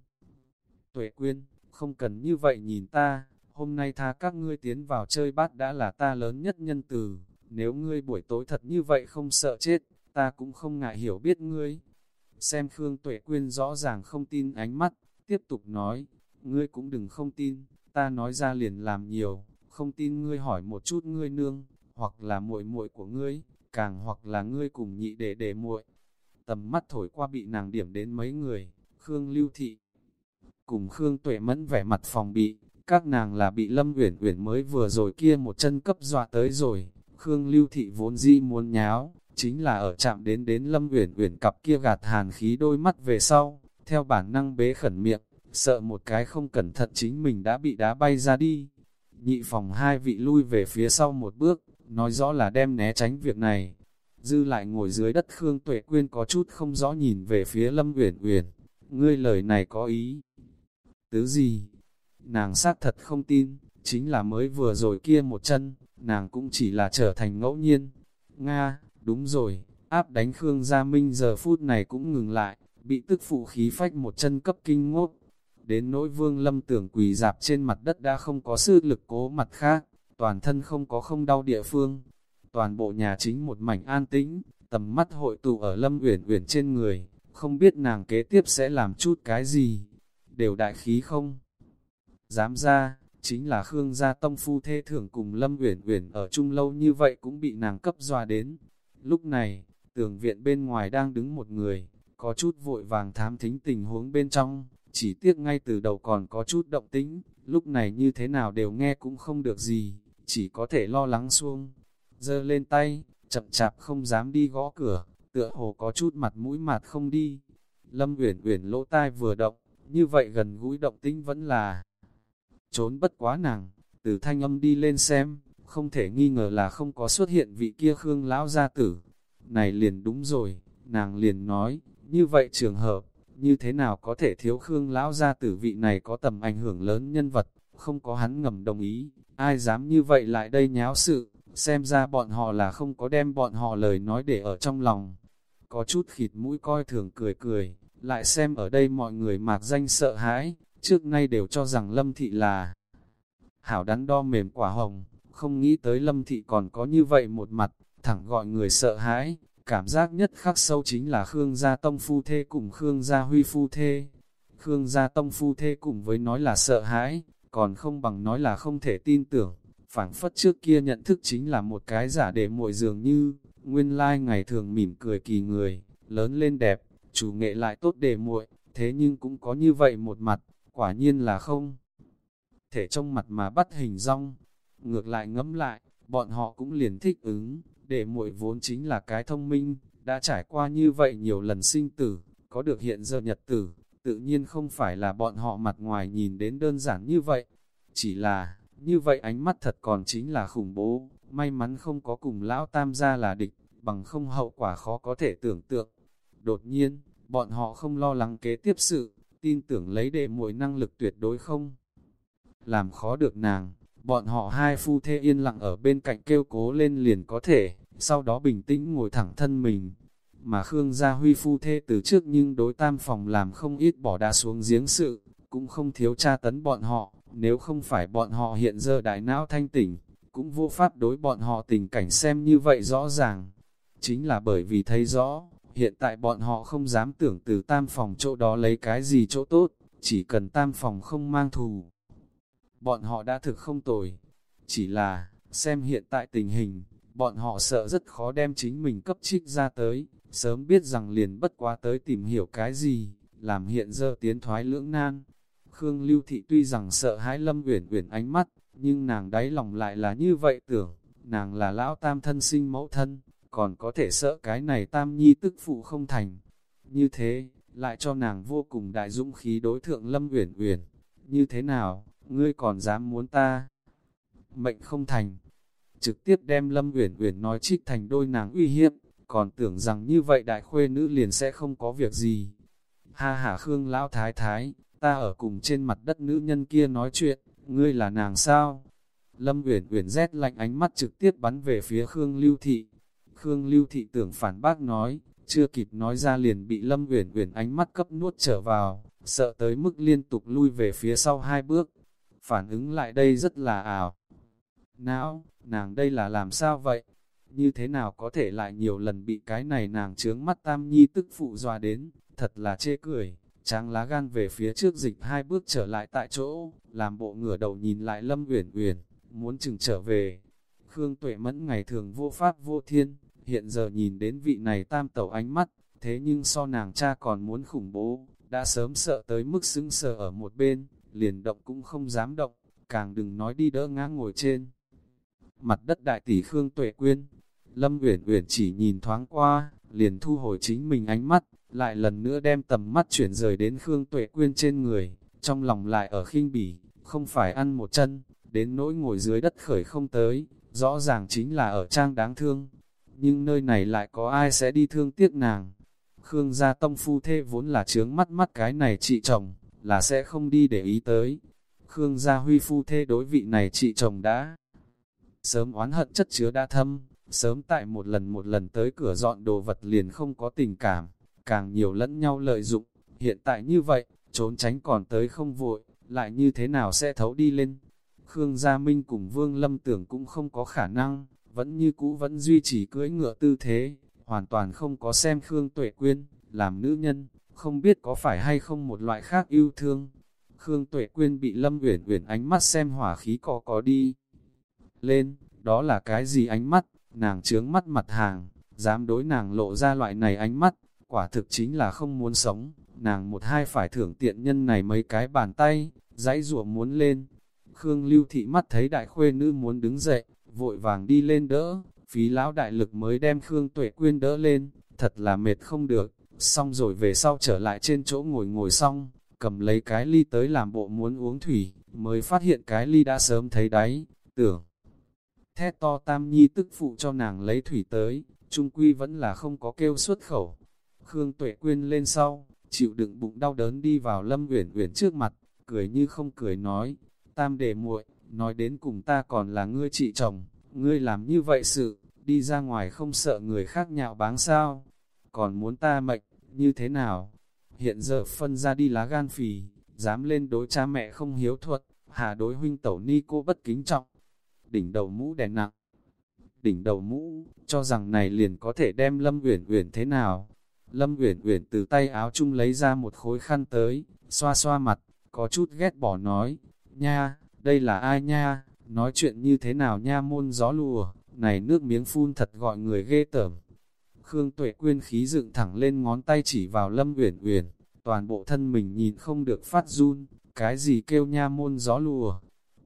Tuệ Quyên, không cần như vậy nhìn ta, hôm nay tha các ngươi tiến vào chơi bát đã là ta lớn nhất nhân từ, nếu ngươi buổi tối thật như vậy không sợ chết, ta cũng không ngại hiểu biết ngươi." Xem Khương Tuệ Quyên rõ ràng không tin ánh mắt, tiếp tục nói, "Ngươi cũng đừng không tin, ta nói ra liền làm nhiều, không tin ngươi hỏi một chút ngươi nương, hoặc là muội muội của ngươi, càng hoặc là ngươi cùng nhị đệ đệ muội. Tầm mắt thổi qua bị nàng điểm đến mấy người, Khương Lưu Thị cùng Khương Tuệ Mẫn vẻ mặt phòng bị, các nàng là bị Lâm Uyển Uyển mới vừa rồi kia một chân cấp dọa tới rồi. Khương Lưu Thị vốn di muốn nháo, chính là ở chạm đến đến Lâm Uyển Uyển cặp kia gạt hàn khí đôi mắt về sau, theo bản năng bế khẩn miệng, sợ một cái không cẩn thận chính mình đã bị đá bay ra đi. Nhị phòng hai vị lui về phía sau một bước, nói rõ là đem né tránh việc này. Dư lại ngồi dưới đất Khương Tuệ Quyên có chút không rõ nhìn về phía Lâm Uyển Uyển, ngươi lời này có ý tứ gì? Nàng xác thật không tin, chính là mới vừa rồi kia một chân, nàng cũng chỉ là trở thành ngẫu nhiên. Nga, đúng rồi, áp đánh Khương Gia Minh giờ phút này cũng ngừng lại, bị tức phụ khí phách một chân cấp kinh ngốc. Đến nỗi vương lâm tưởng quỳ dạp trên mặt đất đã không có sư lực cố mặt khác, toàn thân không có không đau địa phương. Toàn bộ nhà chính một mảnh an tĩnh, tầm mắt hội tụ ở lâm uyển uyển trên người, không biết nàng kế tiếp sẽ làm chút cái gì đều đại khí không? Dám ra, chính là Khương gia tông phu thê thưởng cùng Lâm Uyển Uyển ở chung lâu như vậy cũng bị nàng cấp dọa đến. Lúc này, tường viện bên ngoài đang đứng một người, có chút vội vàng thám thính tình huống bên trong, chỉ tiếc ngay từ đầu còn có chút động tĩnh, lúc này như thế nào đều nghe cũng không được gì, chỉ có thể lo lắng xuông. giơ lên tay, chậm chạp không dám đi gõ cửa, tựa hồ có chút mặt mũi mặt không đi. Lâm Uyển Uyển lỗ tai vừa động, như vậy gần gũi động tĩnh vẫn là trốn bất quá nàng, từ thanh âm đi lên xem, không thể nghi ngờ là không có xuất hiện vị kia Khương lão gia tử. Này liền đúng rồi, nàng liền nói, như vậy trường hợp, như thế nào có thể thiếu Khương lão gia tử vị này có tầm ảnh hưởng lớn nhân vật, không có hắn ngầm đồng ý, ai dám như vậy lại đây nháo sự, xem ra bọn họ là không có đem bọn họ lời nói để ở trong lòng. Có chút khịt mũi coi thường cười cười, lại xem ở đây mọi người mạc danh sợ hãi, trước nay đều cho rằng Lâm Thị là hảo đắn đo mềm quả hồng, không nghĩ tới Lâm Thị còn có như vậy một mặt, thẳng gọi người sợ hãi, cảm giác nhất khắc sâu chính là Khương Gia Tông Phu Thê cùng Khương Gia Huy Phu Thê. Khương Gia Tông Phu Thê cùng với nói là sợ hãi, còn không bằng nói là không thể tin tưởng, phảng phất trước kia nhận thức chính là một cái giả để muội dường như, nguyên lai like ngày thường mỉm cười kỳ người, lớn lên đẹp, chủ nghệ lại tốt để muội, thế nhưng cũng có như vậy một mặt, quả nhiên là không. Thể trong mặt mà bắt hình rong, ngược lại ngẫm lại, bọn họ cũng liền thích ứng, để muội vốn chính là cái thông minh, đã trải qua như vậy nhiều lần sinh tử, có được hiện giờ nhật tử, tự nhiên không phải là bọn họ mặt ngoài nhìn đến đơn giản như vậy, chỉ là, như vậy ánh mắt thật còn chính là khủng bố, may mắn không có cùng lão tam gia là địch, bằng không hậu quả khó có thể tưởng tượng. Đột nhiên, bọn họ không lo lắng kế tiếp sự, tin tưởng lấy đệ muội năng lực tuyệt đối không. Làm khó được nàng, bọn họ hai phu thê yên lặng ở bên cạnh kêu cố lên liền có thể, sau đó bình tĩnh ngồi thẳng thân mình. Mà Khương Gia Huy phu thê từ trước nhưng đối tam phòng làm không ít bỏ đá xuống giếng sự, cũng không thiếu tra tấn bọn họ, nếu không phải bọn họ hiện giờ đại não thanh tỉnh, cũng vô pháp đối bọn họ tình cảnh xem như vậy rõ ràng. Chính là bởi vì thấy rõ, Hiện tại bọn họ không dám tưởng từ tam phòng chỗ đó lấy cái gì chỗ tốt, chỉ cần tam phòng không mang thù. Bọn họ đã thực không tồi, chỉ là, xem hiện tại tình hình, bọn họ sợ rất khó đem chính mình cấp trích ra tới, sớm biết rằng liền bất quá tới tìm hiểu cái gì, làm hiện giờ tiến thoái lưỡng nan. Khương Lưu Thị tuy rằng sợ hãi Lâm Uyển Uyển ánh mắt, nhưng nàng đáy lòng lại là như vậy tưởng, nàng là lão tam thân sinh mẫu thân, còn có thể sợ cái này tam nhi tức phụ không thành. Như thế, lại cho nàng vô cùng đại dũng khí đối thượng Lâm Uyển Uyển. Như thế nào, ngươi còn dám muốn ta? Mệnh không thành. Trực tiếp đem Lâm Uyển Uyển nói trích thành đôi nàng uy hiếp, còn tưởng rằng như vậy đại khuê nữ liền sẽ không có việc gì. Ha ha Khương lão thái thái, ta ở cùng trên mặt đất nữ nhân kia nói chuyện, ngươi là nàng sao? Lâm Uyển Uyển rét lạnh ánh mắt trực tiếp bắn về phía Khương Lưu Thị. Khương Lưu Thị tưởng phản bác nói, chưa kịp nói ra liền bị Lâm Uyển Uyển ánh mắt cấp nuốt trở vào, sợ tới mức liên tục lui về phía sau hai bước. Phản ứng lại đây rất là ảo. Não, nàng đây là làm sao vậy? Như thế nào có thể lại nhiều lần bị cái này nàng trướng mắt tam nhi tức phụ dọa đến, thật là chê cười. Tráng lá gan về phía trước dịch hai bước trở lại tại chỗ, làm bộ ngửa đầu nhìn lại Lâm Uyển Uyển, muốn chừng trở về. Khương Tuệ Mẫn ngày thường vô pháp vô thiên, hiện giờ nhìn đến vị này tam tẩu ánh mắt, thế nhưng so nàng cha còn muốn khủng bố, đã sớm sợ tới mức xứng sờ ở một bên, liền động cũng không dám động, càng đừng nói đi đỡ ngã ngồi trên. Mặt đất đại tỷ Khương Tuệ Quyên, Lâm Uyển Uyển chỉ nhìn thoáng qua, liền thu hồi chính mình ánh mắt, lại lần nữa đem tầm mắt chuyển rời đến Khương Tuệ Quyên trên người, trong lòng lại ở khinh bỉ, không phải ăn một chân, đến nỗi ngồi dưới đất khởi không tới, rõ ràng chính là ở trang đáng thương. Nhưng nơi này lại có ai sẽ đi thương tiếc nàng. Khương gia tông phu thê vốn là chướng mắt mắt cái này chị chồng, là sẽ không đi để ý tới. Khương gia huy phu thê đối vị này chị chồng đã sớm oán hận chất chứa đa thâm, sớm tại một lần một lần tới cửa dọn đồ vật liền không có tình cảm, càng nhiều lẫn nhau lợi dụng, hiện tại như vậy, trốn tránh còn tới không vội, lại như thế nào sẽ thấu đi lên. Khương Gia Minh cùng Vương Lâm tưởng cũng không có khả năng, vẫn như cũ vẫn duy trì cưỡi ngựa tư thế, hoàn toàn không có xem Khương Tuệ Quyên, làm nữ nhân, không biết có phải hay không một loại khác yêu thương. Khương Tuệ Quyên bị Lâm Uyển Uyển ánh mắt xem hỏa khí có có đi. Lên, đó là cái gì ánh mắt, nàng trướng mắt mặt hàng, dám đối nàng lộ ra loại này ánh mắt, quả thực chính là không muốn sống, nàng một hai phải thưởng tiện nhân này mấy cái bàn tay, dãy rủa muốn lên. Khương Lưu Thị mắt thấy đại khuê nữ muốn đứng dậy, vội vàng đi lên đỡ, phí lão đại lực mới đem Khương Tuệ Quyên đỡ lên, thật là mệt không được, xong rồi về sau trở lại trên chỗ ngồi ngồi xong, cầm lấy cái ly tới làm bộ muốn uống thủy, mới phát hiện cái ly đã sớm thấy đáy, tưởng. Thét to tam nhi tức phụ cho nàng lấy thủy tới, trung quy vẫn là không có kêu xuất khẩu. Khương Tuệ Quyên lên sau, chịu đựng bụng đau đớn đi vào Lâm Uyển Uyển trước mặt, cười như không cười nói, tam đề muội, nói đến cùng ta còn là ngươi chị chồng, ngươi làm như vậy sự, đi ra ngoài không sợ người khác nhạo báng sao, còn muốn ta mệnh, như thế nào? Hiện giờ phân ra đi lá gan phì, dám lên đối cha mẹ không hiếu thuật, hà đối huynh tẩu ni cô bất kính trọng, đỉnh đầu mũ đè nặng. Đỉnh đầu mũ, cho rằng này liền có thể đem Lâm Uyển Uyển thế nào? Lâm Uyển Uyển từ tay áo chung lấy ra một khối khăn tới, xoa xoa mặt, có chút ghét bỏ nói, nha, đây là ai nha, nói chuyện như thế nào nha môn gió lùa, này nước miếng phun thật gọi người ghê tởm. Khương Tuệ Quyên khí dựng thẳng lên ngón tay chỉ vào Lâm Uyển Uyển, toàn bộ thân mình nhìn không được phát run, cái gì kêu nha môn gió lùa,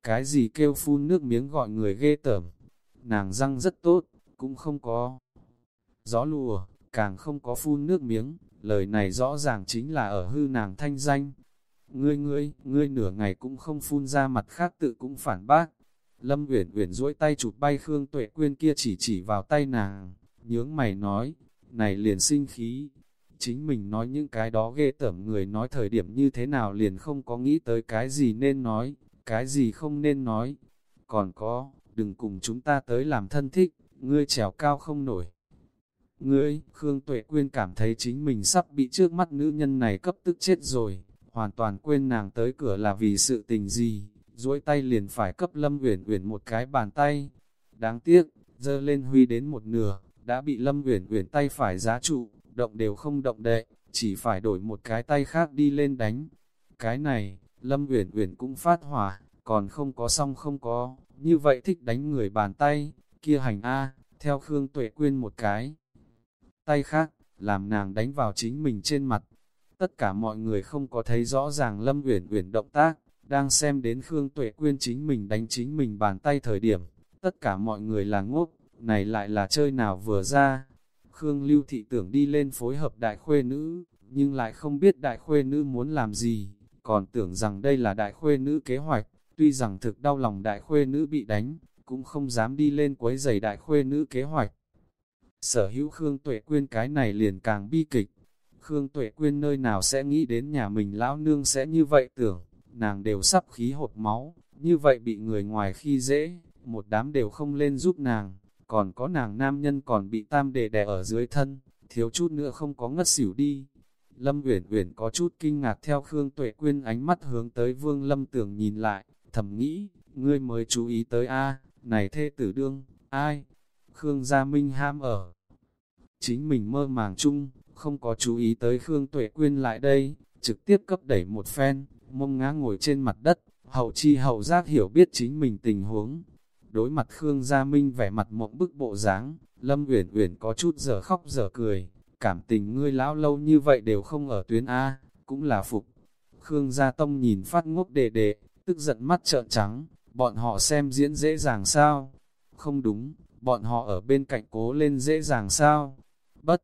cái gì kêu phun nước miếng gọi người ghê tởm. Nàng răng rất tốt, cũng không có gió lùa, càng không có phun nước miếng, lời này rõ ràng chính là ở hư nàng thanh danh. Ngươi ngươi, ngươi nửa ngày cũng không phun ra mặt khác tự cũng phản bác. Lâm Uyển Uyển duỗi tay chụp bay Khương Tuệ Quyên kia chỉ chỉ vào tay nàng, nhướng mày nói, này liền sinh khí. Chính mình nói những cái đó ghê tởm người nói thời điểm như thế nào liền không có nghĩ tới cái gì nên nói, cái gì không nên nói. Còn có, đừng cùng chúng ta tới làm thân thích, ngươi trèo cao không nổi. Ngươi, Khương Tuệ Quyên cảm thấy chính mình sắp bị trước mắt nữ nhân này cấp tức chết rồi, hoàn toàn quên nàng tới cửa là vì sự tình gì, duỗi tay liền phải cấp Lâm Uyển Uyển một cái bàn tay. Đáng tiếc, dơ lên huy đến một nửa, đã bị Lâm Uyển Uyển tay phải giá trụ, động đều không động đệ, chỉ phải đổi một cái tay khác đi lên đánh. Cái này, Lâm Uyển Uyển cũng phát hỏa, còn không có xong không có, như vậy thích đánh người bàn tay, kia hành A, theo Khương Tuệ Quyên một cái. Tay khác, làm nàng đánh vào chính mình trên mặt. Tất cả mọi người không có thấy rõ ràng Lâm Uyển Uyển động tác, đang xem đến Khương Tuệ Quyên chính mình đánh chính mình bàn tay thời điểm. Tất cả mọi người là ngốc, này lại là chơi nào vừa ra. Khương Lưu Thị tưởng đi lên phối hợp đại khuê nữ, nhưng lại không biết đại khuê nữ muốn làm gì, còn tưởng rằng đây là đại khuê nữ kế hoạch, tuy rằng thực đau lòng đại khuê nữ bị đánh, cũng không dám đi lên quấy giày đại khuê nữ kế hoạch. Sở hữu Khương Tuệ Quyên cái này liền càng bi kịch. Khương Tuệ Quyên nơi nào sẽ nghĩ đến nhà mình lão nương sẽ như vậy tưởng, nàng đều sắp khí hột máu, như vậy bị người ngoài khi dễ, một đám đều không lên giúp nàng, còn có nàng nam nhân còn bị tam đề đè ở dưới thân, thiếu chút nữa không có ngất xỉu đi. Lâm Uyển Uyển có chút kinh ngạc theo Khương Tuệ Quyên ánh mắt hướng tới Vương Lâm Tưởng nhìn lại, thầm nghĩ, ngươi mới chú ý tới a, này thê tử đương, ai? Khương Gia Minh ham ở. Chính mình mơ màng chung, không có chú ý tới Khương Tuệ Quyên lại đây, trực tiếp cấp đẩy một phen, mông ngã ngồi trên mặt đất, hậu chi hậu giác hiểu biết chính mình tình huống. Đối mặt Khương Gia Minh vẻ mặt mộng bức bộ dáng, Lâm Uyển Uyển có chút giờ khóc giờ cười, cảm tình ngươi lão lâu như vậy đều không ở tuyến A, cũng là phục. Khương Gia Tông nhìn phát ngốc đệ đệ, tức giận mắt trợn trắng, bọn họ xem diễn dễ dàng sao? Không đúng, bọn họ ở bên cạnh cố lên dễ dàng sao? Bất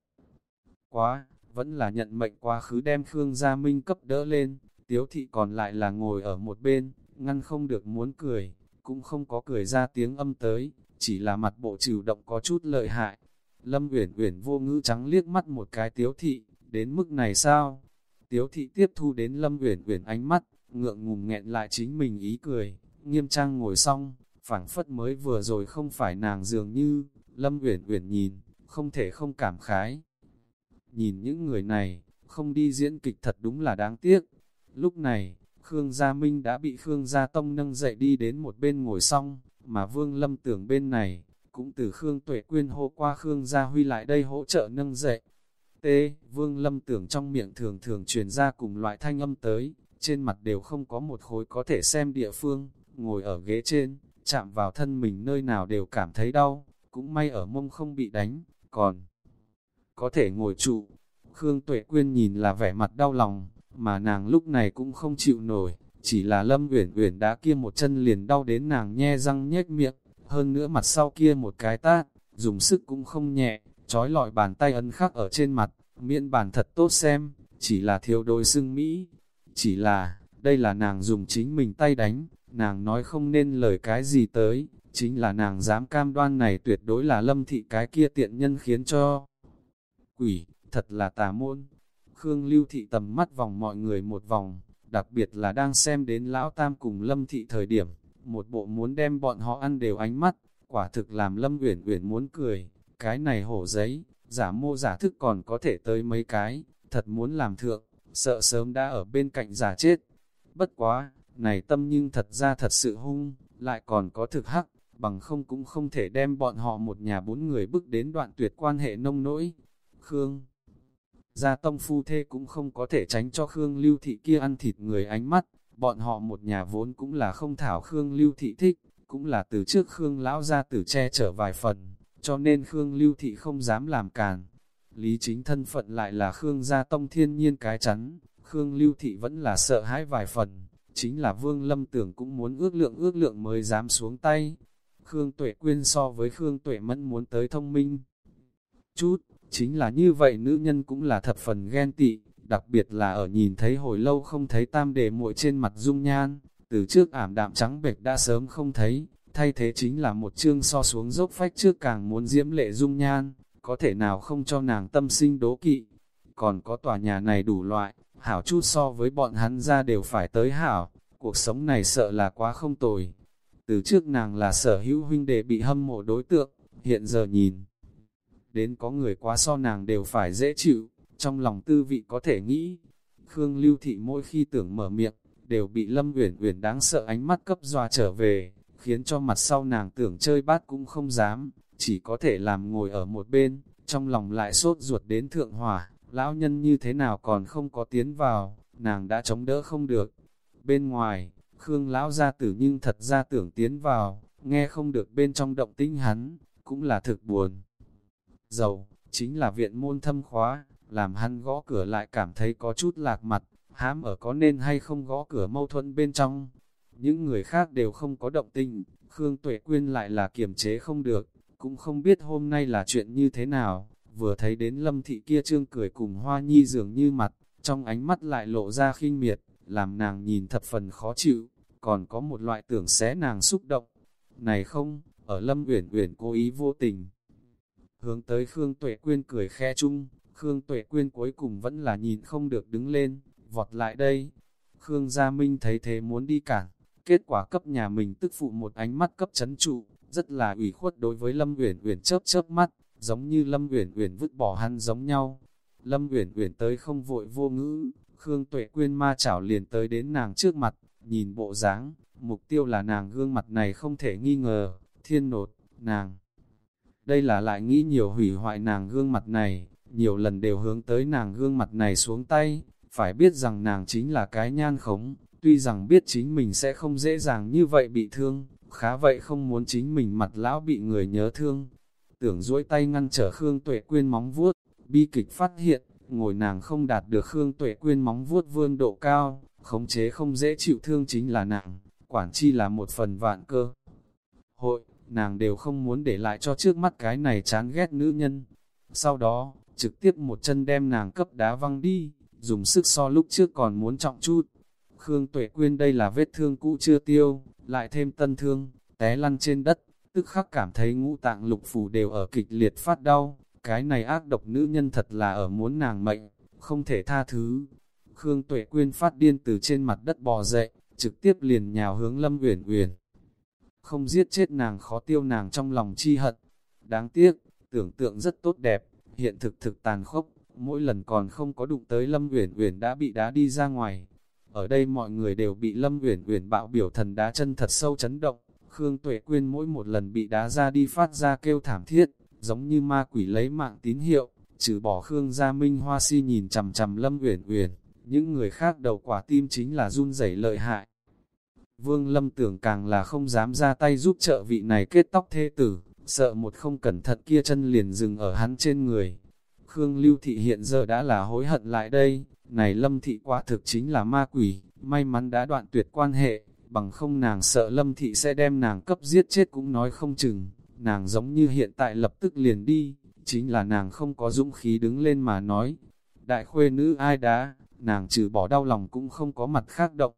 quá, vẫn là nhận mệnh quá khứ đem Khương Gia Minh cấp đỡ lên, tiếu thị còn lại là ngồi ở một bên, ngăn không được muốn cười, cũng không có cười ra tiếng âm tới, chỉ là mặt bộ trừ động có chút lợi hại. Lâm Uyển Uyển vô ngữ trắng liếc mắt một cái tiếu thị, đến mức này sao? Tiếu thị tiếp thu đến Lâm Uyển Uyển ánh mắt, ngượng ngùng nghẹn lại chính mình ý cười, nghiêm trang ngồi xong, phảng phất mới vừa rồi không phải nàng dường như, Lâm Uyển Uyển nhìn, không thể không cảm khái. Nhìn những người này, không đi diễn kịch thật đúng là đáng tiếc. Lúc này, Khương Gia Minh đã bị Khương Gia Tông nâng dậy đi đến một bên ngồi xong, mà Vương Lâm tưởng bên này, cũng từ Khương Tuệ Quyên hô qua Khương Gia Huy lại đây hỗ trợ nâng dậy. T. Vương Lâm tưởng trong miệng thường thường truyền ra cùng loại thanh âm tới, trên mặt đều không có một khối có thể xem địa phương, ngồi ở ghế trên, chạm vào thân mình nơi nào đều cảm thấy đau, cũng may ở mông không bị đánh, còn có thể ngồi trụ. Khương Tuệ Quyên nhìn là vẻ mặt đau lòng, mà nàng lúc này cũng không chịu nổi, chỉ là Lâm Uyển Uyển đã kia một chân liền đau đến nàng nhe răng nhếch miệng, hơn nữa mặt sau kia một cái tát, dùng sức cũng không nhẹ, trói lọi bàn tay ấn khắc ở trên mặt, miễn bàn thật tốt xem, chỉ là thiếu đôi xưng Mỹ, chỉ là, đây là nàng dùng chính mình tay đánh, nàng nói không nên lời cái gì tới, chính là nàng dám cam đoan này tuyệt đối là lâm thị cái kia tiện nhân khiến cho quỷ, thật là tà môn. Khương lưu thị tầm mắt vòng mọi người một vòng, đặc biệt là đang xem đến lão tam cùng lâm thị thời điểm, một bộ muốn đem bọn họ ăn đều ánh mắt, quả thực làm lâm uyển uyển muốn cười, cái này hổ giấy, giả mô giả thức còn có thể tới mấy cái, thật muốn làm thượng, sợ sớm đã ở bên cạnh giả chết. Bất quá, này tâm nhưng thật ra thật sự hung, lại còn có thực hắc, bằng không cũng không thể đem bọn họ một nhà bốn người bước đến đoạn tuyệt quan hệ nông nỗi. Khương Gia tông phu thê cũng không có thể tránh cho Khương Lưu Thị kia ăn thịt người ánh mắt, bọn họ một nhà vốn cũng là không thảo Khương Lưu Thị thích, cũng là từ trước Khương Lão Gia tử che chở vài phần, cho nên Khương Lưu Thị không dám làm càn. Lý chính thân phận lại là Khương Gia Tông thiên nhiên cái chắn, Khương Lưu Thị vẫn là sợ hãi vài phần, chính là Vương Lâm Tưởng cũng muốn ước lượng ước lượng mới dám xuống tay. Khương Tuệ Quyên so với Khương Tuệ Mẫn muốn tới thông minh. Chút, chính là như vậy nữ nhân cũng là thập phần ghen tị, đặc biệt là ở nhìn thấy hồi lâu không thấy tam đề muội trên mặt dung nhan, từ trước ảm đạm trắng bệch đã sớm không thấy, thay thế chính là một chương so xuống dốc phách trước càng muốn diễm lệ dung nhan, có thể nào không cho nàng tâm sinh đố kỵ. Còn có tòa nhà này đủ loại, hảo chút so với bọn hắn ra đều phải tới hảo, cuộc sống này sợ là quá không tồi. Từ trước nàng là sở hữu huynh đệ bị hâm mộ đối tượng, hiện giờ nhìn. Đến có người quá so nàng đều phải dễ chịu, trong lòng tư vị có thể nghĩ. Khương Lưu Thị mỗi khi tưởng mở miệng, đều bị Lâm Uyển Uyển đáng sợ ánh mắt cấp dòa trở về, khiến cho mặt sau nàng tưởng chơi bát cũng không dám, chỉ có thể làm ngồi ở một bên, trong lòng lại sốt ruột đến thượng hỏa, lão nhân như thế nào còn không có tiến vào, nàng đã chống đỡ không được. Bên ngoài, Khương lão gia tử nhưng thật ra tưởng tiến vào, nghe không được bên trong động tinh hắn, cũng là thực buồn. Dầu, chính là viện môn thâm khóa, làm hắn gõ cửa lại cảm thấy có chút lạc mặt, hám ở có nên hay không gõ cửa mâu thuẫn bên trong. Những người khác đều không có động tình, Khương Tuệ Quyên lại là kiềm chế không được, cũng không biết hôm nay là chuyện như thế nào, vừa thấy đến lâm thị kia trương cười cùng hoa nhi dường như mặt, trong ánh mắt lại lộ ra khinh miệt, làm nàng nhìn thập phần khó chịu, còn có một loại tưởng xé nàng xúc động. Này không, ở lâm uyển uyển cố ý vô tình. Hướng tới Khương Tuệ Quyên cười khe chung, Khương Tuệ Quyên cuối cùng vẫn là nhìn không được đứng lên, vọt lại đây. Khương Gia Minh thấy thế muốn đi cản, kết quả cấp nhà mình tức phụ một ánh mắt cấp chấn trụ, rất là ủy khuất đối với Lâm Uyển Uyển chớp chớp mắt, giống như Lâm Uyển Uyển vứt bỏ hắn giống nhau. Lâm Uyển Uyển tới không vội vô ngữ, Khương Tuệ Quyên ma chảo liền tới đến nàng trước mặt, nhìn bộ dáng, mục tiêu là nàng gương mặt này không thể nghi ngờ, thiên nột, nàng. Đây là lại nghĩ nhiều hủy hoại nàng gương mặt này, nhiều lần đều hướng tới nàng gương mặt này xuống tay, phải biết rằng nàng chính là cái nhan khống, tuy rằng biết chính mình sẽ không dễ dàng như vậy bị thương, khá vậy không muốn chính mình mặt lão bị người nhớ thương. Tưởng duỗi tay ngăn trở Khương Tuệ Quyên móng vuốt, bi kịch phát hiện, ngồi nàng không đạt được Khương Tuệ Quyên móng vuốt vươn độ cao, khống chế không dễ chịu thương chính là nàng, quản chi là một phần vạn cơ. Hội, nàng đều không muốn để lại cho trước mắt cái này chán ghét nữ nhân. Sau đó, trực tiếp một chân đem nàng cấp đá văng đi, dùng sức so lúc trước còn muốn trọng chút. Khương Tuệ Quyên đây là vết thương cũ chưa tiêu, lại thêm tân thương, té lăn trên đất, tức khắc cảm thấy ngũ tạng lục phủ đều ở kịch liệt phát đau. Cái này ác độc nữ nhân thật là ở muốn nàng mệnh, không thể tha thứ. Khương Tuệ Quyên phát điên từ trên mặt đất bò dậy, trực tiếp liền nhào hướng Lâm Uyển Uyển. Không giết chết nàng khó tiêu nàng trong lòng chi hận. Đáng tiếc, tưởng tượng rất tốt đẹp, hiện thực thực tàn khốc, mỗi lần còn không có đụng tới Lâm Uyển Uyển đã bị đá đi ra ngoài. Ở đây mọi người đều bị Lâm Uyển Uyển bạo biểu thần đá chân thật sâu chấn động, Khương Tuệ Quyên mỗi một lần bị đá ra đi phát ra kêu thảm thiết, giống như ma quỷ lấy mạng tín hiệu, trừ bỏ Khương Gia Minh Hoa Si nhìn chằm chằm Lâm Uyển Uyển, những người khác đầu quả tim chính là run rẩy lợi hại. Vương Lâm tưởng càng là không dám ra tay giúp trợ vị này kết tóc thê tử, sợ một không cẩn thận kia chân liền dừng ở hắn trên người. Khương Lưu Thị hiện giờ đã là hối hận lại đây, này Lâm Thị quả thực chính là ma quỷ, may mắn đã đoạn tuyệt quan hệ, bằng không nàng sợ Lâm Thị sẽ đem nàng cấp giết chết cũng nói không chừng, nàng giống như hiện tại lập tức liền đi, chính là nàng không có dũng khí đứng lên mà nói. Đại khuê nữ ai đã, nàng trừ bỏ đau lòng cũng không có mặt khác động.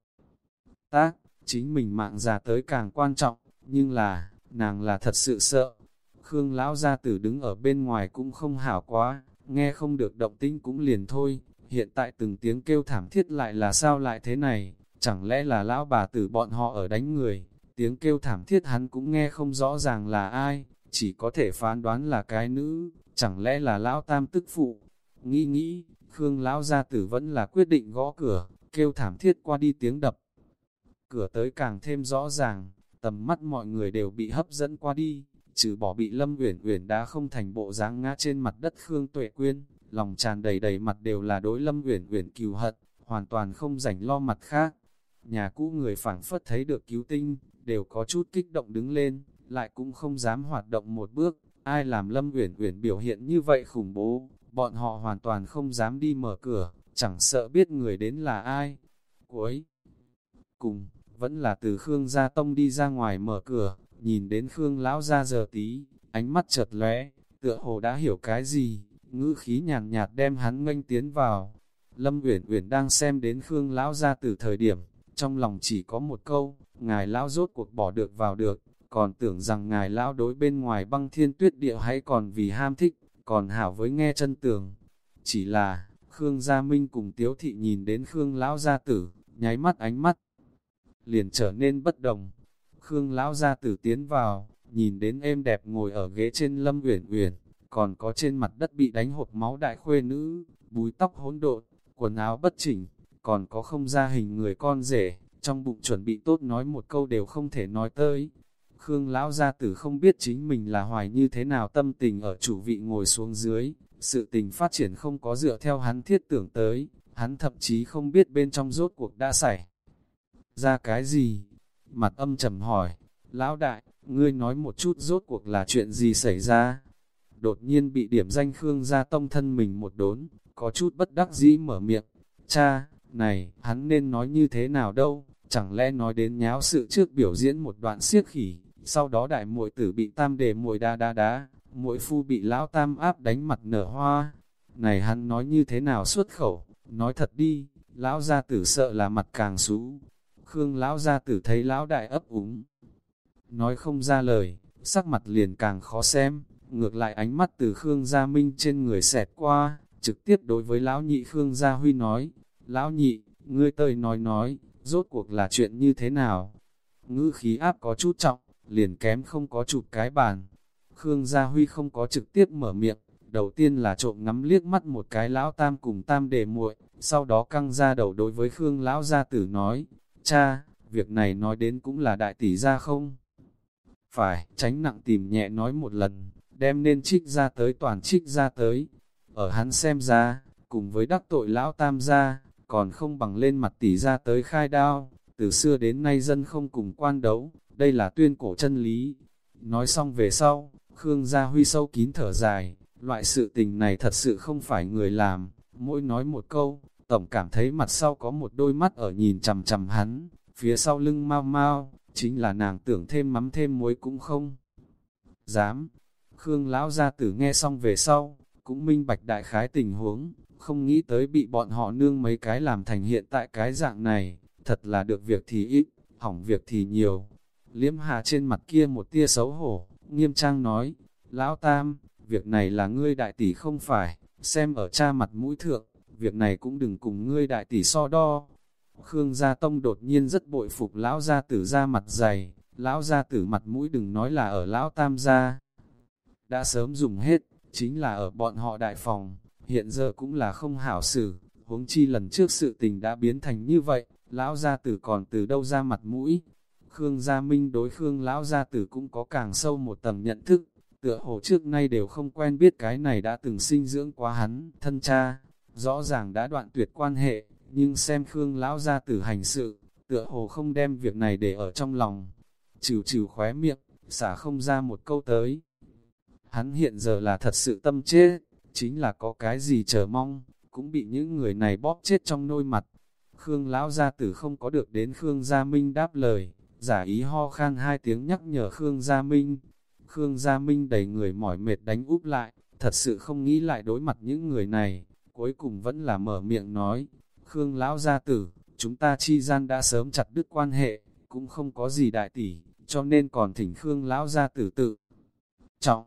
Tác, chính mình mạng già tới càng quan trọng, nhưng là, nàng là thật sự sợ. Khương lão gia tử đứng ở bên ngoài cũng không hảo quá, nghe không được động tĩnh cũng liền thôi, hiện tại từng tiếng kêu thảm thiết lại là sao lại thế này, chẳng lẽ là lão bà tử bọn họ ở đánh người, tiếng kêu thảm thiết hắn cũng nghe không rõ ràng là ai, chỉ có thể phán đoán là cái nữ, chẳng lẽ là lão tam tức phụ. Nghĩ nghĩ, Khương lão gia tử vẫn là quyết định gõ cửa, kêu thảm thiết qua đi tiếng đập. Cửa tới càng thêm rõ ràng, tầm mắt mọi người đều bị hấp dẫn qua đi, trừ bỏ bị Lâm Uyển Uyển đã không thành bộ dáng ngã trên mặt đất Khương Tuệ Quyên, lòng tràn đầy đầy mặt đều là đối Lâm Uyển Uyển cừu hận, hoàn toàn không rảnh lo mặt khác. Nhà cũ người phảng phất thấy được cứu tinh, đều có chút kích động đứng lên, lại cũng không dám hoạt động một bước, ai làm Lâm Uyển Uyển biểu hiện như vậy khủng bố, bọn họ hoàn toàn không dám đi mở cửa, chẳng sợ biết người đến là ai. Cuối cùng, vẫn là từ Khương Gia Tông đi ra ngoài mở cửa, nhìn đến Khương Lão ra giờ tí, ánh mắt chợt lóe, tựa hồ đã hiểu cái gì, ngữ khí nhàn nhạt, đem hắn nghênh tiến vào. Lâm Uyển Uyển đang xem đến Khương Lão ra từ thời điểm, trong lòng chỉ có một câu, ngài Lão rốt cuộc bỏ được vào được, còn tưởng rằng ngài Lão đối bên ngoài băng thiên tuyết địa hay còn vì ham thích, còn hảo với nghe chân tường. Chỉ là, Khương Gia Minh cùng Tiếu Thị nhìn đến Khương Lão Gia Tử, nháy mắt ánh mắt, liền trở nên bất đồng. Khương Lão Gia Tử tiến vào, nhìn đến êm đẹp ngồi ở ghế trên Lâm Uyển Uyển, còn có trên mặt đất bị đánh hộp máu đại khuê nữ, búi tóc hỗn độn, quần áo bất chỉnh, còn có không ra hình người con rể, trong bụng chuẩn bị tốt nói một câu đều không thể nói tới. Khương Lão Gia Tử không biết chính mình là hoài như thế nào tâm tình ở chủ vị ngồi xuống dưới, sự tình phát triển không có dựa theo hắn thiết tưởng tới, hắn thậm chí không biết bên trong rốt cuộc đã xảy ra cái gì. Mặt âm trầm hỏi, Lão Đại, ngươi nói một chút rốt cuộc là chuyện gì xảy ra? Đột nhiên bị điểm danh Khương gia tông thân mình một đốn, có chút bất đắc dĩ mở miệng. Cha, này, hắn nên nói như thế nào đâu, chẳng lẽ nói đến nháo sự trước biểu diễn một đoạn siếc khỉ, sau đó đại muội tử bị tam đề muội đa đa đá, muội phu bị lão tam áp đánh mặt nở hoa. Này hắn nói như thế nào xuất khẩu, nói thật đi, lão gia tử sợ là mặt càng xú. Khương lão gia tử thấy lão đại ấp úng, nói không ra lời, sắc mặt liền càng khó xem, ngược lại ánh mắt từ Khương Gia Minh trên người xẹt qua, trực tiếp đối với lão nhị Khương Gia Huy nói, lão nhị, ngươi tơi nói nói, rốt cuộc là chuyện như thế nào? ngữ khí áp có chút trọng, liền kém không có chụp cái bàn. Khương Gia Huy không có trực tiếp mở miệng, đầu tiên là trộm ngắm liếc mắt một cái lão tam cùng tam đề muội, sau đó căng ra đầu đối với Khương lão gia tử nói, cha, việc này nói đến cũng là đại tỷ gia không? Phải, tránh nặng tìm nhẹ nói một lần, đem nên trích ra tới toàn trích ra tới. Ở hắn xem ra, cùng với đắc tội lão tam gia, còn không bằng lên mặt tỷ ra tới khai đao, từ xưa đến nay dân không cùng quan đấu, đây là tuyên cổ chân lý. Nói xong về sau, Khương Gia Huy sâu kín thở dài, loại sự tình này thật sự không phải người làm, mỗi nói một câu, tổng cảm thấy mặt sau có một đôi mắt ở nhìn chằm chằm hắn, phía sau lưng mau mau, chính là nàng tưởng thêm mắm thêm muối cũng không. Dám, Khương lão gia tử nghe xong về sau, cũng minh bạch đại khái tình huống, không nghĩ tới bị bọn họ nương mấy cái làm thành hiện tại cái dạng này, thật là được việc thì ít, hỏng việc thì nhiều. Liếm hà trên mặt kia một tia xấu hổ, nghiêm trang nói, Lão Tam, việc này là ngươi đại tỷ không phải, xem ở cha mặt mũi thượng, việc này cũng đừng cùng ngươi đại tỷ so đo. Khương Gia Tông đột nhiên rất bội phục lão gia tử ra mặt dày, lão gia tử mặt mũi đừng nói là ở lão tam gia. Đã sớm dùng hết, chính là ở bọn họ đại phòng, hiện giờ cũng là không hảo xử, huống chi lần trước sự tình đã biến thành như vậy, lão gia tử còn từ đâu ra mặt mũi. Khương Gia Minh đối Khương lão gia tử cũng có càng sâu một tầng nhận thức, tựa hồ trước nay đều không quen biết cái này đã từng sinh dưỡng quá hắn, thân cha, rõ ràng đã đoạn tuyệt quan hệ, nhưng xem Khương lão gia tử hành sự, tựa hồ không đem việc này để ở trong lòng. trừ trừ khóe miệng, xả không ra một câu tới. Hắn hiện giờ là thật sự tâm chết, chính là có cái gì chờ mong, cũng bị những người này bóp chết trong nôi mặt. Khương lão gia tử không có được đến Khương Gia Minh đáp lời, giả ý ho khan hai tiếng nhắc nhở Khương Gia Minh. Khương Gia Minh đầy người mỏi mệt đánh úp lại, thật sự không nghĩ lại đối mặt những người này, cuối cùng vẫn là mở miệng nói, Khương lão gia tử, chúng ta chi gian đã sớm chặt đứt quan hệ, cũng không có gì đại tỷ, cho nên còn thỉnh Khương lão gia tử tự trọng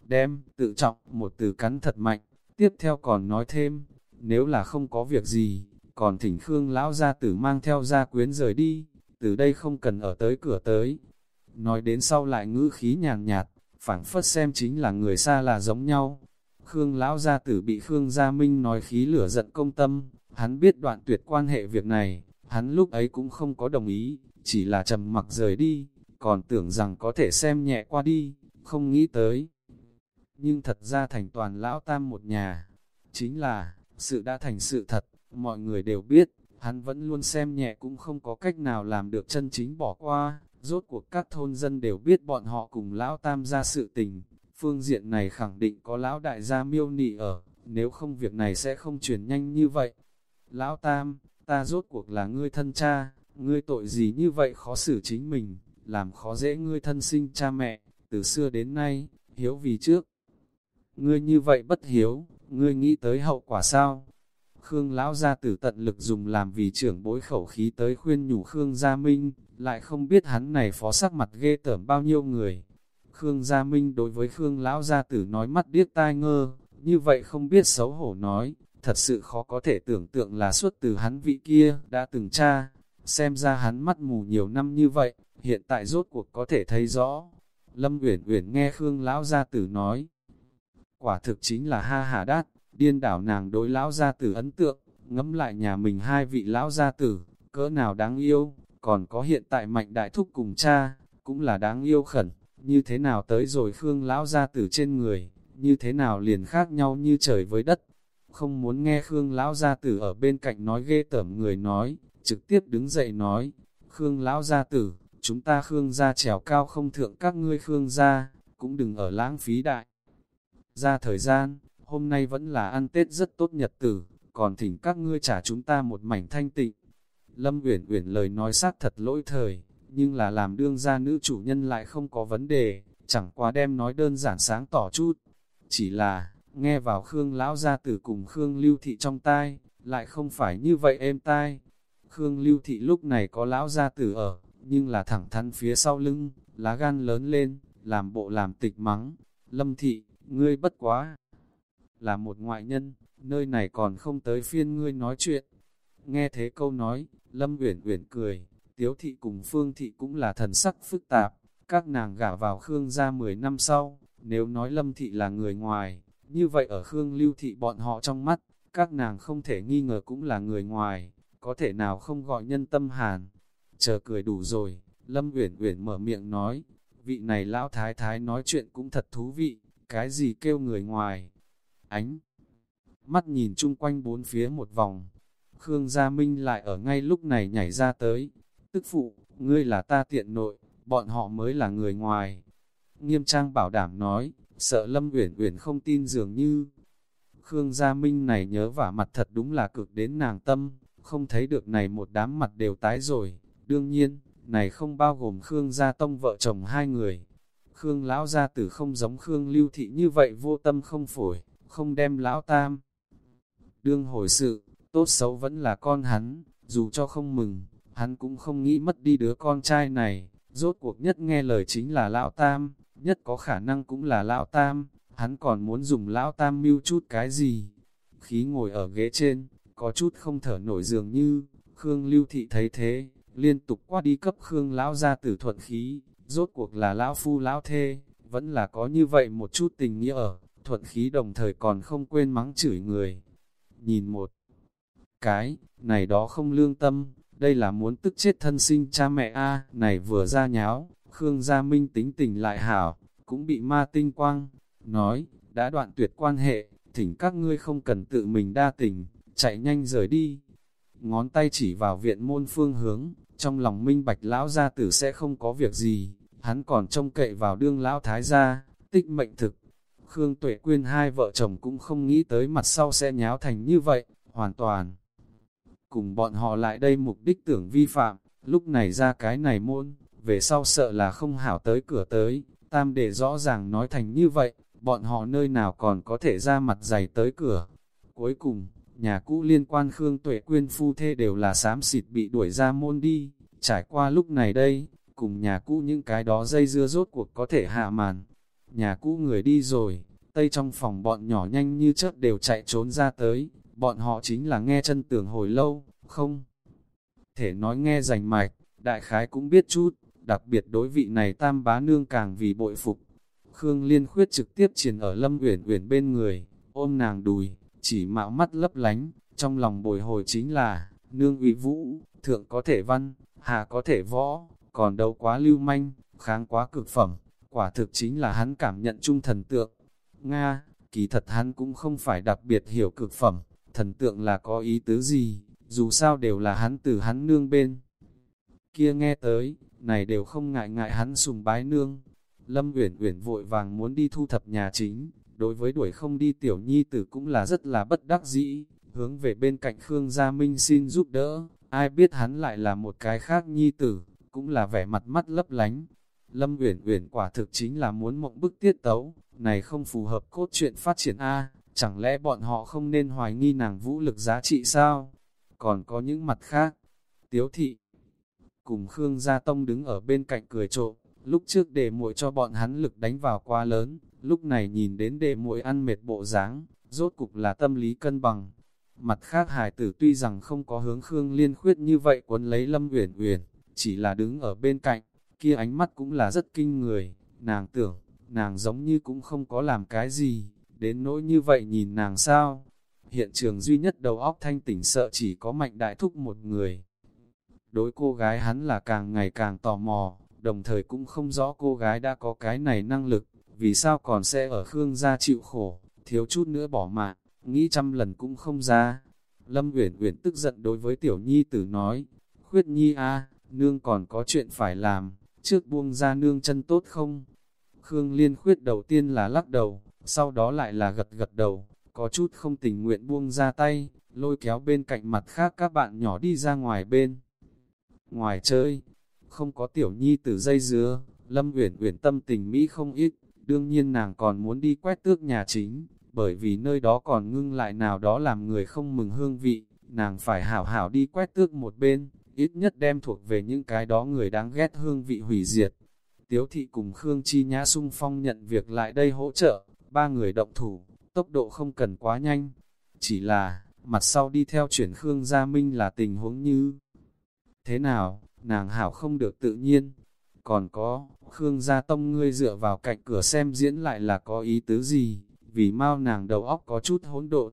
đem, tự trọng, một từ cắn thật mạnh, tiếp theo còn nói thêm, nếu là không có việc gì, còn thỉnh Khương lão gia tử mang theo gia quyến rời đi, từ đây không cần ở tới cửa tới. Nói đến sau lại ngữ khí nhàn nhạt, phảng phất xem chính là người xa là giống nhau. Khương lão gia tử bị Khương Gia Minh nói khí lửa giận công tâm, hắn biết đoạn tuyệt quan hệ việc này, hắn lúc ấy cũng không có đồng ý, chỉ là trầm mặc rời đi, còn tưởng rằng có thể xem nhẹ qua đi, không nghĩ tới nhưng thật ra thành toàn lão tam một nhà. Chính là, sự đã thành sự thật, mọi người đều biết, hắn vẫn luôn xem nhẹ cũng không có cách nào làm được chân chính bỏ qua, rốt cuộc các thôn dân đều biết bọn họ cùng lão tam ra sự tình, phương diện này khẳng định có lão đại gia miêu nị ở, nếu không việc này sẽ không chuyển nhanh như vậy. Lão tam, ta rốt cuộc là ngươi thân cha, ngươi tội gì như vậy khó xử chính mình, làm khó dễ ngươi thân sinh cha mẹ, từ xưa đến nay, hiếu vì trước, ngươi như vậy bất hiếu, ngươi nghĩ tới hậu quả sao? Khương lão gia tử tận lực dùng làm vì trưởng bối khẩu khí tới khuyên nhủ Khương Gia Minh, lại không biết hắn này phó sắc mặt ghê tởm bao nhiêu người. Khương Gia Minh đối với Khương lão gia tử nói mắt điếc tai ngơ, như vậy không biết xấu hổ nói, thật sự khó có thể tưởng tượng là suốt từ hắn vị kia đã từng cha, xem ra hắn mắt mù nhiều năm như vậy, hiện tại rốt cuộc có thể thấy rõ. Lâm Uyển Uyển nghe Khương lão gia tử nói, quả thực chính là ha hà đát, điên đảo nàng đối lão gia tử ấn tượng, ngẫm lại nhà mình hai vị lão gia tử, cỡ nào đáng yêu, còn có hiện tại mạnh đại thúc cùng cha, cũng là đáng yêu khẩn, như thế nào tới rồi Khương lão gia tử trên người, như thế nào liền khác nhau như trời với đất. Không muốn nghe Khương lão gia tử ở bên cạnh nói ghê tởm người nói, trực tiếp đứng dậy nói, Khương lão gia tử, chúng ta Khương gia trèo cao không thượng các ngươi Khương gia, cũng đừng ở lãng phí đại ra thời gian, hôm nay vẫn là ăn Tết rất tốt nhật tử, còn thỉnh các ngươi trả chúng ta một mảnh thanh tịnh. Lâm Uyển Uyển lời nói xác thật lỗi thời, nhưng là làm đương gia nữ chủ nhân lại không có vấn đề, chẳng qua đem nói đơn giản sáng tỏ chút. Chỉ là, nghe vào Khương lão gia tử cùng Khương Lưu Thị trong tai, lại không phải như vậy êm tai. Khương Lưu Thị lúc này có lão gia tử ở, nhưng là thẳng thắn phía sau lưng, lá gan lớn lên, làm bộ làm tịch mắng. Lâm Thị, ngươi bất quá. Là một ngoại nhân, nơi này còn không tới phiên ngươi nói chuyện. Nghe thế câu nói, Lâm Uyển Uyển cười, Tiếu thị cùng Phương thị cũng là thần sắc phức tạp, các nàng gả vào Khương gia 10 năm sau, nếu nói Lâm thị là người ngoài, như vậy ở Khương Lưu thị bọn họ trong mắt, các nàng không thể nghi ngờ cũng là người ngoài, có thể nào không gọi nhân tâm hàn. Chờ cười đủ rồi, Lâm Uyển Uyển mở miệng nói, vị này lão thái thái nói chuyện cũng thật thú vị, cái gì kêu người ngoài. Ánh mắt nhìn chung quanh bốn phía một vòng, Khương Gia Minh lại ở ngay lúc này nhảy ra tới, tức phụ, ngươi là ta tiện nội, bọn họ mới là người ngoài. Nghiêm trang bảo đảm nói, sợ Lâm Uyển Uyển không tin dường như. Khương Gia Minh này nhớ vả mặt thật đúng là cực đến nàng tâm, không thấy được này một đám mặt đều tái rồi. Đương nhiên, này không bao gồm Khương Gia Tông vợ chồng hai người. Khương Lão Gia Tử không giống Khương Lưu Thị như vậy vô tâm không phổi, không đem Lão Tam. Đương hồi sự, tốt xấu vẫn là con hắn, dù cho không mừng, hắn cũng không nghĩ mất đi đứa con trai này. Rốt cuộc nhất nghe lời chính là Lão Tam, nhất có khả năng cũng là Lão Tam, hắn còn muốn dùng Lão Tam mưu chút cái gì. Khí ngồi ở ghế trên, có chút không thở nổi dường như, Khương Lưu Thị thấy thế, liên tục qua đi cấp Khương Lão ra tử thuận khí, rốt cuộc là Lão Phu Lão Thê, vẫn là có như vậy một chút tình nghĩa ở, thuận khí đồng thời còn không quên mắng chửi người. Nhìn một cái, này đó không lương tâm, đây là muốn tức chết thân sinh cha mẹ a này vừa ra nháo, Khương Gia Minh tính tình lại hảo, cũng bị ma tinh quang, nói, đã đoạn tuyệt quan hệ, thỉnh các ngươi không cần tự mình đa tình, chạy nhanh rời đi. Ngón tay chỉ vào viện môn phương hướng, trong lòng minh bạch lão gia tử sẽ không có việc gì, hắn còn trông cậy vào đương lão thái gia, tích mệnh thực. Khương Tuệ Quyên hai vợ chồng cũng không nghĩ tới mặt sau sẽ nháo thành như vậy, hoàn toàn. Cùng bọn họ lại đây mục đích tưởng vi phạm, lúc này ra cái này môn, về sau sợ là không hảo tới cửa tới, tam để rõ ràng nói thành như vậy, bọn họ nơi nào còn có thể ra mặt dày tới cửa. Cuối cùng, nhà cũ liên quan Khương Tuệ Quyên phu thê đều là xám xịt bị đuổi ra môn đi, trải qua lúc này đây, cùng nhà cũ những cái đó dây dưa rốt cuộc có thể hạ màn. Nhà cũ người đi rồi, tây trong phòng bọn nhỏ nhanh như chớp đều chạy trốn ra tới, bọn họ chính là nghe chân tưởng hồi lâu, không thể nói nghe rành mạch, đại khái cũng biết chút, đặc biệt đối vị này tam bá nương càng vì bội phục. Khương Liên khuyết trực tiếp triển ở Lâm Uyển Uyển bên người, ôm nàng đùi, chỉ mạo mắt lấp lánh, trong lòng bồi hồi chính là, nương uy vũ, thượng có thể văn, hạ có thể võ, còn đâu quá lưu manh, kháng quá cực phẩm, quả thực chính là hắn cảm nhận trung thần tượng. Nga, kỳ thật hắn cũng không phải đặc biệt hiểu cực phẩm, thần tượng là có ý tứ gì, dù sao đều là hắn từ hắn nương bên. Kia nghe tới, này đều không ngại ngại hắn sùng bái nương. Lâm Uyển Uyển vội vàng muốn đi thu thập nhà chính, đối với đuổi không đi tiểu nhi tử cũng là rất là bất đắc dĩ, hướng về bên cạnh Khương Gia Minh xin giúp đỡ, ai biết hắn lại là một cái khác nhi tử, cũng là vẻ mặt mắt lấp lánh. Lâm Uyển Uyển quả thực chính là muốn mộng bức tiết tấu, này không phù hợp cốt truyện phát triển A, chẳng lẽ bọn họ không nên hoài nghi nàng vũ lực giá trị sao? Còn có những mặt khác, tiếu thị, cùng Khương Gia Tông đứng ở bên cạnh cười trộm, lúc trước để muội cho bọn hắn lực đánh vào quá lớn, lúc này nhìn đến để muội ăn mệt bộ dáng, rốt cục là tâm lý cân bằng. Mặt khác hải tử tuy rằng không có hướng Khương Liên khuyết như vậy quấn lấy Lâm Uyển Uyển, chỉ là đứng ở bên cạnh, kia ánh mắt cũng là rất kinh người, nàng tưởng, nàng giống như cũng không có làm cái gì, đến nỗi như vậy nhìn nàng sao. Hiện trường duy nhất đầu óc thanh tỉnh sợ chỉ có mạnh đại thúc một người. Đối cô gái hắn là càng ngày càng tò mò, đồng thời cũng không rõ cô gái đã có cái này năng lực, vì sao còn sẽ ở Khương gia chịu khổ, thiếu chút nữa bỏ mạng, nghĩ trăm lần cũng không ra. Lâm Uyển Uyển tức giận đối với tiểu nhi tử nói, khuyết nhi a nương còn có chuyện phải làm, trước buông ra nương chân tốt không? Khương Liên khuyết đầu tiên là lắc đầu, sau đó lại là gật gật đầu, có chút không tình nguyện buông ra tay, lôi kéo bên cạnh mặt khác các bạn nhỏ đi ra ngoài bên. Ngoài chơi, không có tiểu nhi tử dây dứa, Lâm Uyển Uyển tâm tình Mỹ không ít, đương nhiên nàng còn muốn đi quét tước nhà chính, bởi vì nơi đó còn ngưng lại nào đó làm người không mừng hương vị, nàng phải hảo hảo đi quét tước một bên, ít nhất đem thuộc về những cái đó người đáng ghét hương vị hủy diệt. Tiếu thị cùng Khương Chi Nhã sung phong nhận việc lại đây hỗ trợ, ba người động thủ, tốc độ không cần quá nhanh, chỉ là, mặt sau đi theo chuyển Khương Gia Minh là tình huống như thế nào, nàng hảo không được tự nhiên. Còn có, Khương Gia Tông ngươi dựa vào cạnh cửa xem diễn lại là có ý tứ gì, vì mau nàng đầu óc có chút hỗn độn.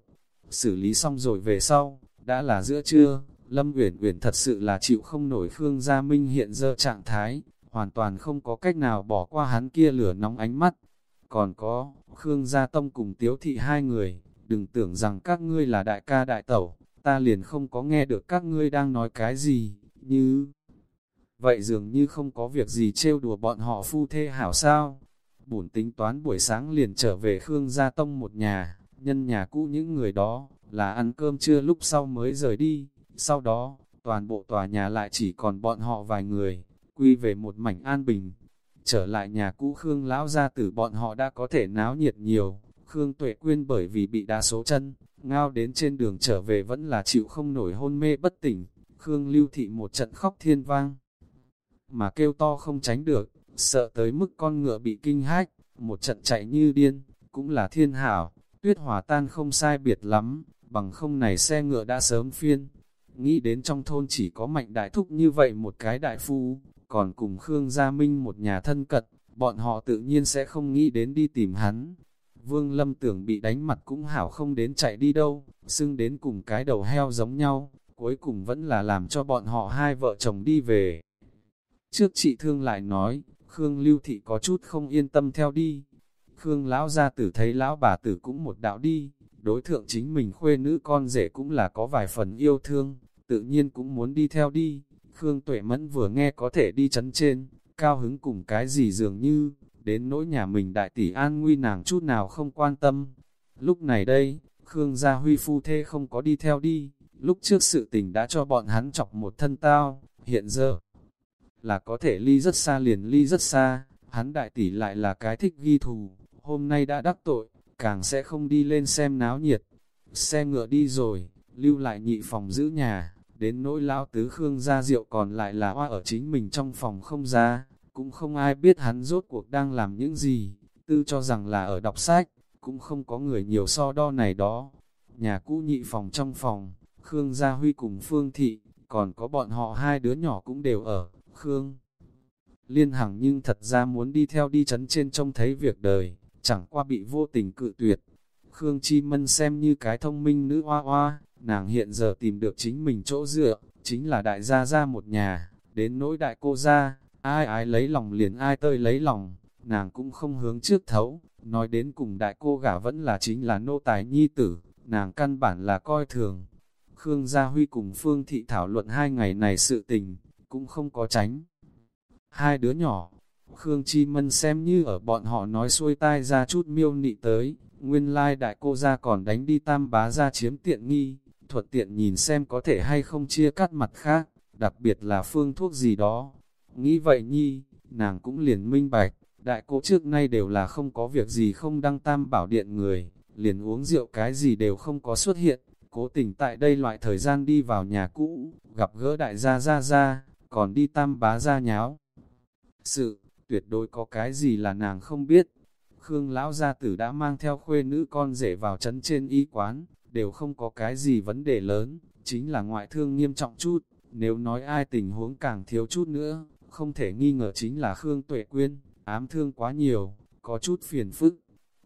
Xử lý xong rồi về sau, đã là giữa trưa, Lâm Uyển Uyển thật sự là chịu không nổi Khương Gia Minh hiện giờ trạng thái, hoàn toàn không có cách nào bỏ qua hắn kia lửa nóng ánh mắt. Còn có, Khương Gia Tông cùng Tiếu Thị hai người, đừng tưởng rằng các ngươi là đại ca đại tẩu, ta liền không có nghe được các ngươi đang nói cái gì, như... Vậy dường như không có việc gì trêu đùa bọn họ phu thê hảo sao. Bổn tính toán buổi sáng liền trở về Khương Gia Tông một nhà, nhân nhà cũ những người đó, là ăn cơm trưa lúc sau mới rời đi. Sau đó, toàn bộ tòa nhà lại chỉ còn bọn họ vài người, quy về một mảnh an bình. Trở lại nhà cũ Khương lão gia tử bọn họ đã có thể náo nhiệt nhiều. Khương Tuệ Quyên bởi vì bị đa số chân, ngao đến trên đường trở về vẫn là chịu không nổi hôn mê bất tỉnh. Khương Lưu Thị một trận khóc thiên vang, mà kêu to không tránh được, sợ tới mức con ngựa bị kinh hách, một trận chạy như điên, cũng là thiên hảo, tuyết hòa tan không sai biệt lắm, bằng không này xe ngựa đã sớm phiên. Nghĩ đến trong thôn chỉ có mạnh đại thúc như vậy một cái đại phu, còn cùng Khương Gia Minh một nhà thân cận, bọn họ tự nhiên sẽ không nghĩ đến đi tìm hắn. Vương Lâm tưởng bị đánh mặt cũng hảo không đến chạy đi đâu, xưng đến cùng cái đầu heo giống nhau, cuối cùng vẫn là làm cho bọn họ hai vợ chồng đi về. Trước chị thương lại nói, Khương Lưu Thị có chút không yên tâm theo đi. Khương lão gia tử thấy lão bà tử cũng một đạo đi, đối thượng chính mình khuê nữ con rể cũng là có vài phần yêu thương, tự nhiên cũng muốn đi theo đi. Khương Tuệ Mẫn vừa nghe có thể đi chấn trên, cao hứng cùng cái gì dường như, đến nỗi nhà mình đại tỷ an nguy nàng chút nào không quan tâm. Lúc này đây, Khương gia huy phu thê không có đi theo đi, lúc trước sự tình đã cho bọn hắn chọc một thân tao, hiện giờ là có thể ly rất xa liền ly rất xa, hắn đại tỷ lại là cái thích ghi thù, hôm nay đã đắc tội, càng sẽ không đi lên xem náo nhiệt. Xe ngựa đi rồi, lưu lại nhị phòng giữ nhà, đến nỗi lão tứ Khương gia rượu còn lại là hoa ở chính mình trong phòng không ra, cũng không ai biết hắn rốt cuộc đang làm những gì, tư cho rằng là ở đọc sách, cũng không có người nhiều so đo này đó. Nhà cũ nhị phòng trong phòng, Khương Gia Huy cùng Phương Thị, còn có bọn họ hai đứa nhỏ cũng đều ở, Khương. Liên Hằng nhưng thật ra muốn đi theo đi chấn trên trông thấy việc đời, chẳng qua bị vô tình cự tuyệt. Khương Chi Mân xem như cái thông minh nữ hoa hoa, nàng hiện giờ tìm được chính mình chỗ dựa, chính là đại gia gia một nhà, đến nỗi đại cô gia, ai ai lấy lòng liền ai tơi lấy lòng, nàng cũng không hướng trước thấu, nói đến cùng đại cô gả vẫn là chính là nô tài nhi tử, nàng căn bản là coi thường. Khương Gia Huy cùng Phương Thị thảo luận hai ngày này sự tình, cũng không có tránh. Hai đứa nhỏ, Khương Chi Mân xem như ở bọn họ nói xuôi tai ra chút miêu nị tới, nguyên lai đại cô gia còn đánh đi tam bá ra chiếm tiện nghi, thuật tiện nhìn xem có thể hay không chia cắt mặt khác, đặc biệt là phương thuốc gì đó. Nghĩ vậy nhi, nàng cũng liền minh bạch, đại cô trước nay đều là không có việc gì không đăng tam bảo điện người, liền uống rượu cái gì đều không có xuất hiện, cố tình tại đây loại thời gian đi vào nhà cũ, gặp gỡ đại gia gia gia, còn đi tam bá gia nháo. Sự, tuyệt đối có cái gì là nàng không biết. Khương lão gia tử đã mang theo khuê nữ con rể vào trấn trên y quán, đều không có cái gì vấn đề lớn, chính là ngoại thương nghiêm trọng chút. Nếu nói ai tình huống càng thiếu chút nữa, không thể nghi ngờ chính là Khương Tuệ Quyên, ám thương quá nhiều, có chút phiền phức.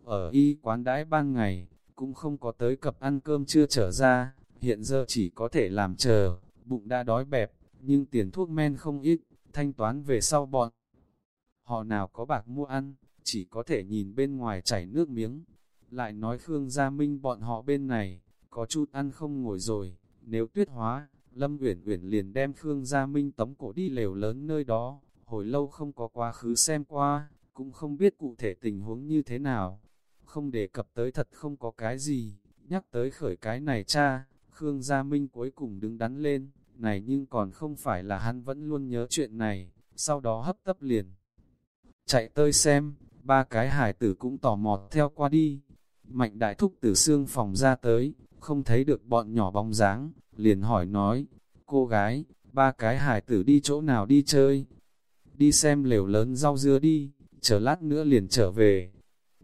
Ở y quán đãi ban ngày, cũng không có tới cập ăn cơm chưa trở ra, hiện giờ chỉ có thể làm chờ, bụng đã đói bẹp, nhưng tiền thuốc men không ít, thanh toán về sau bọn. Họ nào có bạc mua ăn, chỉ có thể nhìn bên ngoài chảy nước miếng. Lại nói Khương Gia Minh bọn họ bên này, có chút ăn không ngồi rồi, nếu tuyết hóa, Lâm Uyển Uyển liền đem Khương Gia Minh tống cổ đi lều lớn nơi đó, hồi lâu không có quá khứ xem qua, cũng không biết cụ thể tình huống như thế nào. Không đề cập tới thật không có cái gì, nhắc tới khởi cái này cha, Khương Gia Minh cuối cùng đứng đắn lên, này nhưng còn không phải là hắn vẫn luôn nhớ chuyện này, sau đó hấp tấp liền. Chạy tới xem, ba cái hải tử cũng tò mò theo qua đi. Mạnh đại thúc từ xương phòng ra tới, không thấy được bọn nhỏ bóng dáng, liền hỏi nói, cô gái, ba cái hải tử đi chỗ nào đi chơi? Đi xem lều lớn rau dưa đi, chờ lát nữa liền trở về.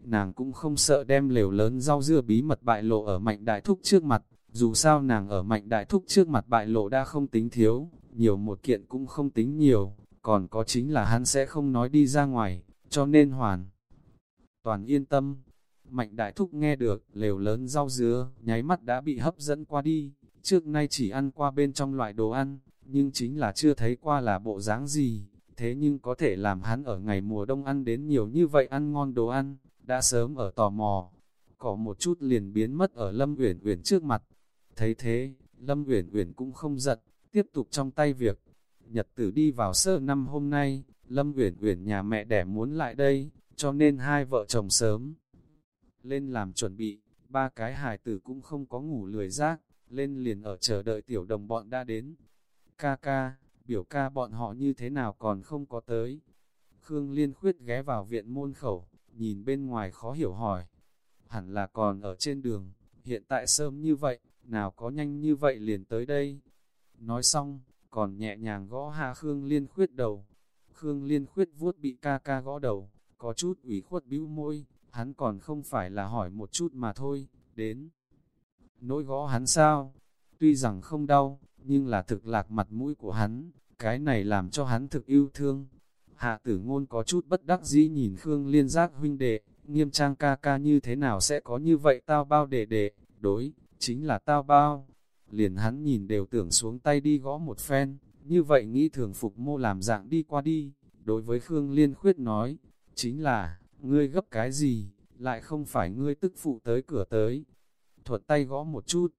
Nàng cũng không sợ đem lều lớn rau dưa bí mật bại lộ ở mạnh đại thúc trước mặt, dù sao nàng ở mạnh đại thúc trước mặt bại lộ đã không tính thiếu, nhiều một kiện cũng không tính nhiều, còn có chính là hắn sẽ không nói đi ra ngoài, cho nên hoàn. Toàn yên tâm, mạnh đại thúc nghe được, lều lớn rau dứa, nháy mắt đã bị hấp dẫn qua đi, trước nay chỉ ăn qua bên trong loại đồ ăn, nhưng chính là chưa thấy qua là bộ dáng gì, thế nhưng có thể làm hắn ở ngày mùa đông ăn đến nhiều như vậy ăn ngon đồ ăn, đã sớm ở tò mò, có một chút liền biến mất ở Lâm Uyển Uyển trước mặt. Thấy thế, Lâm Uyển Uyển cũng không giật, tiếp tục trong tay việc. Nhật tử đi vào sơ năm hôm nay, Lâm Uyển Uyển nhà mẹ đẻ muốn lại đây, cho nên hai vợ chồng sớm lên làm chuẩn bị, ba cái hài tử cũng không có ngủ lười giác, lên liền ở chờ đợi tiểu đồng bọn đã đến. Ca ca, biểu ca bọn họ như thế nào còn không có tới. Khương Liên khuyết ghé vào viện môn khẩu, nhìn bên ngoài khó hiểu hỏi. Hẳn là còn ở trên đường, hiện tại sớm như vậy, nào có nhanh như vậy liền tới đây. Nói xong, còn nhẹ nhàng gõ hạ Khương Liên khuyết đầu. Khương Liên khuyết vuốt bị ca ca gõ đầu, có chút ủy khuất bĩu môi, hắn còn không phải là hỏi một chút mà thôi, đến. Nỗi gõ hắn sao? Tuy rằng không đau, nhưng là thực lạc mặt mũi của hắn, cái này làm cho hắn thực yêu thương. Hạ tử ngôn có chút bất đắc dĩ nhìn Khương Liên giác huynh đệ, nghiêm trang ca ca như thế nào sẽ có như vậy tao bao đệ đệ, đối, chính là tao bao. Liền hắn nhìn đều tưởng xuống tay đi gõ một phen, như vậy nghĩ thường phục mô làm dạng đi qua đi. Đối với Khương Liên khuyết nói, chính là, ngươi gấp cái gì, lại không phải ngươi tức phụ tới cửa tới. Thuật tay gõ một chút.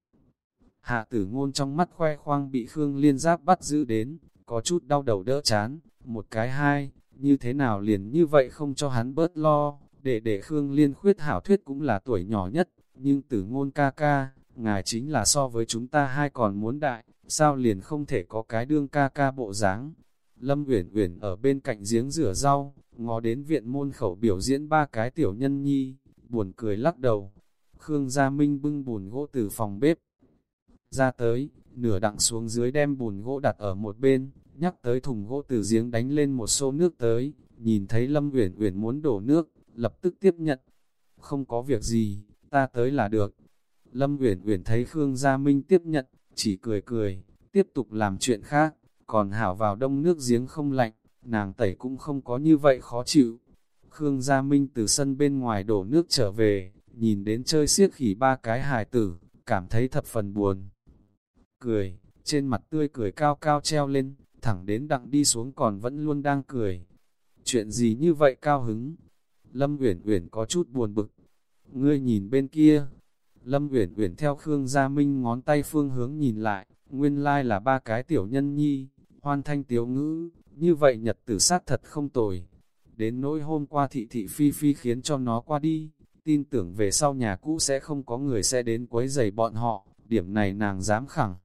Hạ tử ngôn trong mắt khoe khoang bị Khương Liên giáp bắt giữ đến, có chút đau đầu đỡ chán, một cái hai, như thế nào liền như vậy không cho hắn bớt lo, để để Khương Liên khuyết hảo thuyết cũng là tuổi nhỏ nhất, nhưng tử ngôn ca ca, ngài chính là so với chúng ta hai còn muốn đại, sao liền không thể có cái đương ca ca bộ dáng. Lâm Uyển Uyển ở bên cạnh giếng rửa rau, ngó đến viện môn khẩu biểu diễn ba cái tiểu nhân nhi, buồn cười lắc đầu. Khương Gia Minh bưng bùn gỗ từ phòng bếp ra tới, nửa đặng xuống dưới đem bùn gỗ đặt ở một bên, nhắc tới thùng gỗ từ giếng đánh lên một xô nước tới, nhìn thấy Lâm Uyển Uyển muốn đổ nước, lập tức tiếp nhận. Không có việc gì, ta tới là được. Lâm Uyển Uyển thấy Khương Gia Minh tiếp nhận, chỉ cười cười, tiếp tục làm chuyện khác, còn hảo vào đông nước giếng không lạnh, nàng tẩy cũng không có như vậy khó chịu. Khương Gia Minh từ sân bên ngoài đổ nước trở về, nhìn đến chơi siếc khỉ ba cái hài tử, cảm thấy thập phần buồn. Cười, trên mặt tươi cười cao cao treo lên, thẳng đến đặng đi xuống còn vẫn luôn đang cười. Chuyện gì như vậy cao hứng? Lâm Uyển Uyển có chút buồn bực. Ngươi nhìn bên kia. Lâm Uyển Uyển theo Khương Gia Minh ngón tay phương hướng nhìn lại, nguyên lai là ba cái tiểu nhân nhi, hoan thanh tiếu ngữ, như vậy nhật tử sát thật không tồi. Đến nỗi hôm qua thị thị phi phi khiến cho nó qua đi, tin tưởng về sau nhà cũ sẽ không có người sẽ đến quấy giày bọn họ, điểm này nàng dám khẳng.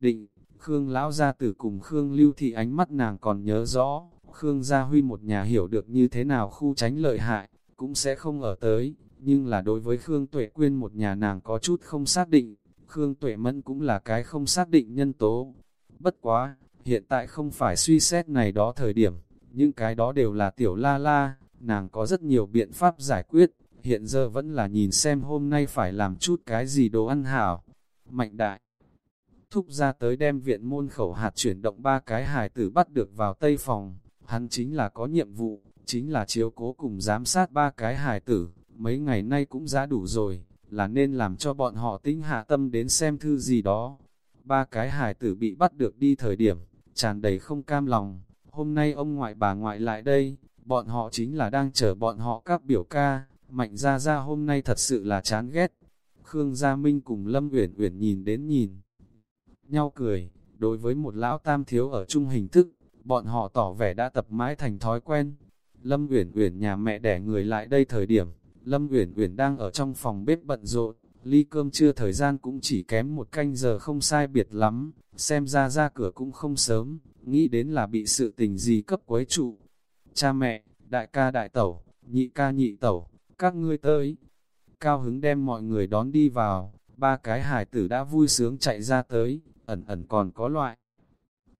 Định, Khương Lão Gia Tử cùng Khương Lưu Thị ánh mắt nàng còn nhớ rõ, Khương Gia Huy một nhà hiểu được như thế nào khu tránh lợi hại, cũng sẽ không ở tới, nhưng là đối với Khương Tuệ Quyên một nhà nàng có chút không xác định, Khương Tuệ Mẫn cũng là cái không xác định nhân tố. Bất quá, hiện tại không phải suy xét này đó thời điểm, những cái đó đều là tiểu la la, nàng có rất nhiều biện pháp giải quyết, hiện giờ vẫn là nhìn xem hôm nay phải làm chút cái gì đồ ăn hảo. Mạnh đại thúc ra tới đem viện môn khẩu hạt chuyển động ba cái hài tử bắt được vào tây phòng, hắn chính là có nhiệm vụ, chính là chiếu cố cùng giám sát ba cái hài tử, mấy ngày nay cũng giá đủ rồi, là nên làm cho bọn họ tính hạ tâm đến xem thư gì đó. Ba cái hài tử bị bắt được đi thời điểm, tràn đầy không cam lòng, hôm nay ông ngoại bà ngoại lại đây, bọn họ chính là đang chờ bọn họ các biểu ca, mạnh ra ra hôm nay thật sự là chán ghét. Khương Gia Minh cùng Lâm Uyển Uyển nhìn đến nhìn nhau cười, đối với một lão tam thiếu ở chung hình thức, bọn họ tỏ vẻ đã tập mãi thành thói quen. Lâm Uyển Uyển nhà mẹ đẻ người lại đây thời điểm, Lâm Uyển Uyển đang ở trong phòng bếp bận rộn, ly cơm trưa thời gian cũng chỉ kém một canh giờ không sai biệt lắm, xem ra ra cửa cũng không sớm, nghĩ đến là bị sự tình gì cấp quấy trụ. Cha mẹ, đại ca đại tẩu, nhị ca nhị tẩu, các ngươi tới. Cao hứng đem mọi người đón đi vào, ba cái hải tử đã vui sướng chạy ra tới, ẩn ẩn còn có loại.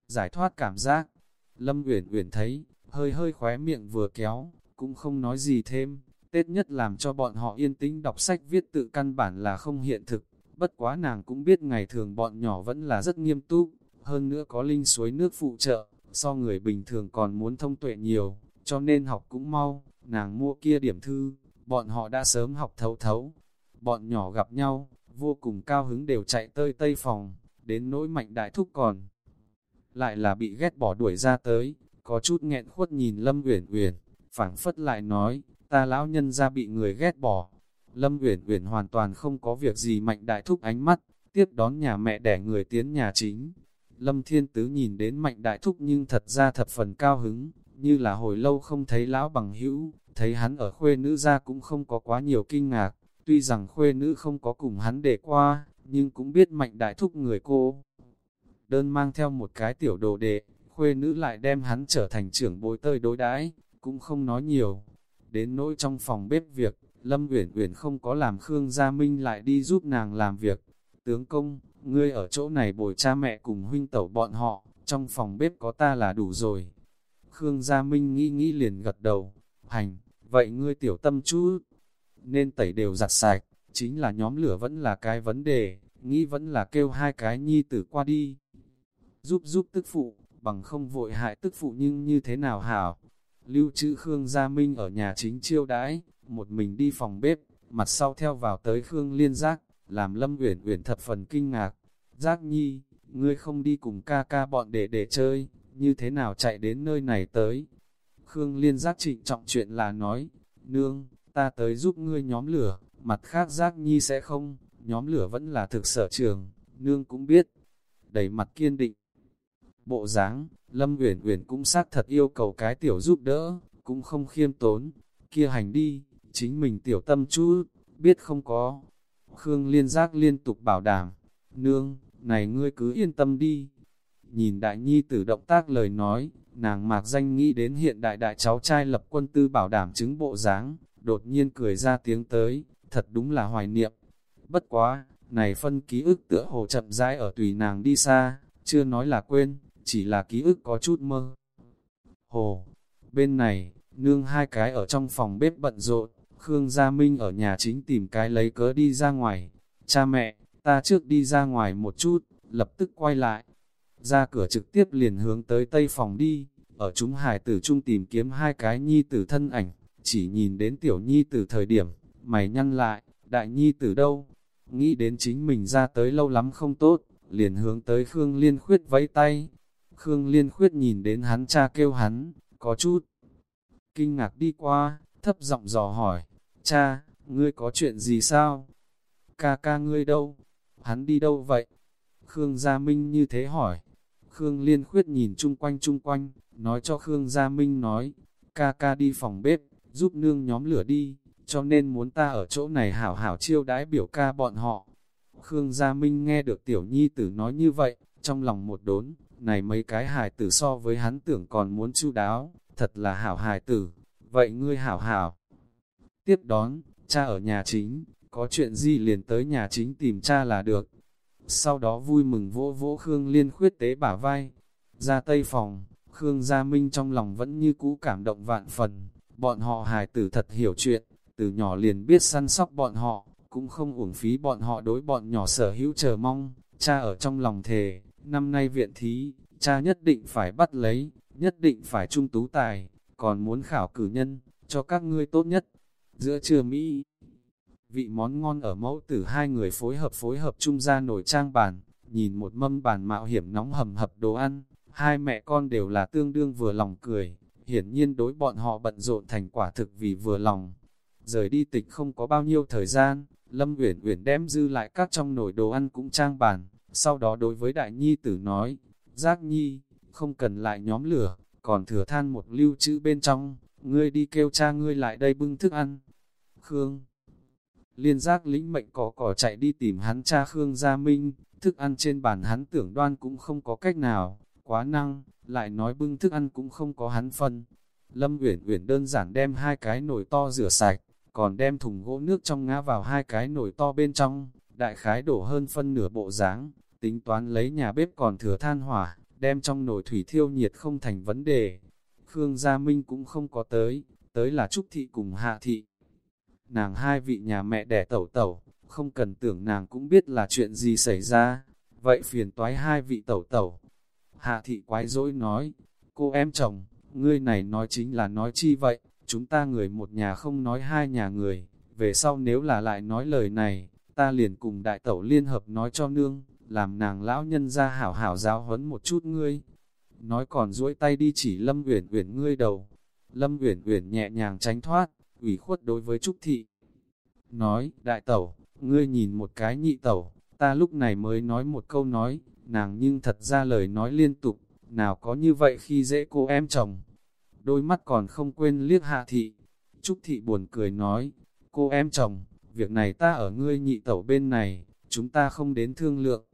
Giải thoát cảm giác, Lâm Uyển Uyển thấy, hơi hơi khóe miệng vừa kéo, cũng không nói gì thêm, Tết nhất làm cho bọn họ yên tĩnh đọc sách viết tự căn bản là không hiện thực, bất quá nàng cũng biết ngày thường bọn nhỏ vẫn là rất nghiêm túc, hơn nữa có linh suối nước phụ trợ, so người bình thường còn muốn thông tuệ nhiều, cho nên học cũng mau, nàng mua kia điểm thư, bọn họ đã sớm học thấu thấu. Bọn nhỏ gặp nhau, vô cùng cao hứng đều chạy tơi tây phòng, đến nỗi mạnh đại thúc còn. Lại là bị ghét bỏ đuổi ra tới, có chút nghẹn khuất nhìn Lâm Uyển Uyển, phảng phất lại nói, ta lão nhân ra bị người ghét bỏ. Lâm Uyển Uyển hoàn toàn không có việc gì mạnh đại thúc ánh mắt, tiếp đón nhà mẹ đẻ người tiến nhà chính. Lâm Thiên Tứ nhìn đến mạnh đại thúc nhưng thật ra thập phần cao hứng, như là hồi lâu không thấy lão bằng hữu, thấy hắn ở khuê nữ ra cũng không có quá nhiều kinh ngạc, tuy rằng khuê nữ không có cùng hắn để qua, nhưng cũng biết mạnh đại thúc người cô. Đơn mang theo một cái tiểu đồ đệ, khuê nữ lại đem hắn trở thành trưởng bối tơi đối đãi cũng không nói nhiều. Đến nỗi trong phòng bếp việc, Lâm Uyển Uyển không có làm Khương Gia Minh lại đi giúp nàng làm việc. Tướng công, ngươi ở chỗ này bồi cha mẹ cùng huynh tẩu bọn họ, trong phòng bếp có ta là đủ rồi. Khương Gia Minh nghĩ nghĩ liền gật đầu, hành, vậy ngươi tiểu tâm chú nên tẩy đều giặt sạch, chính là nhóm lửa vẫn là cái vấn đề, nghĩ vẫn là kêu hai cái nhi tử qua đi. Giúp giúp tức phụ, bằng không vội hại tức phụ nhưng như thế nào hảo. Lưu trữ Khương Gia Minh ở nhà chính chiêu đãi, một mình đi phòng bếp, mặt sau theo vào tới Khương Liên Giác, làm Lâm Uyển Uyển thập phần kinh ngạc. Giác nhi, ngươi không đi cùng ca ca bọn để để chơi, như thế nào chạy đến nơi này tới? Khương Liên Giác trịnh trọng chuyện là nói, nương, ta tới giúp ngươi nhóm lửa, mặt khác Giác nhi sẽ không, nhóm lửa vẫn là thực sở trường, nương cũng biết. đẩy mặt kiên định. Bộ dáng, Lâm Uyển Uyển cũng xác thật yêu cầu cái tiểu giúp đỡ, cũng không khiêm tốn, kia hành đi, chính mình tiểu tâm chút, biết không có. Khương Liên Giác liên tục bảo đảm, nương, này ngươi cứ yên tâm đi. Nhìn đại nhi tử động tác lời nói, nàng mạc danh nghĩ đến hiện đại đại cháu trai lập quân tư bảo đảm chứng bộ dáng, đột nhiên cười ra tiếng tới, thật đúng là hoài niệm. Bất quá, này phân ký ức tựa hồ chậm rãi ở tùy nàng đi xa, chưa nói là quên, chỉ là ký ức có chút mơ. Hồ, bên này, nương hai cái ở trong phòng bếp bận rộn, Khương Gia Minh ở nhà chính tìm cái lấy cớ đi ra ngoài. Cha mẹ, ta trước đi ra ngoài một chút, lập tức quay lại. Ra cửa trực tiếp liền hướng tới tây phòng đi, ở chúng hải tử trung tìm kiếm hai cái nhi tử thân ảnh, chỉ nhìn đến tiểu nhi tử thời điểm, mày nhăn lại, đại nhi tử đâu? Nghĩ đến chính mình ra tới lâu lắm không tốt, liền hướng tới Khương Liên Khuyết vẫy tay. Khương Liên Khuyết nhìn đến hắn cha kêu hắn, có chút kinh ngạc đi qua, thấp giọng dò hỏi, cha, ngươi có chuyện gì sao? Ca ca ngươi đâu? Hắn đi đâu vậy? Khương Gia Minh như thế hỏi. Khương Liên Khuyết nhìn chung quanh chung quanh, nói cho Khương Gia Minh nói, ca ca đi phòng bếp, giúp nương nhóm lửa đi, cho nên muốn ta ở chỗ này hảo hảo chiêu đãi biểu ca bọn họ. Khương Gia Minh nghe được tiểu nhi tử nói như vậy, trong lòng một đốn, này mấy cái hài tử so với hắn tưởng còn muốn chu đáo, thật là hảo hài tử, vậy ngươi hảo hảo. Tiếp đón, cha ở nhà chính, có chuyện gì liền tới nhà chính tìm cha là được. Sau đó vui mừng vỗ vỗ Khương Liên khuyết tế bả vai, ra tây phòng, Khương Gia Minh trong lòng vẫn như cũ cảm động vạn phần, bọn họ hài tử thật hiểu chuyện, từ nhỏ liền biết săn sóc bọn họ, cũng không uổng phí bọn họ đối bọn nhỏ sở hữu chờ mong, cha ở trong lòng thề, năm nay viện thí, cha nhất định phải bắt lấy, nhất định phải trung tú tài, còn muốn khảo cử nhân, cho các ngươi tốt nhất. Giữa trưa Mỹ, vị món ngon ở mẫu tử hai người phối hợp phối hợp chung ra nồi trang bàn, nhìn một mâm bàn mạo hiểm nóng hầm hập đồ ăn, hai mẹ con đều là tương đương vừa lòng cười, hiển nhiên đối bọn họ bận rộn thành quả thực vì vừa lòng. Rời đi tịch không có bao nhiêu thời gian, Lâm Uyển Uyển đem dư lại các trong nồi đồ ăn cũng trang bàn, sau đó đối với đại nhi tử nói, Giác nhi, không cần lại nhóm lửa, còn thừa than một lưu trữ bên trong, ngươi đi kêu cha ngươi lại đây bưng thức ăn. Khương Liên giác lĩnh mệnh cỏ cỏ chạy đi tìm hắn cha Khương Gia Minh, thức ăn trên bàn hắn tưởng đoan cũng không có cách nào, quá năng, lại nói bưng thức ăn cũng không có hắn phân. Lâm Uyển Uyển đơn giản đem hai cái nồi to rửa sạch, còn đem thùng gỗ nước trong ngã vào hai cái nồi to bên trong, đại khái đổ hơn phân nửa bộ dáng, tính toán lấy nhà bếp còn thừa than hỏa, đem trong nồi thủy thiêu nhiệt không thành vấn đề. Khương Gia Minh cũng không có tới, tới là Trúc Thị cùng Hạ Thị. Nàng hai vị nhà mẹ đẻ tẩu tẩu, không cần tưởng nàng cũng biết là chuyện gì xảy ra, vậy phiền toái hai vị tẩu tẩu. Hạ thị quái dỗi nói, cô em chồng, ngươi này nói chính là nói chi vậy, chúng ta người một nhà không nói hai nhà người, về sau nếu là lại nói lời này, ta liền cùng đại tẩu liên hợp nói cho nương, làm nàng lão nhân ra hảo hảo giáo huấn một chút ngươi. Nói còn duỗi tay đi chỉ Lâm Uyển Uyển ngươi đầu. Lâm Uyển Uyển nhẹ nhàng tránh thoát, ủy khuất đối với Trúc thị. Nói, đại tẩu, ngươi nhìn một cái nhị tẩu, ta lúc này mới nói một câu nói, nàng nhưng thật ra lời nói liên tục, nào có như vậy khi dễ cô em chồng. Đôi mắt còn không quên liếc hạ thị. Trúc thị buồn cười nói, cô em chồng, việc này ta ở ngươi nhị tẩu bên này, chúng ta không đến thương lượng.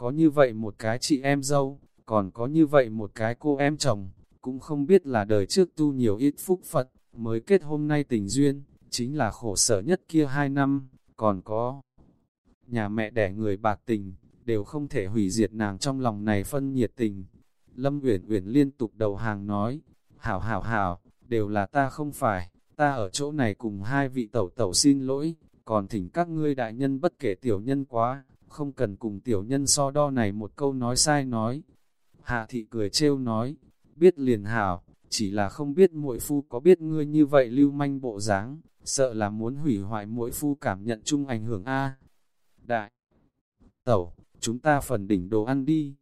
Có như vậy một cái chị em dâu, còn có như vậy một cái cô em chồng, cũng không biết là đời trước tu nhiều ít phúc Phật, mới kết hôm nay tình duyên, chính là khổ sở nhất kia hai năm, còn có nhà mẹ đẻ người bạc tình, đều không thể hủy diệt nàng trong lòng này phân nhiệt tình. Lâm Uyển Uyển liên tục đầu hàng nói, hảo hảo hảo, đều là ta không phải, ta ở chỗ này cùng hai vị tẩu tẩu xin lỗi, còn thỉnh các ngươi đại nhân bất kể tiểu nhân quá, không cần cùng tiểu nhân so đo này một câu nói sai nói. Hạ thị cười trêu nói, biết liền hảo, chỉ là không biết muội phu có biết ngươi như vậy lưu manh bộ dáng, sợ là muốn hủy hoại muội phu cảm nhận chung ảnh hưởng A. Đại tẩu, chúng ta phần đỉnh đồ ăn đi.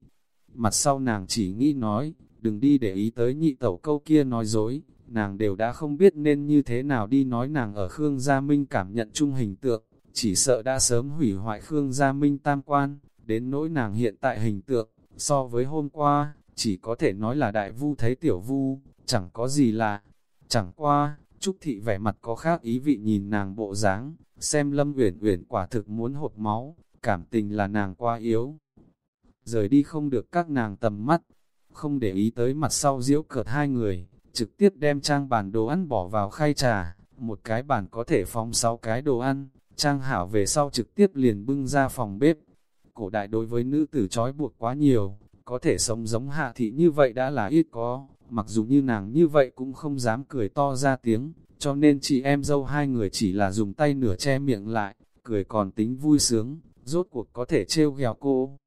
Mặt sau nàng chỉ nghĩ nói, đừng đi để ý tới nhị tẩu câu kia nói dối, nàng đều đã không biết nên như thế nào đi nói nàng ở Khương Gia Minh cảm nhận chung hình tượng, chỉ sợ đã sớm hủy hoại Khương Gia Minh tam quan, đến nỗi nàng hiện tại hình tượng, so với hôm qua, chỉ có thể nói là đại vu thấy tiểu vu, chẳng có gì lạ. Chẳng qua, Trúc Thị vẻ mặt có khác ý vị nhìn nàng bộ dáng, xem Lâm Uyển Uyển quả thực muốn hột máu, cảm tình là nàng quá yếu. Rời đi không được các nàng tầm mắt, không để ý tới mặt sau diễu cợt hai người, trực tiếp đem trang bàn đồ ăn bỏ vào khay trà, một cái bàn có thể phóng sáu cái đồ ăn, trang hảo về sau trực tiếp liền bưng ra phòng bếp. Cổ đại đối với nữ tử trói buộc quá nhiều, có thể sống giống hạ thị như vậy đã là ít có, mặc dù như nàng như vậy cũng không dám cười to ra tiếng, cho nên chị em dâu hai người chỉ là dùng tay nửa che miệng lại, cười còn tính vui sướng, rốt cuộc có thể trêu ghẹo cô.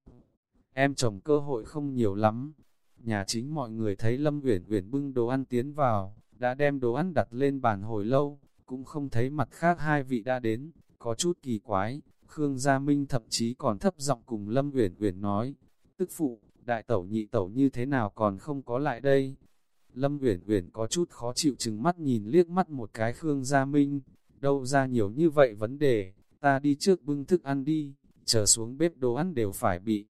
Em chồng cơ hội không nhiều lắm. Nhà chính mọi người thấy Lâm Uyển Uyển bưng đồ ăn tiến vào, đã đem đồ ăn đặt lên bàn hồi lâu, cũng không thấy mặt khác hai vị đã đến, có chút kỳ quái. Khương Gia Minh thậm chí còn thấp giọng cùng Lâm Uyển Uyển nói, tức phụ, đại tẩu nhị tẩu như thế nào còn không có lại đây. Lâm Uyển Uyển có chút khó chịu chừng mắt nhìn liếc mắt một cái Khương Gia Minh, đâu ra nhiều như vậy vấn đề, ta đi trước bưng thức ăn đi, chờ xuống bếp đồ ăn đều phải bị.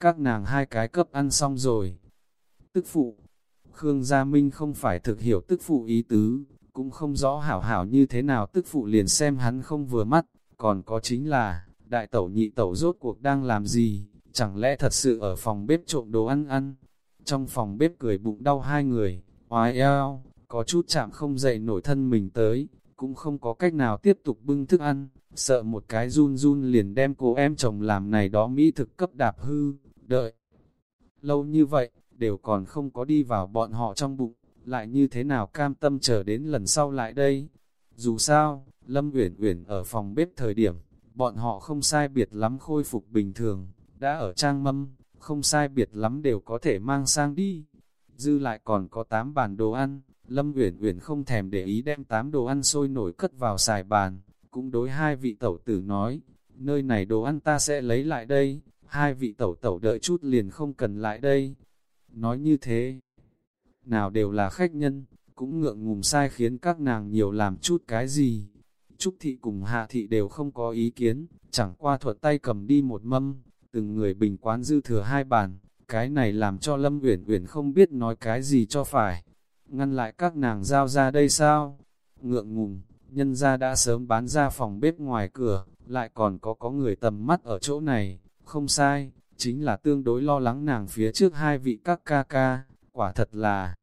Các nàng hai cái cấp ăn xong rồi. Tức phụ, Khương Gia Minh không phải thực hiểu tức phụ ý tứ, cũng không rõ hảo hảo như thế nào tức phụ liền xem hắn không vừa mắt, còn có chính là, đại tẩu nhị tẩu rốt cuộc đang làm gì, chẳng lẽ thật sự ở phòng bếp trộm đồ ăn ăn. Trong phòng bếp cười bụng đau hai người, oai eo, có chút chạm không dậy nổi thân mình tới, cũng không có cách nào tiếp tục bưng thức ăn, sợ một cái run run liền đem cô em chồng làm này đó mỹ thực cấp đạp hư, đợi. Lâu như vậy, đều còn không có đi vào bọn họ trong bụng, lại như thế nào cam tâm chờ đến lần sau lại đây. Dù sao, Lâm Uyển Uyển ở phòng bếp thời điểm, bọn họ không sai biệt lắm khôi phục bình thường, đã ở trang mâm, không sai biệt lắm đều có thể mang sang đi. Dư lại còn có 8 bàn đồ ăn, Lâm Uyển Uyển không thèm để ý đem 8 đồ ăn sôi nổi cất vào xài bàn, cũng đối hai vị tẩu tử nói, nơi này đồ ăn ta sẽ lấy lại đây, hai vị tẩu tẩu đợi chút liền không cần lại đây. Nói như thế, nào đều là khách nhân, cũng ngượng ngùng sai khiến các nàng nhiều làm chút cái gì. Trúc thị cùng hạ thị đều không có ý kiến, chẳng qua thuật tay cầm đi một mâm, từng người bình quán dư thừa hai bàn, cái này làm cho Lâm Uyển Uyển không biết nói cái gì cho phải. Ngăn lại các nàng giao ra đây sao? Ngượng ngùng, nhân ra đã sớm bán ra phòng bếp ngoài cửa, lại còn có có người tầm mắt ở chỗ này, không sai, chính là tương đối lo lắng nàng phía trước hai vị các ca ca, quả thật là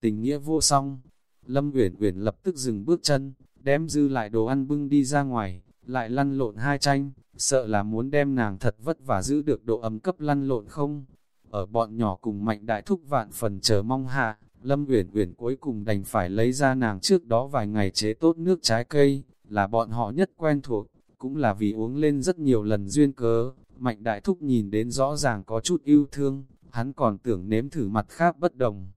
tình nghĩa vô song. Lâm Uyển Uyển lập tức dừng bước chân, đem dư lại đồ ăn bưng đi ra ngoài, lại lăn lộn hai tranh, sợ là muốn đem nàng thật vất vả giữ được độ ấm cấp lăn lộn không. Ở bọn nhỏ cùng mạnh đại thúc vạn phần chờ mong hạ, Lâm Uyển Uyển cuối cùng đành phải lấy ra nàng trước đó vài ngày chế tốt nước trái cây, là bọn họ nhất quen thuộc, cũng là vì uống lên rất nhiều lần duyên cớ. Mạnh đại thúc nhìn đến rõ ràng có chút yêu thương, hắn còn tưởng nếm thử mặt khác bất đồng.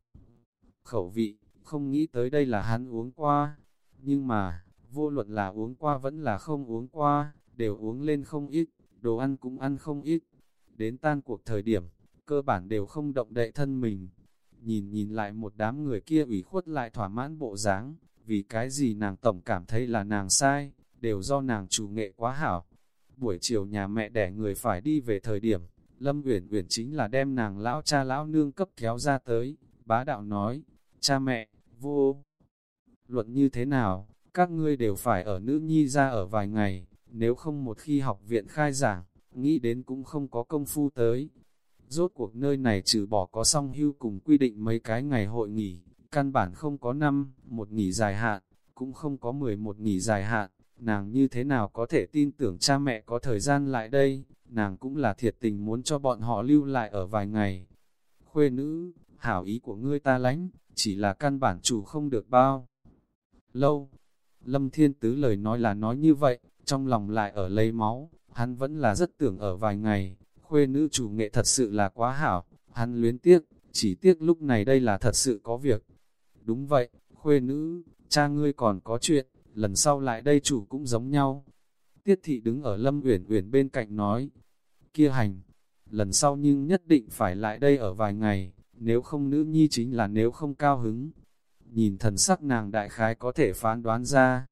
Khẩu vị, không nghĩ tới đây là hắn uống qua, nhưng mà, vô luận là uống qua vẫn là không uống qua, đều uống lên không ít, đồ ăn cũng ăn không ít. Đến tan cuộc thời điểm, cơ bản đều không động đậy thân mình. Nhìn nhìn lại một đám người kia ủy khuất lại thỏa mãn bộ dáng, vì cái gì nàng tổng cảm thấy là nàng sai, đều do nàng chủ nghệ quá hảo. Buổi chiều nhà mẹ đẻ người phải đi về thời điểm, Lâm Uyển Uyển chính là đem nàng lão cha lão nương cấp kéo ra tới, bá đạo nói, cha mẹ, vô. Luận như thế nào, các ngươi đều phải ở nữ nhi ra ở vài ngày, nếu không một khi học viện khai giảng, nghĩ đến cũng không có công phu tới. Rốt cuộc nơi này trừ bỏ có song hưu cùng quy định mấy cái ngày hội nghỉ, căn bản không có năm, một nghỉ dài hạn, cũng không có mười một nghỉ dài hạn, nàng như thế nào có thể tin tưởng cha mẹ có thời gian lại đây, nàng cũng là thiệt tình muốn cho bọn họ lưu lại ở vài ngày. Khuê nữ, hảo ý của ngươi ta lánh, chỉ là căn bản chủ không được bao. Lâu, Lâm Thiên Tứ lời nói là nói như vậy, trong lòng lại ở lấy máu, hắn vẫn là rất tưởng ở vài ngày, khuê nữ chủ nghệ thật sự là quá hảo, hắn luyến tiếc, chỉ tiếc lúc này đây là thật sự có việc. Đúng vậy, khuê nữ, cha ngươi còn có chuyện, lần sau lại đây chủ cũng giống nhau. Tiết thị đứng ở Lâm Uyển Uyển bên cạnh nói, kia hành, lần sau nhưng nhất định phải lại đây ở vài ngày, nếu không nữ nhi chính là nếu không cao hứng. Nhìn thần sắc nàng đại khái có thể phán đoán ra.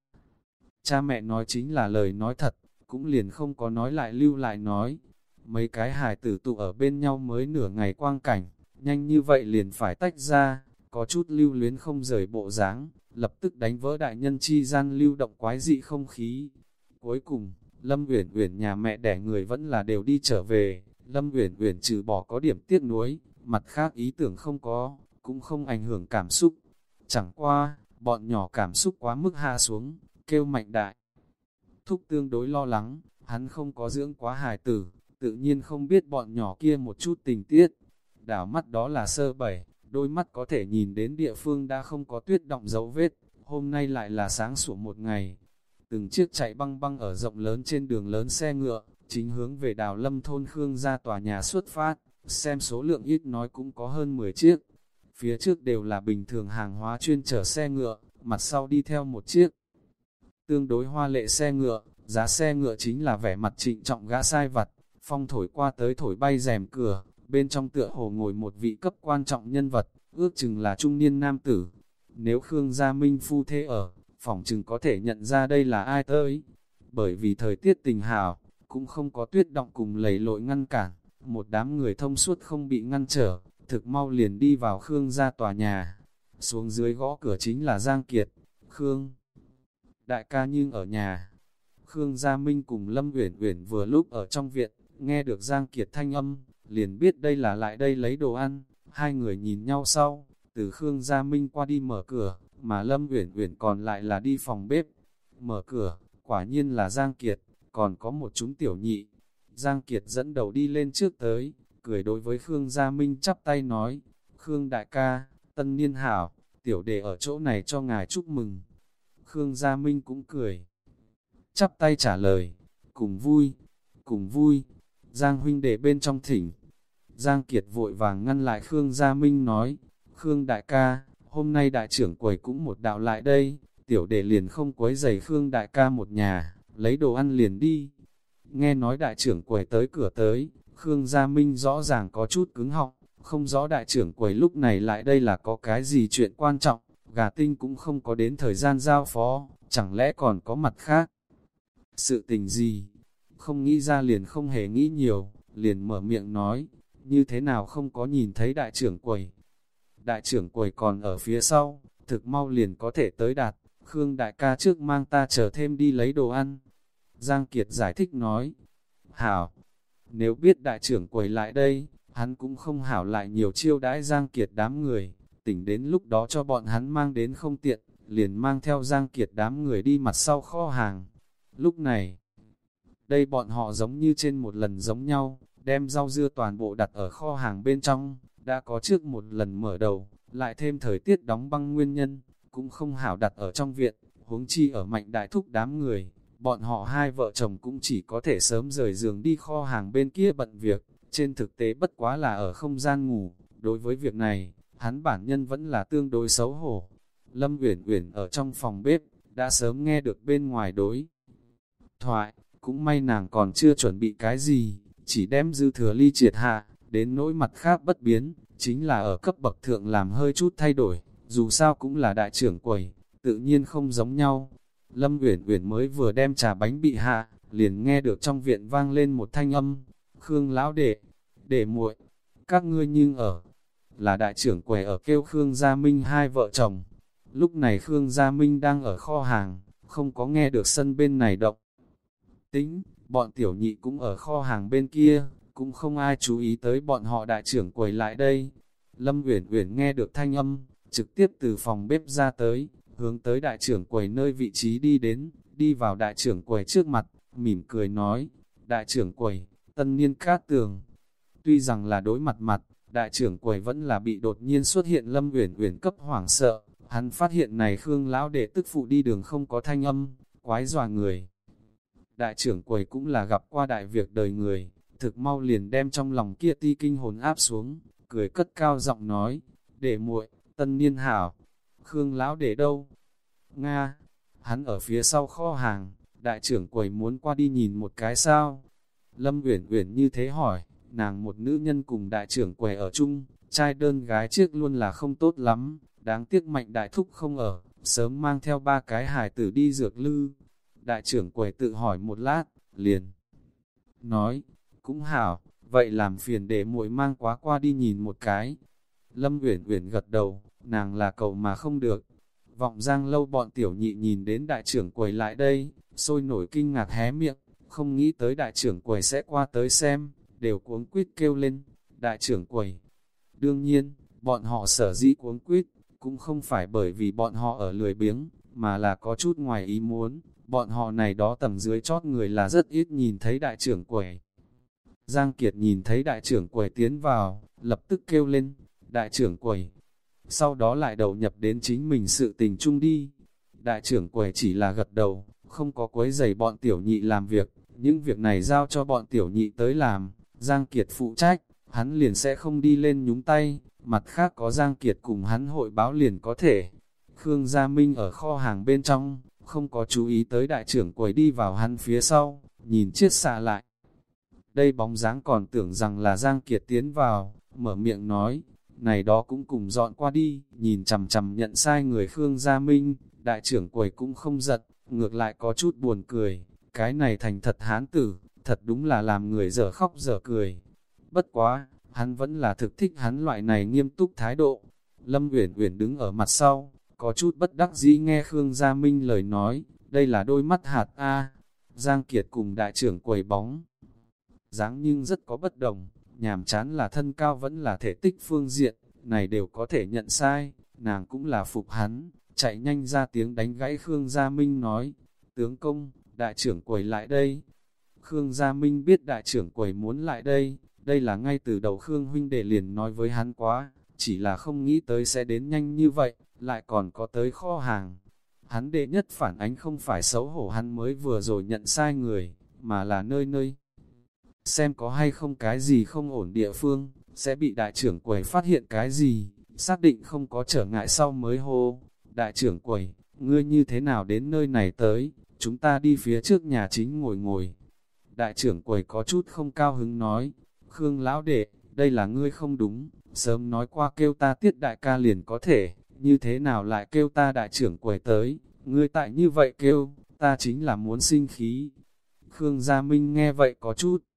Cha mẹ nói chính là lời nói thật, cũng liền không có nói lại lưu lại nói. Mấy cái hài tử tụ ở bên nhau mới nửa ngày quang cảnh, nhanh như vậy liền phải tách ra, có chút lưu luyến không rời bộ dáng, lập tức đánh vỡ đại nhân chi gian lưu động quái dị không khí. Cuối cùng, Lâm Uyển Uyển nhà mẹ đẻ người vẫn là đều đi trở về, Lâm Uyển Uyển trừ bỏ có điểm tiếc nuối, mặt khác ý tưởng không có, cũng không ảnh hưởng cảm xúc. Chẳng qua, bọn nhỏ cảm xúc quá mức hạ xuống, kêu mạnh đại. Thúc tương đối lo lắng, hắn không có dưỡng quá hài tử, tự nhiên không biết bọn nhỏ kia một chút tình tiết. Đảo mắt đó là sơ bảy, đôi mắt có thể nhìn đến địa phương đã không có tuyết động dấu vết, hôm nay lại là sáng sủa một ngày. Từng chiếc chạy băng băng ở rộng lớn trên đường lớn xe ngựa, chính hướng về đào lâm thôn Khương ra tòa nhà xuất phát, xem số lượng ít nói cũng có hơn 10 chiếc. Phía trước đều là bình thường hàng hóa chuyên chở xe ngựa, mặt sau đi theo một chiếc. Tương đối hoa lệ xe ngựa, giá xe ngựa chính là vẻ mặt trịnh trọng gã sai vặt, phong thổi qua tới thổi bay rèm cửa, bên trong tựa hồ ngồi một vị cấp quan trọng nhân vật, ước chừng là trung niên nam tử. Nếu Khương Gia Minh phu thế ở, phỏng chừng có thể nhận ra đây là ai tới. Bởi vì thời tiết tình hào, cũng không có tuyết động cùng lầy lội ngăn cản, một đám người thông suốt không bị ngăn trở, thực mau liền đi vào Khương gia tòa nhà. Xuống dưới gõ cửa chính là Giang Kiệt, Khương. Đại ca nhưng ở nhà. Khương Gia Minh cùng Lâm Uyển Uyển vừa lúc ở trong viện, nghe được Giang Kiệt thanh âm, liền biết đây là lại đây lấy đồ ăn. Hai người nhìn nhau sau, từ Khương Gia Minh qua đi mở cửa, mà Lâm Uyển Uyển còn lại là đi phòng bếp. Mở cửa, quả nhiên là Giang Kiệt, còn có một chúng tiểu nhị. Giang Kiệt dẫn đầu đi lên trước tới, cười đối với Khương Gia Minh chắp tay nói, Khương đại ca, tân niên hảo, tiểu đệ ở chỗ này cho ngài chúc mừng. Khương Gia Minh cũng cười, chắp tay trả lời, cùng vui, cùng vui, Giang huynh đệ bên trong thỉnh. Giang Kiệt vội vàng ngăn lại Khương Gia Minh nói, Khương đại ca, hôm nay đại trưởng quầy cũng một đạo lại đây, tiểu đệ liền không quấy giày Khương đại ca một nhà, lấy đồ ăn liền đi. Nghe nói đại trưởng quầy tới cửa tới, Khương Gia Minh rõ ràng có chút cứng họng, không rõ đại trưởng quầy lúc này lại đây là có cái gì chuyện quan trọng, gà tinh cũng không có đến thời gian giao phó, chẳng lẽ còn có mặt khác. Sự tình gì? Không nghĩ ra liền không hề nghĩ nhiều, liền mở miệng nói, như thế nào không có nhìn thấy đại trưởng quầy. Đại trưởng quầy còn ở phía sau, thực mau liền có thể tới đạt, Khương đại ca trước mang ta chờ thêm đi lấy đồ ăn. Giang Kiệt giải thích nói, Hảo, nếu biết đại trưởng quầy lại đây, hắn cũng không hảo lại nhiều chiêu đãi Giang Kiệt đám người, tỉnh đến lúc đó cho bọn hắn mang đến không tiện, liền mang theo Giang Kiệt đám người đi mặt sau kho hàng. Lúc này, đây bọn họ giống như trên một lần giống nhau, đem rau dưa toàn bộ đặt ở kho hàng bên trong, đã có trước một lần mở đầu, lại thêm thời tiết đóng băng nguyên nhân, cũng không hảo đặt ở trong viện, huống chi ở mạnh đại thúc đám người, bọn họ hai vợ chồng cũng chỉ có thể sớm rời giường đi kho hàng bên kia bận việc, trên thực tế bất quá là ở không gian ngủ, đối với việc này, hắn bản nhân vẫn là tương đối xấu hổ. Lâm Uyển Uyển ở trong phòng bếp, đã sớm nghe được bên ngoài đối. Thoại, cũng may nàng còn chưa chuẩn bị cái gì, chỉ đem dư thừa ly triệt hạ, đến nỗi mặt khác bất biến, chính là ở cấp bậc thượng làm hơi chút thay đổi, dù sao cũng là đại trưởng quầy, tự nhiên không giống nhau. Lâm Uyển Uyển mới vừa đem trà bánh bị hạ, liền nghe được trong viện vang lên một thanh âm, Khương lão đệ, đệ muội, các ngươi nhưng ở, là đại trưởng quầy ở kêu Khương Gia Minh hai vợ chồng. Lúc này Khương Gia Minh đang ở kho hàng, không có nghe được sân bên này động. Tính, bọn tiểu nhị cũng ở kho hàng bên kia, cũng không ai chú ý tới bọn họ đại trưởng quầy lại đây. Lâm Uyển Uyển nghe được thanh âm, trực tiếp từ phòng bếp ra tới, hướng tới đại trưởng quầy nơi vị trí đi đến, đi vào đại trưởng quầy trước mặt, mỉm cười nói, đại trưởng quầy, tân niên cát tường. Tuy rằng là đối mặt mặt, đại trưởng quầy vẫn là bị đột nhiên xuất hiện Lâm Uyển Uyển cấp hoảng sợ, hắn phát hiện này Khương lão đệ tức phụ đi đường không có thanh âm, quái dọa người. Đại trưởng quầy cũng là gặp qua đại việc đời người, thực mau liền đem trong lòng kia ti kinh hồn áp xuống, cười cất cao giọng nói, để muội, tân niên hảo, Khương lão để đâu? Nga, hắn ở phía sau kho hàng, đại trưởng quầy muốn qua đi nhìn một cái sao? Lâm Uyển Uyển như thế hỏi, nàng một nữ nhân cùng đại trưởng quầy ở chung, trai đơn gái trước luôn là không tốt lắm, đáng tiếc mạnh đại thúc không ở, sớm mang theo ba cái hài tử đi dược lư. Đại trưởng quầy tự hỏi một lát, liền nói, cũng hảo, vậy làm phiền để muội mang quá qua đi nhìn một cái. Lâm Uyển Uyển gật đầu, nàng là cậu mà không được. Vọng giang lâu bọn tiểu nhị nhìn đến đại trưởng quầy lại đây, sôi nổi kinh ngạc hé miệng, không nghĩ tới đại trưởng quầy sẽ qua tới xem, đều cuống quýt kêu lên, đại trưởng quầy. Đương nhiên, bọn họ sở dĩ cuống quýt, cũng không phải bởi vì bọn họ ở lười biếng, mà là có chút ngoài ý muốn, bọn họ này đó tầng dưới chót người là rất ít nhìn thấy đại trưởng quầy. Giang Kiệt nhìn thấy đại trưởng quầy tiến vào, lập tức kêu lên, đại trưởng quầy. Sau đó lại đầu nhập đến chính mình sự tình chung đi. Đại trưởng quầy chỉ là gật đầu, không có quấy giày bọn tiểu nhị làm việc, những việc này giao cho bọn tiểu nhị tới làm. Giang Kiệt phụ trách, hắn liền sẽ không đi lên nhúng tay, mặt khác có Giang Kiệt cùng hắn hội báo liền có thể. Khương Gia Minh ở kho hàng bên trong, không có chú ý tới đại trưởng quầy đi vào hắn phía sau, nhìn chiếc xà lại. Đây bóng dáng còn tưởng rằng là Giang Kiệt tiến vào, mở miệng nói, này đó cũng cùng dọn qua đi, nhìn chầm chầm nhận sai người Khương Gia Minh, đại trưởng quầy cũng không giật, ngược lại có chút buồn cười, cái này thành thật hán tử, thật đúng là làm người dở khóc dở cười. Bất quá, hắn vẫn là thực thích hắn loại này nghiêm túc thái độ. Lâm Uyển Uyển đứng ở mặt sau, có chút bất đắc dĩ nghe Khương Gia Minh lời nói, đây là đôi mắt hạt A. Giang Kiệt cùng đại trưởng quầy bóng dáng nhưng rất có bất đồng, nhàm chán là thân cao vẫn là thể tích phương diện, này đều có thể nhận sai, nàng cũng là phục hắn, chạy nhanh ra tiếng đánh gãy Khương Gia Minh nói, tướng công, đại trưởng quầy lại đây. Khương Gia Minh biết đại trưởng quầy muốn lại đây, đây là ngay từ đầu Khương huynh đệ liền nói với hắn quá, chỉ là không nghĩ tới sẽ đến nhanh như vậy, lại còn có tới kho hàng. Hắn đệ nhất phản ánh không phải xấu hổ hắn mới vừa rồi nhận sai người, mà là nơi nơi. Xem có hay không cái gì không ổn địa phương, sẽ bị đại trưởng quầy phát hiện cái gì, xác định không có trở ngại sau mới hô. Đại trưởng quầy, ngươi như thế nào đến nơi này tới, chúng ta đi phía trước nhà chính ngồi ngồi. Đại trưởng quầy có chút không cao hứng nói, Khương lão đệ, đây là ngươi không đúng, sớm nói qua kêu ta tiết đại ca liền có thể, như thế nào lại kêu ta đại trưởng quầy tới, ngươi tại như vậy kêu, ta chính là muốn sinh khí. Khương Gia Minh nghe vậy có chút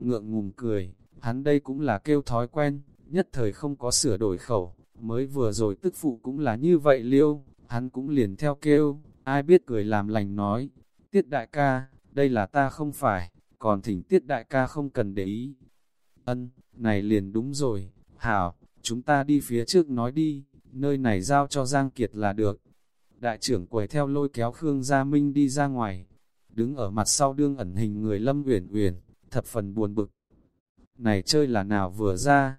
ngượng ngùng cười, hắn đây cũng là kêu thói quen, nhất thời không có sửa đổi khẩu, mới vừa rồi tức phụ cũng là như vậy liêu, hắn cũng liền theo kêu, ai biết cười làm lành nói, tiết đại ca, đây là ta không phải, còn thỉnh tiết đại ca không cần để ý. Ân, này liền đúng rồi, hảo, chúng ta đi phía trước nói đi, nơi này giao cho Giang Kiệt là được. Đại trưởng quầy theo lôi kéo Khương Gia Minh đi ra ngoài, đứng ở mặt sau đương ẩn hình người Lâm Uyển Uyển, thập phần buồn bực. Này chơi là nào vừa ra,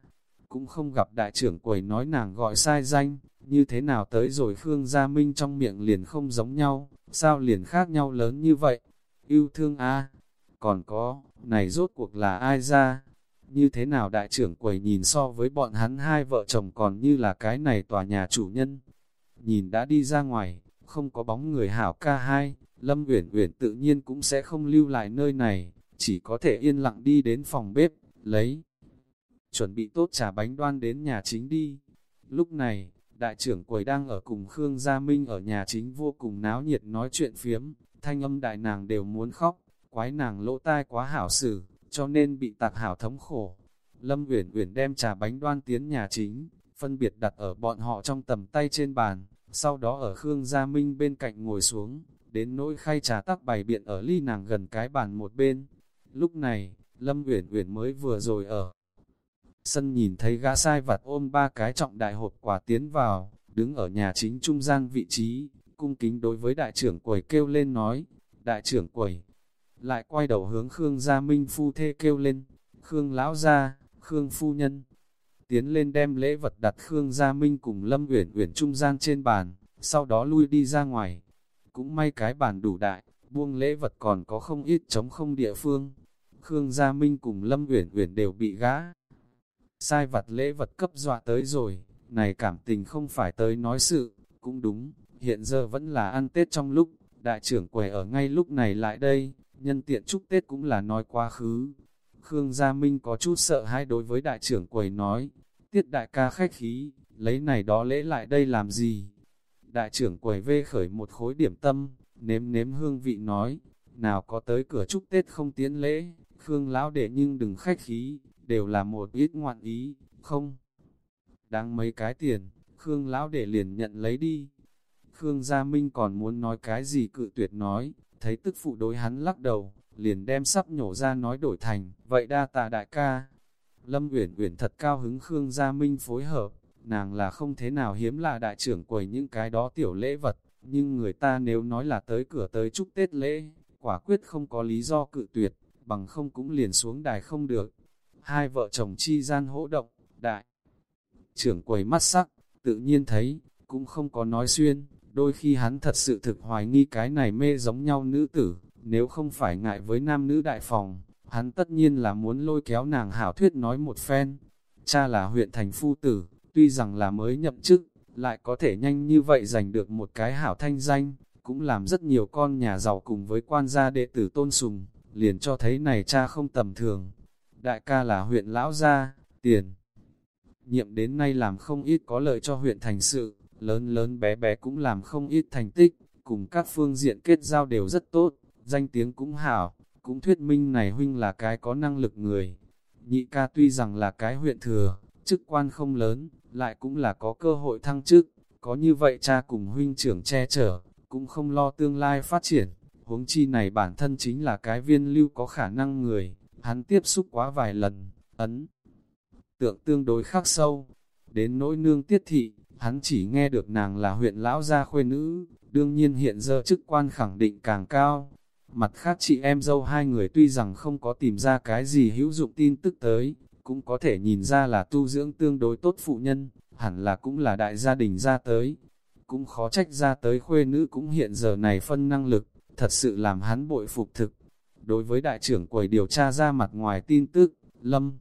cũng không gặp đại trưởng quầy nói nàng gọi sai danh, như thế nào tới rồi Khương Gia Minh trong miệng liền không giống nhau, sao liền khác nhau lớn như vậy? Yêu thương a còn có, này rốt cuộc là ai ra? như thế nào đại trưởng quầy nhìn so với bọn hắn hai vợ chồng còn như là cái này tòa nhà chủ nhân. Nhìn đã đi ra ngoài, không có bóng người hảo ca hai, Lâm Uyển Uyển tự nhiên cũng sẽ không lưu lại nơi này, chỉ có thể yên lặng đi đến phòng bếp, lấy chuẩn bị tốt trà bánh đoan đến nhà chính đi. Lúc này, đại trưởng quầy đang ở cùng Khương Gia Minh ở nhà chính vô cùng náo nhiệt nói chuyện phiếm, thanh âm đại nàng đều muốn khóc, quái nàng lỗ tai quá hảo xử, cho nên bị tạc hảo thống khổ. Lâm Uyển Uyển đem trà bánh đoan tiến nhà chính, phân biệt đặt ở bọn họ trong tầm tay trên bàn, sau đó ở Khương Gia Minh bên cạnh ngồi xuống, đến nỗi khay trà tắc bày biện ở ly nàng gần cái bàn một bên. Lúc này, Lâm Uyển Uyển mới vừa rồi ở sân nhìn thấy gã sai vặt ôm ba cái trọng đại hộp quà tiến vào, đứng ở nhà chính trung gian vị trí, cung kính đối với đại trưởng quầy kêu lên nói, đại trưởng quầy, lại quay đầu hướng Khương Gia Minh phu thê kêu lên, Khương Lão Gia, Khương Phu Nhân, tiến lên đem lễ vật đặt Khương Gia Minh cùng Lâm Uyển Uyển trung gian trên bàn, sau đó lui đi ra ngoài. Cũng may cái bàn đủ đại, buông lễ vật còn có không ít chống không địa phương. Khương Gia Minh cùng Lâm Uyển Uyển đều bị gã. Sai vặt lễ vật cấp dọa tới rồi, này cảm tình không phải tới nói sự, cũng đúng, hiện giờ vẫn là ăn Tết trong lúc, đại trưởng quầy ở ngay lúc này lại đây, nhân tiện chúc Tết cũng là nói quá khứ. Khương Gia Minh có chút sợ hãi đối với đại trưởng quầy nói, tiết đại ca khách khí, lấy này đó lễ lại đây làm gì? Đại trưởng quầy vê khởi một khối điểm tâm, nếm nếm hương vị nói, nào có tới cửa chúc Tết không tiến lễ, Khương lão đệ nhưng đừng khách khí, đều là một ít ngoạn ý, không? Đáng mấy cái tiền, Khương lão đệ liền nhận lấy đi. Khương Gia Minh còn muốn nói cái gì cự tuyệt nói, thấy tức phụ đối hắn lắc đầu, liền đem sắp nhổ ra nói đổi thành, vậy đa tạ đại ca. Lâm Uyển Uyển thật cao hứng Khương Gia Minh phối hợp, nàng là không thế nào hiếm là đại trưởng quầy những cái đó tiểu lễ vật, nhưng người ta nếu nói là tới cửa tới chúc Tết lễ, quả quyết không có lý do cự tuyệt, bằng không cũng liền xuống đài không được. Hai vợ chồng chi gian hỗ động, đại trưởng quầy mắt sắc, tự nhiên thấy, cũng không có nói xuyên, đôi khi hắn thật sự thực hoài nghi cái này mê giống nhau nữ tử, nếu không phải ngại với nam nữ đại phòng, hắn tất nhiên là muốn lôi kéo nàng hảo thuyết nói một phen. Cha là huyện thành phu tử, tuy rằng là mới nhậm chức, lại có thể nhanh như vậy giành được một cái hảo thanh danh, cũng làm rất nhiều con nhà giàu cùng với quan gia đệ tử tôn sùng, liền cho thấy này cha không tầm thường. Đại ca là huyện lão gia, tiền. Nhiệm đến nay làm không ít có lợi cho huyện thành sự, lớn lớn bé bé cũng làm không ít thành tích, cùng các phương diện kết giao đều rất tốt, danh tiếng cũng hảo, cũng thuyết minh này huynh là cái có năng lực người. Nhị ca tuy rằng là cái huyện thừa, chức quan không lớn, lại cũng là có cơ hội thăng chức, có như vậy cha cùng huynh trưởng che chở, cũng không lo tương lai phát triển. Huống chi này bản thân chính là cái viên lưu có khả năng người, hắn tiếp xúc quá vài lần, ấn. Tượng tương đối khắc sâu, đến nỗi nương tiết thị, hắn chỉ nghe được nàng là huyện lão gia khuê nữ, đương nhiên hiện giờ chức quan khẳng định càng cao. Mặt khác chị em dâu hai người tuy rằng không có tìm ra cái gì hữu dụng tin tức tới, cũng có thể nhìn ra là tu dưỡng tương đối tốt phụ nhân, hẳn là cũng là đại gia đình ra tới. Cũng khó trách ra tới khuê nữ cũng hiện giờ này phân năng lực, thật sự làm hắn bội phục thực. Đối với đại trưởng quầy điều tra ra mặt ngoài tin tức, Lâm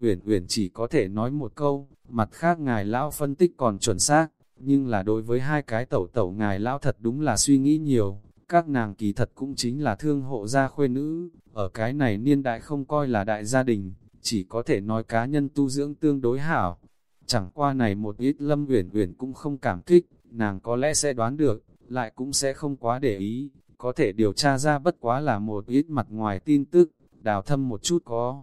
Uyển Uyển chỉ có thể nói một câu, mặt khác ngài lão phân tích còn chuẩn xác, nhưng là đối với hai cái tẩu tẩu ngài lão thật đúng là suy nghĩ nhiều, các nàng kỳ thật cũng chính là thương hộ gia khuê nữ, ở cái này niên đại không coi là đại gia đình, chỉ có thể nói cá nhân tu dưỡng tương đối hảo. Chẳng qua này một ít Lâm Uyển Uyển cũng không cảm kích, nàng có lẽ sẽ đoán được, lại cũng sẽ không quá để ý, có thể điều tra ra bất quá là một ít mặt ngoài tin tức, đào thâm một chút có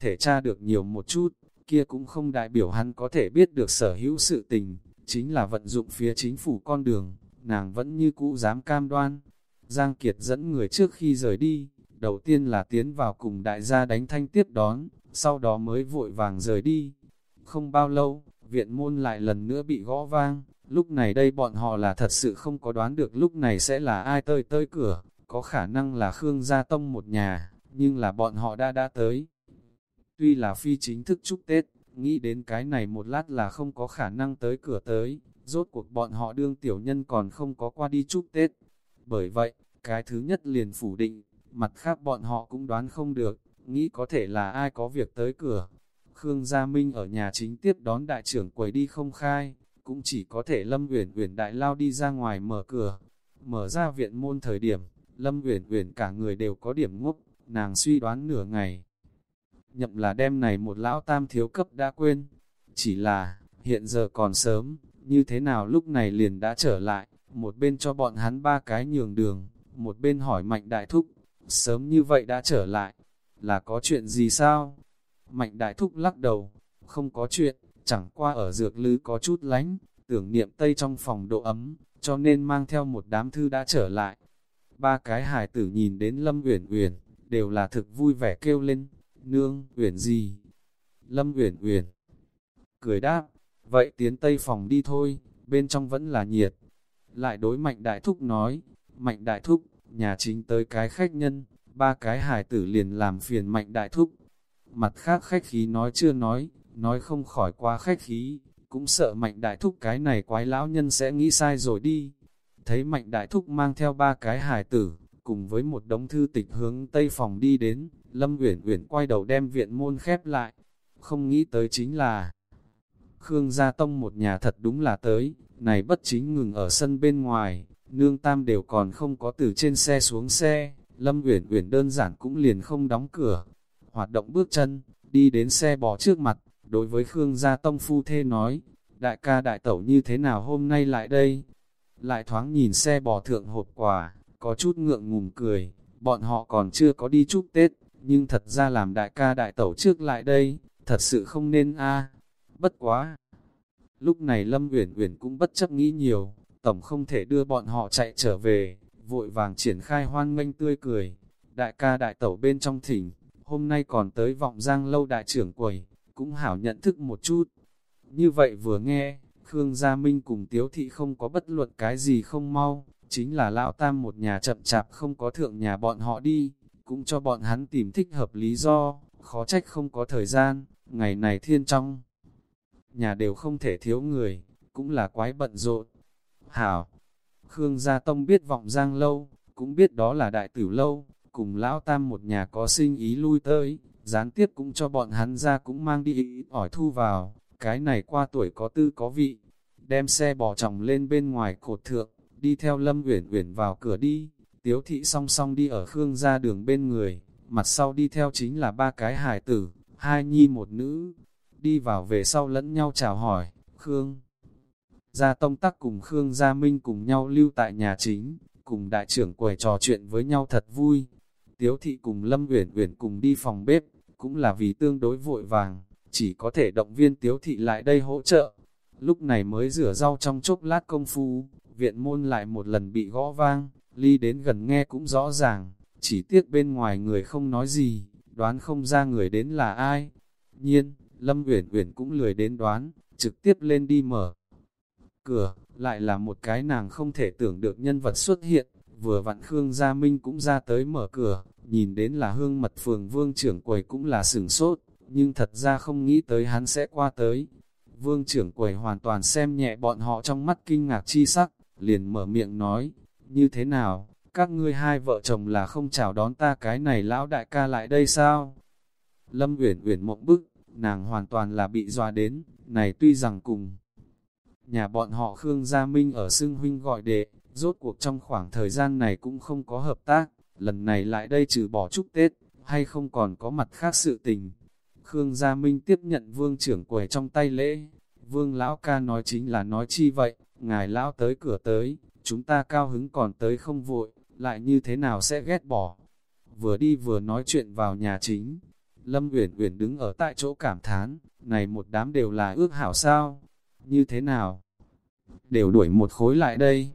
thể tra được nhiều một chút, kia cũng không đại biểu hắn có thể biết được sở hữu sự tình, chính là vận dụng phía chính phủ con đường, nàng vẫn như cũ dám cam đoan. Giang Kiệt dẫn người trước khi rời đi, đầu tiên là tiến vào cùng đại gia đánh thanh tiếp đón, sau đó mới vội vàng rời đi. Không bao lâu, viện môn lại lần nữa bị gõ vang, lúc này đây bọn họ là thật sự không có đoán được lúc này sẽ là ai tơi tơi cửa, có khả năng là Khương Gia Tông một nhà, nhưng là bọn họ đã đã tới. Tuy là phi chính thức chúc Tết, nghĩ đến cái này một lát là không có khả năng tới cửa tới, rốt cuộc bọn họ đương tiểu nhân còn không có qua đi chúc Tết. Bởi vậy, cái thứ nhất liền phủ định, mặt khác bọn họ cũng đoán không được, nghĩ có thể là ai có việc tới cửa. Khương Gia Minh ở nhà chính tiếp đón đại trưởng quầy đi không khai, cũng chỉ có thể Lâm Uyển Uyển đại lao đi ra ngoài mở cửa. Mở ra viện môn thời điểm, Lâm Uyển Uyển cả người đều có điểm ngốc, nàng suy đoán nửa ngày. Nhậm là đêm này một lão tam thiếu cấp đã quên, chỉ là, hiện giờ còn sớm, như thế nào lúc này liền đã trở lại, một bên cho bọn hắn ba cái nhường đường, một bên hỏi Mạnh Đại Thúc, sớm như vậy đã trở lại, là có chuyện gì sao? Mạnh Đại Thúc lắc đầu, không có chuyện, chẳng qua ở dược lư có chút lánh, tưởng niệm Tây trong phòng độ ấm, cho nên mang theo một đám thư đã trở lại. Ba cái hài tử nhìn đến Lâm Uyển Uyển, đều là thực vui vẻ kêu lên, nương, Uyển gì? Lâm Uyển Uyển cười đáp, vậy tiến Tây phòng đi thôi, bên trong vẫn là nhiệt. Lại đối Mạnh Đại Thúc nói, Mạnh Đại Thúc, nhà chính tới cái khách nhân, ba cái hài tử liền làm phiền Mạnh Đại Thúc. Mặt khác khách khí nói chưa nói, nói không khỏi quá khách khí, cũng sợ mạnh đại thúc cái này quái lão nhân sẽ nghĩ sai rồi đi. Thấy mạnh đại thúc mang theo ba cái hài tử, cùng với một đống thư tịch hướng tây phòng đi đến, Lâm Uyển Uyển quay đầu đem viện môn khép lại. Không nghĩ tới chính là Khương Gia Tông một nhà thật đúng là tới, này bất chính ngừng ở sân bên ngoài, nương tam đều còn không có từ trên xe xuống xe, Lâm Uyển Uyển đơn giản cũng liền không đóng cửa, hoạt động bước chân, đi đến xe bò trước mặt, đối với Khương Gia Tông Phu Thê nói, đại ca đại tẩu như thế nào hôm nay lại đây? Lại thoáng nhìn xe bò thượng hộp quà, có chút ngượng ngùng cười, bọn họ còn chưa có đi chúc Tết, nhưng thật ra làm đại ca đại tẩu trước lại đây, thật sự không nên a bất quá. Lúc này Lâm Uyển Uyển cũng bất chấp nghĩ nhiều, tổng không thể đưa bọn họ chạy trở về, vội vàng triển khai hoan nghênh tươi cười, đại ca đại tẩu bên trong thỉnh, hôm nay còn tới vọng giang lâu đại trưởng quầy, cũng hảo nhận thức một chút. Như vậy vừa nghe, Khương Gia Minh cùng Tiếu Thị không có bất luận cái gì không mau, chính là lão tam một nhà chậm chạp không có thượng nhà bọn họ đi, cũng cho bọn hắn tìm thích hợp lý do, khó trách không có thời gian, ngày này thiên trong. Nhà đều không thể thiếu người, cũng là quái bận rộn. Hảo, Khương Gia Tông biết vọng giang lâu, cũng biết đó là đại tử lâu, cùng lão tam một nhà có sinh ý lui tới, gián tiếp cũng cho bọn hắn ra cũng mang đi ít ỏi thu vào, cái này qua tuổi có tư có vị, đem xe bỏ chồng lên bên ngoài cột thượng, đi theo Lâm Uyển Uyển vào cửa đi, Tiếu thị song song đi ở Khương ra đường bên người, mặt sau đi theo chính là ba cái hài tử, hai nhi một nữ, đi vào về sau lẫn nhau chào hỏi, Khương. Gia Tông Tắc cùng Khương Gia Minh cùng nhau lưu tại nhà chính, cùng đại trưởng quầy trò chuyện với nhau thật vui. Tiếu thị cùng Lâm Uyển Uyển cùng đi phòng bếp, cũng là vì tương đối vội vàng, chỉ có thể động viên tiếu thị lại đây hỗ trợ. Lúc này mới rửa rau trong chốc lát công phu, viện môn lại một lần bị gõ vang, ly đến gần nghe cũng rõ ràng, chỉ tiếc bên ngoài người không nói gì, đoán không ra người đến là ai. Nhiên, Lâm Uyển Uyển cũng lười đến đoán, trực tiếp lên đi mở. Cửa, lại là một cái nàng không thể tưởng được nhân vật xuất hiện, vừa vặn Khương Gia Minh cũng ra tới mở cửa, nhìn đến là hương mật phường vương trưởng quầy cũng là sửng sốt, nhưng thật ra không nghĩ tới hắn sẽ qua tới. Vương trưởng quầy hoàn toàn xem nhẹ bọn họ trong mắt kinh ngạc chi sắc, liền mở miệng nói, như thế nào, các ngươi hai vợ chồng là không chào đón ta cái này lão đại ca lại đây sao? Lâm Uyển Uyển mộng bức, nàng hoàn toàn là bị dọa đến, này tuy rằng cùng nhà bọn họ Khương Gia Minh ở xưng huynh gọi đệ, rốt cuộc trong khoảng thời gian này cũng không có hợp tác, lần này lại đây trừ bỏ chúc Tết, hay không còn có mặt khác sự tình. Khương Gia Minh tiếp nhận vương trưởng quầy trong tay lễ, vương lão ca nói chính là nói chi vậy, ngài lão tới cửa tới, chúng ta cao hứng còn tới không vội, lại như thế nào sẽ ghét bỏ. Vừa đi vừa nói chuyện vào nhà chính, Lâm Uyển Uyển đứng ở tại chỗ cảm thán, này một đám đều là ước hảo sao, như thế nào? Đều đuổi một khối lại đây,